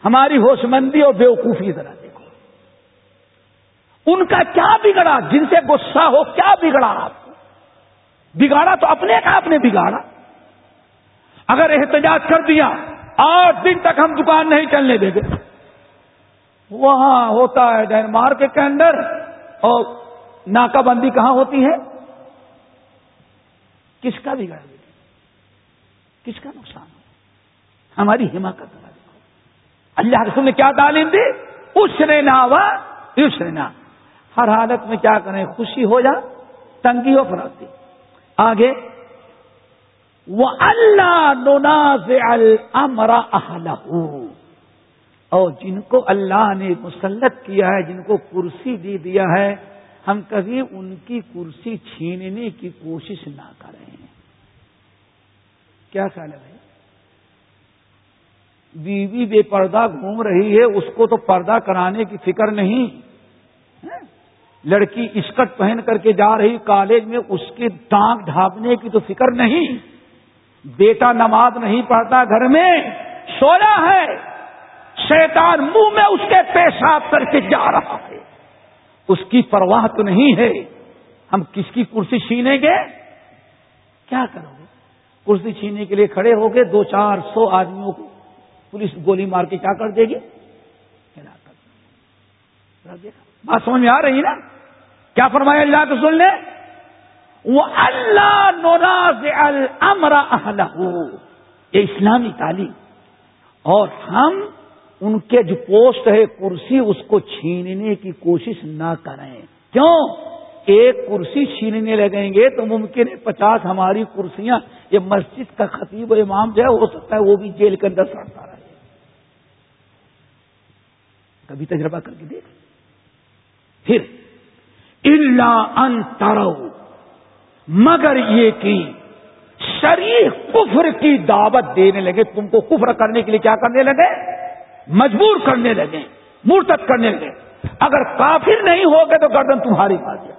ہماری ہوش مندی اور بیوقوفی ذرا دیکھو۔ ان کا کیا بگڑا؟ جن سے غصہ ہو، کیا بگڑا آپ کو؟ بگاڑا تو اپنے کا آپ نے بگاڑا۔ اگر احتجاج کر دیا، آٹھ دن تک ہم دکان نہیں چلنے دیں گے وہاں ہوتا ہے ڈینمارک کے اندر اور ناکہ بندی کہاں ہوتی ہے؟ کس کا بگڑ کس کا نقصان ہو؟ ہماری حماقت اللہ رسول نے کیا تعلیم دی؟ اس نے نہ ہوا، اس نے نہ۔ ہر حالت میں کیا کریں؟ خوشی ہو جا، تنگی ہو فراتی۔ آگے وہ اللہ نوناز المرا اور جن کو اللہ نے مسلط کیا ہے، جن کو کرسی دے دیا ہے، ہم کبھی ان کی کرسی چھیننے کی کوشش نہ کریں۔ کیا خیال ہے بھائی؟ بیوی بے پردہ گھوم رہی ہے، اس کو تو پردہ کرانے کی فکر نہیں۔ لڑکی اسکٹ پہن کر کے جا رہی، کالج میں اس کی ٹانگ ڈھانپنے کی تو فکر نہیں۔ بیٹا نماز نہیں پڑھتا گھر میں سویا ہے۔ شیطان منہ میں اس کے پیشاب کر کے جا رہا ہے۔ اس کی پرواہ تو نہیں ہے۔ ہم کس کی کرسی چھینیں گے؟ کیا کرو گے؟ کرسی چھیننے کے لیے کھڑے ہو گئے دو چار سو آدمیوں کو پولیس گولی مار کے کیا کر دے گی؟ بات سمجھ میں آ رہی نا؟ کیا فرمایا اللہ تو سن لے وہ اللہ نوراز المرا یہ اسلامی تعلیم۔ اور ہم ان کے جو پوسٹ ہے کرسی، اس کو چھیننے کی کوشش نہ کریں۔ کیوں؟ ایک کرسی چھیننے لگیں گے تو ممکن ہے پچاس ہماری کرسیاں، یہ مسجد کا خطیب و امام جو ہے، ہو سکتا ہے وہ بھی جیل کے اندر سڑتا رہے۔ کبھی تجربہ کر کے دیکھ۔ پھر اللہ ان ترو مگر یہ کہ شریف کفر کی دعوت دینے لگے۔ تم کو کفر کرنے کے لیے کیا کرنے لگے؟ مجبور کرنے لگے مرتب کرنے لگے۔ اگر کافر نہیں ہوگے تو گردن تمہاری بات جائے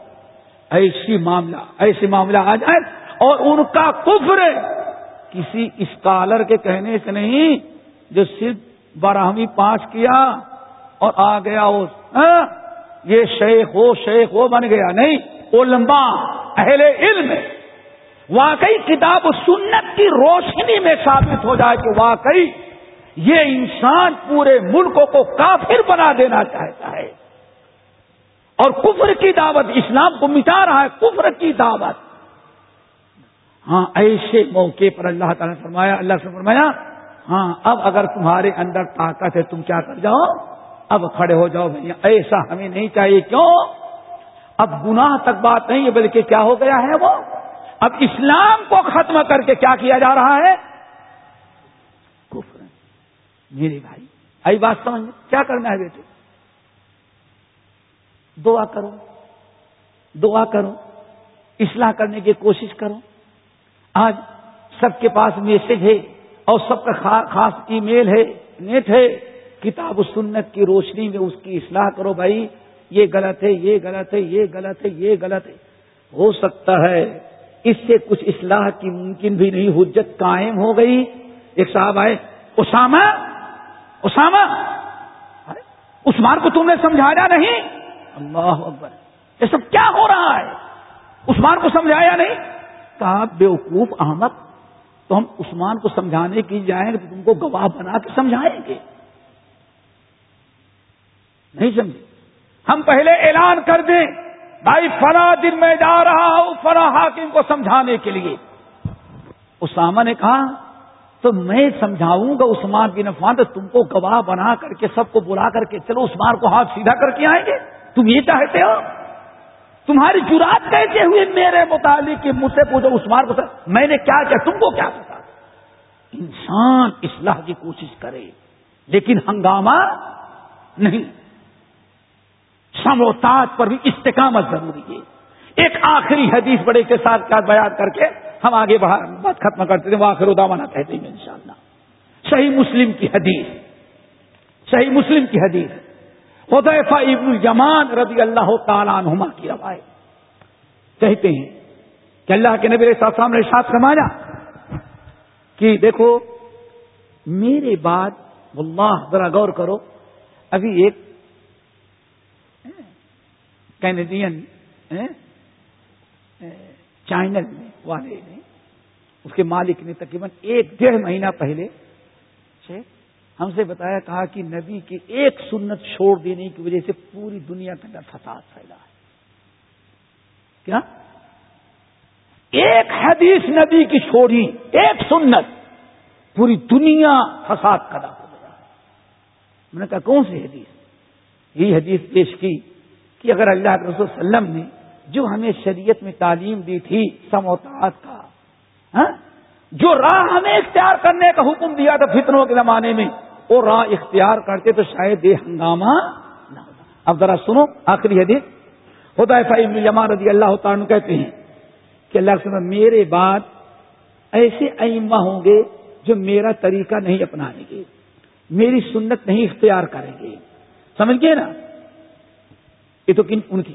ایسی معاملہ ایسے معاملہ آ جائے اور ان کا کفر کسی اسکالر کے کہنے سے نہیں جو صرف براہمی پانچ کیا اور آ گیا وہ ہاں، یہ شیخ ہو شیخ ہو بن گیا۔ نہیں وہ لمبا اہل علم۔ واقعی کتاب سنت کی روشنی میں ثابت ہو جائے کہ واقعی یہ انسان پورے ملکوں کو کافر بنا دینا چاہتا ہے۔ اور کفر کی دعوت، اسلام کو مٹا رہا ہے، کفر کی دعوت۔ ہاں ایسے موقع پر اللہ تعالیٰ نے فرمایا، اللہ سے فرمایا ہاں اب اگر تمہارے اندر طاقت ہے، تم کیا کر جاؤ؟ اب کھڑے ہو جاؤ بھیا، ایسا ہمیں نہیں چاہیے۔ کیوں؟ اب گناہ تک بات نہیں ہے، بلکہ کیا ہو گیا ہے وہ؟ اب اسلام کو ختم کر کے کیا کیا جا رہا ہے؟ میرے بھائی، آئی بات سمجھ کیا کرنا ہے بیٹے؟ دعا کرو دعا کرو، اصلاح کرنے کی کوشش کرو۔ آج سب کے پاس میسج ہے اور سب کا خاص ای میل ہے، نیٹ ہے۔ کتاب و سنت کی روشنی میں اس کی اصلاح کرو بھائی۔ یہ غلط ہے، یہ غلط ہے، یہ غلط ہے، یہ غلط ہے۔ ہو سکتا ہے اس سے کچھ اصلاح کی ممکن بھی نہیں، حجت قائم ہو گئی۔ ایک صاحب آئے، اسامہ! اسامہ عثمان کو تم نے سمجھایا نہیں؟ اللہ اکبر۔ یہ سب کیا ہو رہا ہے؟ عثمان کو سمجھایا نہیں؟ کہا، بیوقوف احمد تو ہم عثمان کو سمجھانے کی جائیں گے تو تم کو گواہ بنا کے سمجھائیں گے۔ نہیں سمجھے۔ ہم پہلے اعلان کر دیں، بھائی فلا دن میں جا رہا ہوں فلا حاکم کو سمجھانے کے لیے۔ اسامہ نے کہا تو میں سمجھاؤں گا عثمان بن عفان تو تم کو گواہ بنا کر کے، سب کو بلا کر کے، چلو عثمان کو ہاتھ سیدھا کر کے آئیں گے۔ تم یہ چاہتے ہو؟ تمہاری جرات کیسے ہوئی؟ میرے متعلق مجھ سے پوچھو، عثمان کو میں نے کیا کیا؟ تم کو کیا پتا؟ انسان اصلاح کی کوشش کرے، لیکن ہنگامہ نہیں۔ سموتاج پر بھی استقامت ضروری ہے۔ ایک آخری حدیث بڑے کے ساتھ کیا بیان کر کے ہم آگے بات ختم کرتے تھے وہ آخر ادامنا کہتے ہیں انشاءاللہ۔ صحیح مسلم کی حدیث، صحیح مسلم کی حدیث۔ حضیفہ ابن الجمان رضی اللہ تعالیٰ عنہما کی روایت۔ کہتے ہیں کہ اللہ کے نبی صاحب نے ساتھ سمایا کہ دیکھو، میرے بعد اللہ ذرا غور کرو، ابھی ایک کینیڈین چینل میں والے اس کے مالک نے تقریباً ایک ڈیڑھ مہینہ پہلے ہم سے بتایا کہا کہ نبی کی ایک سنت چھوڑ دینے کی وجہ سے پوری دنیا کے اندر فساد پھیلا ہے۔ کیا؟ ایک حدیث نبی کی چھوڑی ایک سنت پوری دنیا فساد کدا ہو گیا۔ میں نے کہا کون سی حدیث؟ یہ حدیث پیش کی کہ اگر اللہ کے رسول وسلم نے جو ہمیں شریعت میں تعلیم دی تھی سموتات کا؟ ہاں؟ جو راہ ہمیں اختیار کرنے کا حکم دیا تھا فتنوں کے زمانے میں، وہ راہ اختیار کرتے تو شاید یہ ہنگامہ نہ ہوتا اب ذرا سنو آخری حدیث۔ ہوتا ہے فائی رضی اللہ تعالیٰ کہتے ہیں کہ اللہ سے میرے بعد ایسے ائمہ ہوں گے جو میرا طریقہ نہیں اپنائیں گے، میری سنت نہیں اختیار کریں گے۔ سمجھ گئے نا؟ یہ تو کن ان کی۔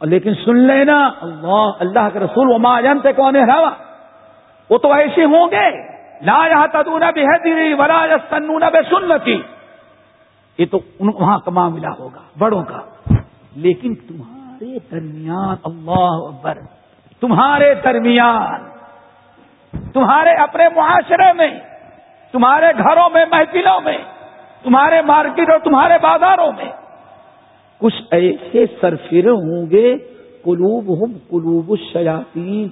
لیکن سن لینا، اللہ اللہ کے رسول و ماں جانتے کون ہے وہ تو ایسے ہوں گے۔ لا یہاں تدون بے ولا سنون بے سنتی یہ تو وہاں کا معاملہ ہوگا، بڑوں کا۔ لیکن تمہارے درمیان، اللہ اکبر، تمہارے درمیان، تمہارے اپنے معاشرے میں، تمہارے گھروں میں، محفلوں میں، تمہارے مارکیٹ اور تمہارے بازاروں میں کچھ ایسے سرفر ہوں گے قلوب ہم قلوب الشیاطین۔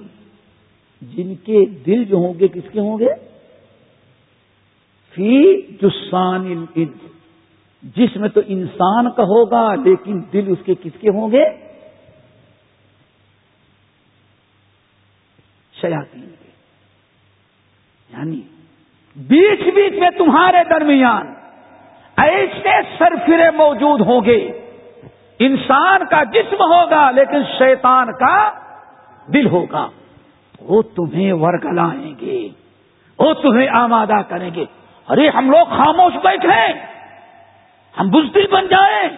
جن کے دل جو ہوں گے کس کے ہوں گے؟ فی جسان جس میں تو انسان کا ہوگا، لیکن دل اس کے کس کے ہوں گے؟ شیاطین کے۔ یعنی بیچ بیچ میں تمہارے درمیان ایسے سرفرے موجود ہوں گے۔ انسان کا جسم ہوگا، لیکن شیطان کا دل ہوگا۔ وہ تمہیں ورگ لائیں گے، وہ تمہیں آمادہ کریں گے۔ ارے، ہم لوگ خاموش بیٹھے ہم بزدل بن جائیں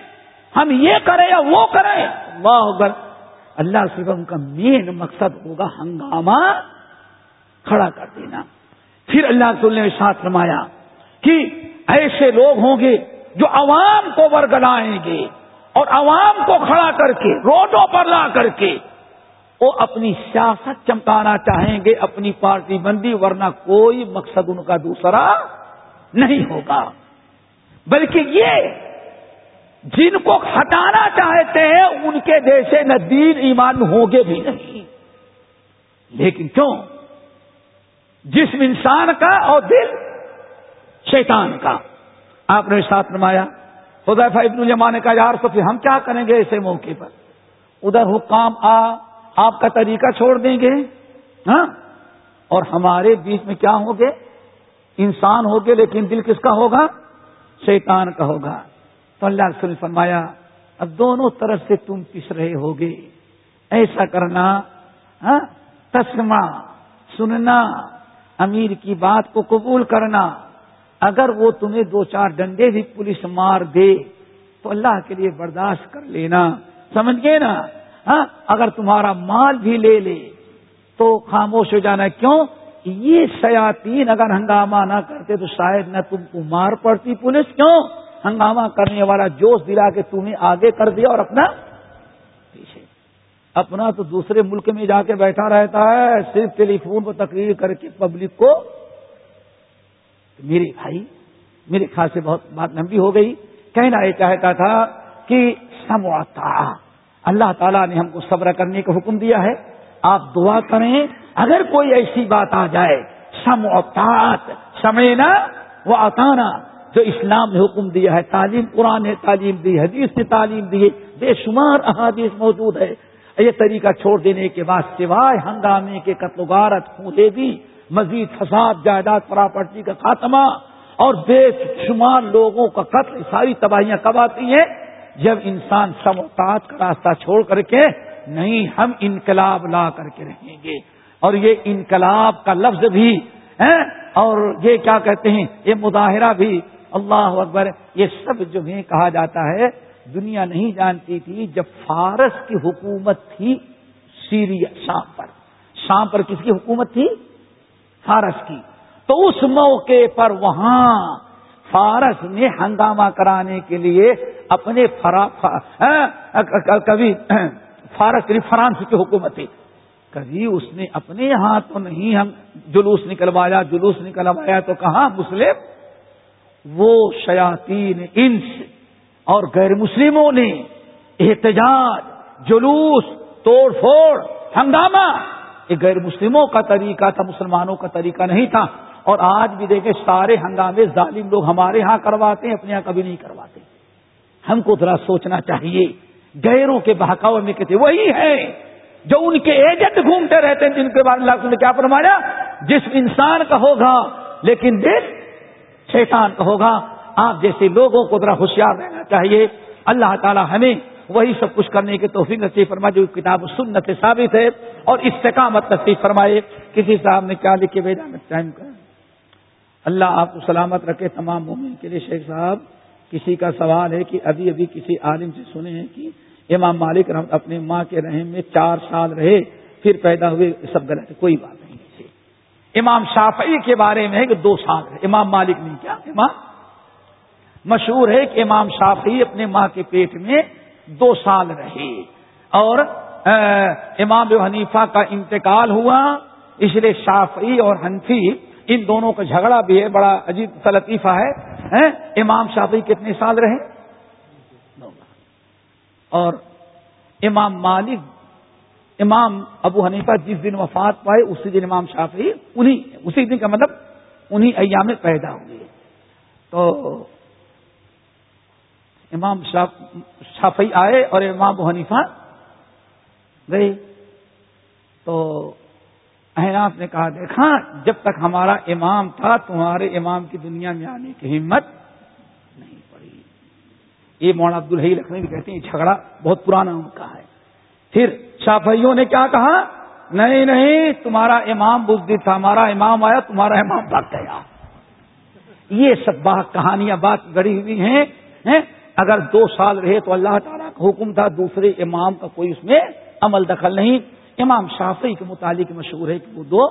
ہم یہ کریں یا وہ کریں۔ اللہ اکبر۔ اللہ سبم کا مین مقصد ہوگا ہنگامہ کھڑا کر دینا۔ پھر اللہ رسول نے ساتھ فرمایا کہ ایسے لوگ ہوں گے جو عوام کو ورگلائیں گے اور عوام کو کھڑا کر کے، روڈوں پر لا کر کے وہ اپنی سیاست چمکانا چاہیں گے، اپنی پارٹی بندی، ورنہ کوئی مقصد ان کا دوسرا نہیں ہوگا۔ بلکہ یہ جن کو ہٹانا چاہتے ہیں، ان کے جیسے نہ دین ایمان ہوں گے بھی نہیں۔ لیکن کیوں؟ جسم انسان کا اور دل شیطان کا۔ آپ نے ساتھ نمایا خدا ابن الجمان کا یار تو پھر ہم کیا کریں گے ایسے موقع پر؟ ادھر حکام آ آپ کا طریقہ چھوڑ دیں گے؟ ہاں؟ اور ہمارے بیچ میں کیا ہوں گے؟ انسان ہوگے لیکن دل کس کا ہوگا؟ شیطان کا ہوگا۔ تو اللہ رسول فرمایا، اب دونوں طرف سے تم پس رہے ہوگے۔ ایسا کرنا ہاں؟ تسما سننا، امیر کی بات کو قبول کرنا۔ اگر وہ تمہیں دو چار ڈنڈے بھی پولیس مار دے، تو اللہ کے لیے برداشت کر لینا۔ سمجھ گئے نا؟ ہاں؟ اگر تمہارا مال بھی لے لے تو خاموش ہو جانا کیوں؟ یہ سیاتین اگر ہنگامہ نہ کرتے تو شاید نہ تم کو مار پڑتی پولیس کیوں؟ ہنگامہ کرنے والا جوش دلا کے تمہیں آگے کر دیا اور اپنا پیچھے۔ اپنا تو دوسرے ملک میں جا کے بیٹھا رہتا ہے، صرف ٹیلی فون پر تقریر کر کے پبلک کو۔ میرے بھائی، میرے خیال سے بہت بات لمبی ہو گئی۔ کہنا یہ چاہتا تھا کہ سمواتا اللہ تعالیٰ نے ہم کو صبر کرنے کا حکم دیا ہے۔ آپ دعا کریں، اگر کوئی ایسی بات آ جائے، سم سموتات سمینا وہ اتانا جو اسلام نے حکم دیا ہے، تعلیم قرآن نے تعلیم دی، حدیث نے تعلیم دی، بے شمار احادیث موجود ہے یہ طریقہ چھوڑ دینے کے بعد سوائے ہنگامے کے قتل غارت خون بھی، مزید فساد، جائیداد، پراپرٹی کا خاتمہ اور بے شمار لوگوں کا قتل ساری تباہیاں کب آتی ہیں؟ جب انسان سموتات کا راستہ چھوڑ کر کے نہیں، ہم انقلاب لا کر کے رہیں گے۔ اور یہ انقلاب کا لفظ بھی ہے اور یہ کیا کہتے ہیں؟ یہ مظاہرہ بھی۔ اللہ اکبر، یہ سب جو بھی کہا جاتا ہے، دنیا نہیں جانتی تھی جب فارس کی حکومت تھی سیریا، شام پر۔ شام پر کس کی حکومت تھی؟ فارس کی۔ تو اس موقع پر وہاں فارس نے ہنگامہ کرانے کے لیے اپنے فرا ہاں، کبھی فارس یعنی فرانس کی حکومت کبھی اس نے اپنے یہاں تو نہیں ہم جلوس نکلوایا جلوس نکلوایا تو کہاں مسلم؟ وہ شیاتین انس اور غیر مسلموں نے احتجاج، جلوس، توڑ پھوڑ، ہنگامہ، یہ غیر مسلموں کا طریقہ تھا، مسلمانوں کا طریقہ نہیں تھا۔ اور آج بھی دیکھیں سارے ہنگامے ظالم لوگ ہمارے ہاں کرواتے ہیں، اپنے یہاں کبھی نہیں کرواتے۔ ہم کو ذرا سوچنا چاہیے۔ گیروں کے بہکاؤ میں کہتے وہی ہے جو ان کے ایجنٹ گھومتے رہتے ہیں، جن کے بارے اللہ نے کیا فرمایا؟ جس انسان کا ہوگا، لیکن دل شیطان کا ہوگا۔ آپ جیسے لوگوں کو ذرا ہوشیار رہنا چاہیے۔ اللہ تعالی ہمیں وہی سب کچھ کرنے کی توفیق نصیب فرمائے، جو کتاب سنت ثابت ہے۔ اور استقامت نصیب فرمائے۔ کسی صاحب نے کیا لکھ کے بھیجا ٹائم کا اللہ آپ کو سلامت رکھے تمام مومن کے لیے شیخ صاحب، کسی کا سوال ہے کہ ابھی ابھی کسی عالم سے سنے ہیں کہ امام مالک رحمت اپنے ماں کے رحم میں چار سال رہے، پھر پیدا ہوئے سب غلط کوئی بات نہیں۔ امام شافعی کے بارے میں ہے کہ دو سال رہے امام مالک نہیں، کیا؟ امام مشہور ہے کہ امام شافعی اپنے ماں کے پیٹ میں دو سال رہے۔ اور امام حنیفہ کا انتقال ہوا، اس لیے شافعی اور حنفی ان دونوں کا جھگڑا بھی ہے، بڑا عجیب سا لطیفہ ہے امام شافعی کتنے سال رہے؟ اور امام مالک، امام ابو حنیفہ جس دن وفات پائے، اسی دن امام شافعی انہی، اسی دن کا مطلب انہی ایام میں پیدا ہوئے۔ تو امام شافعی آئے اور امام ابو حنیفہ گئے۔ تو احناف نے کہا، دیکھا، جب تک ہمارا امام تھا، تمہارے امام کی دنیا میں آنے کی ہمت نہیں پڑی. یہ مولانا عبد الحی لکھنؤ بھی کہتے ہیں جھگڑا بہت پرانا ان کا ہے. پھر شافیوں نے کیا کہا، نہیں نہیں، تمہارا امام بزدل تھا، ہمارا امام آیا، تمہارا امام بھاگ گیا. یہ سب بات، کہانیاں، بات گڑی ہوئی ہیں؟ اگر دو سال رہے تو اللہ تعالیٰ کا حکم تھا، دوسرے امام کا کوئی اس میں عمل دخل نہیں امام شافعی کے متعلق مشہور ہے کہ وہ دو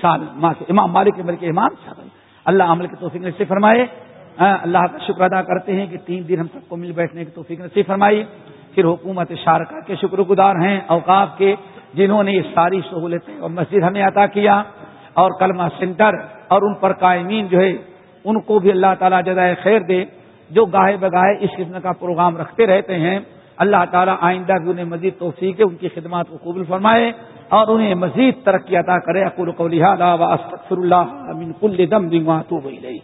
سال امام مالک عمر کے امام شافعی اللہ عمل کے توفیق نصیب فرمائے۔ ہاں، اللہ کا شکر ادا کرتے ہیں کہ تین دن ہم سب کو مل بیٹھنے کی توفیق نصیب فرمائی۔ پھر حکومت شارکہ کے شکر گزار ہیں اوقاف کے، جنہوں نے یہ ساری سہولتیں اور مسجد ہمیں عطا کیا۔ اور کلمہ سینٹر اور ان پر قائمین جو ہے، ان کو بھی اللہ تعالیٰ جزائے خیر دے۔ جو گاہے بگاہے اس قسم کا پروگرام رکھتے رہتے ہیں اللہ تعالیٰ آئندہ بھی انہیں مزید توفیق ہے، ان کی خدمات کو قبول فرمائے اور انہیں مزید ترقی عطا کرے۔ اکول کو لہٰذا اللہ من کل دم دما تو وہی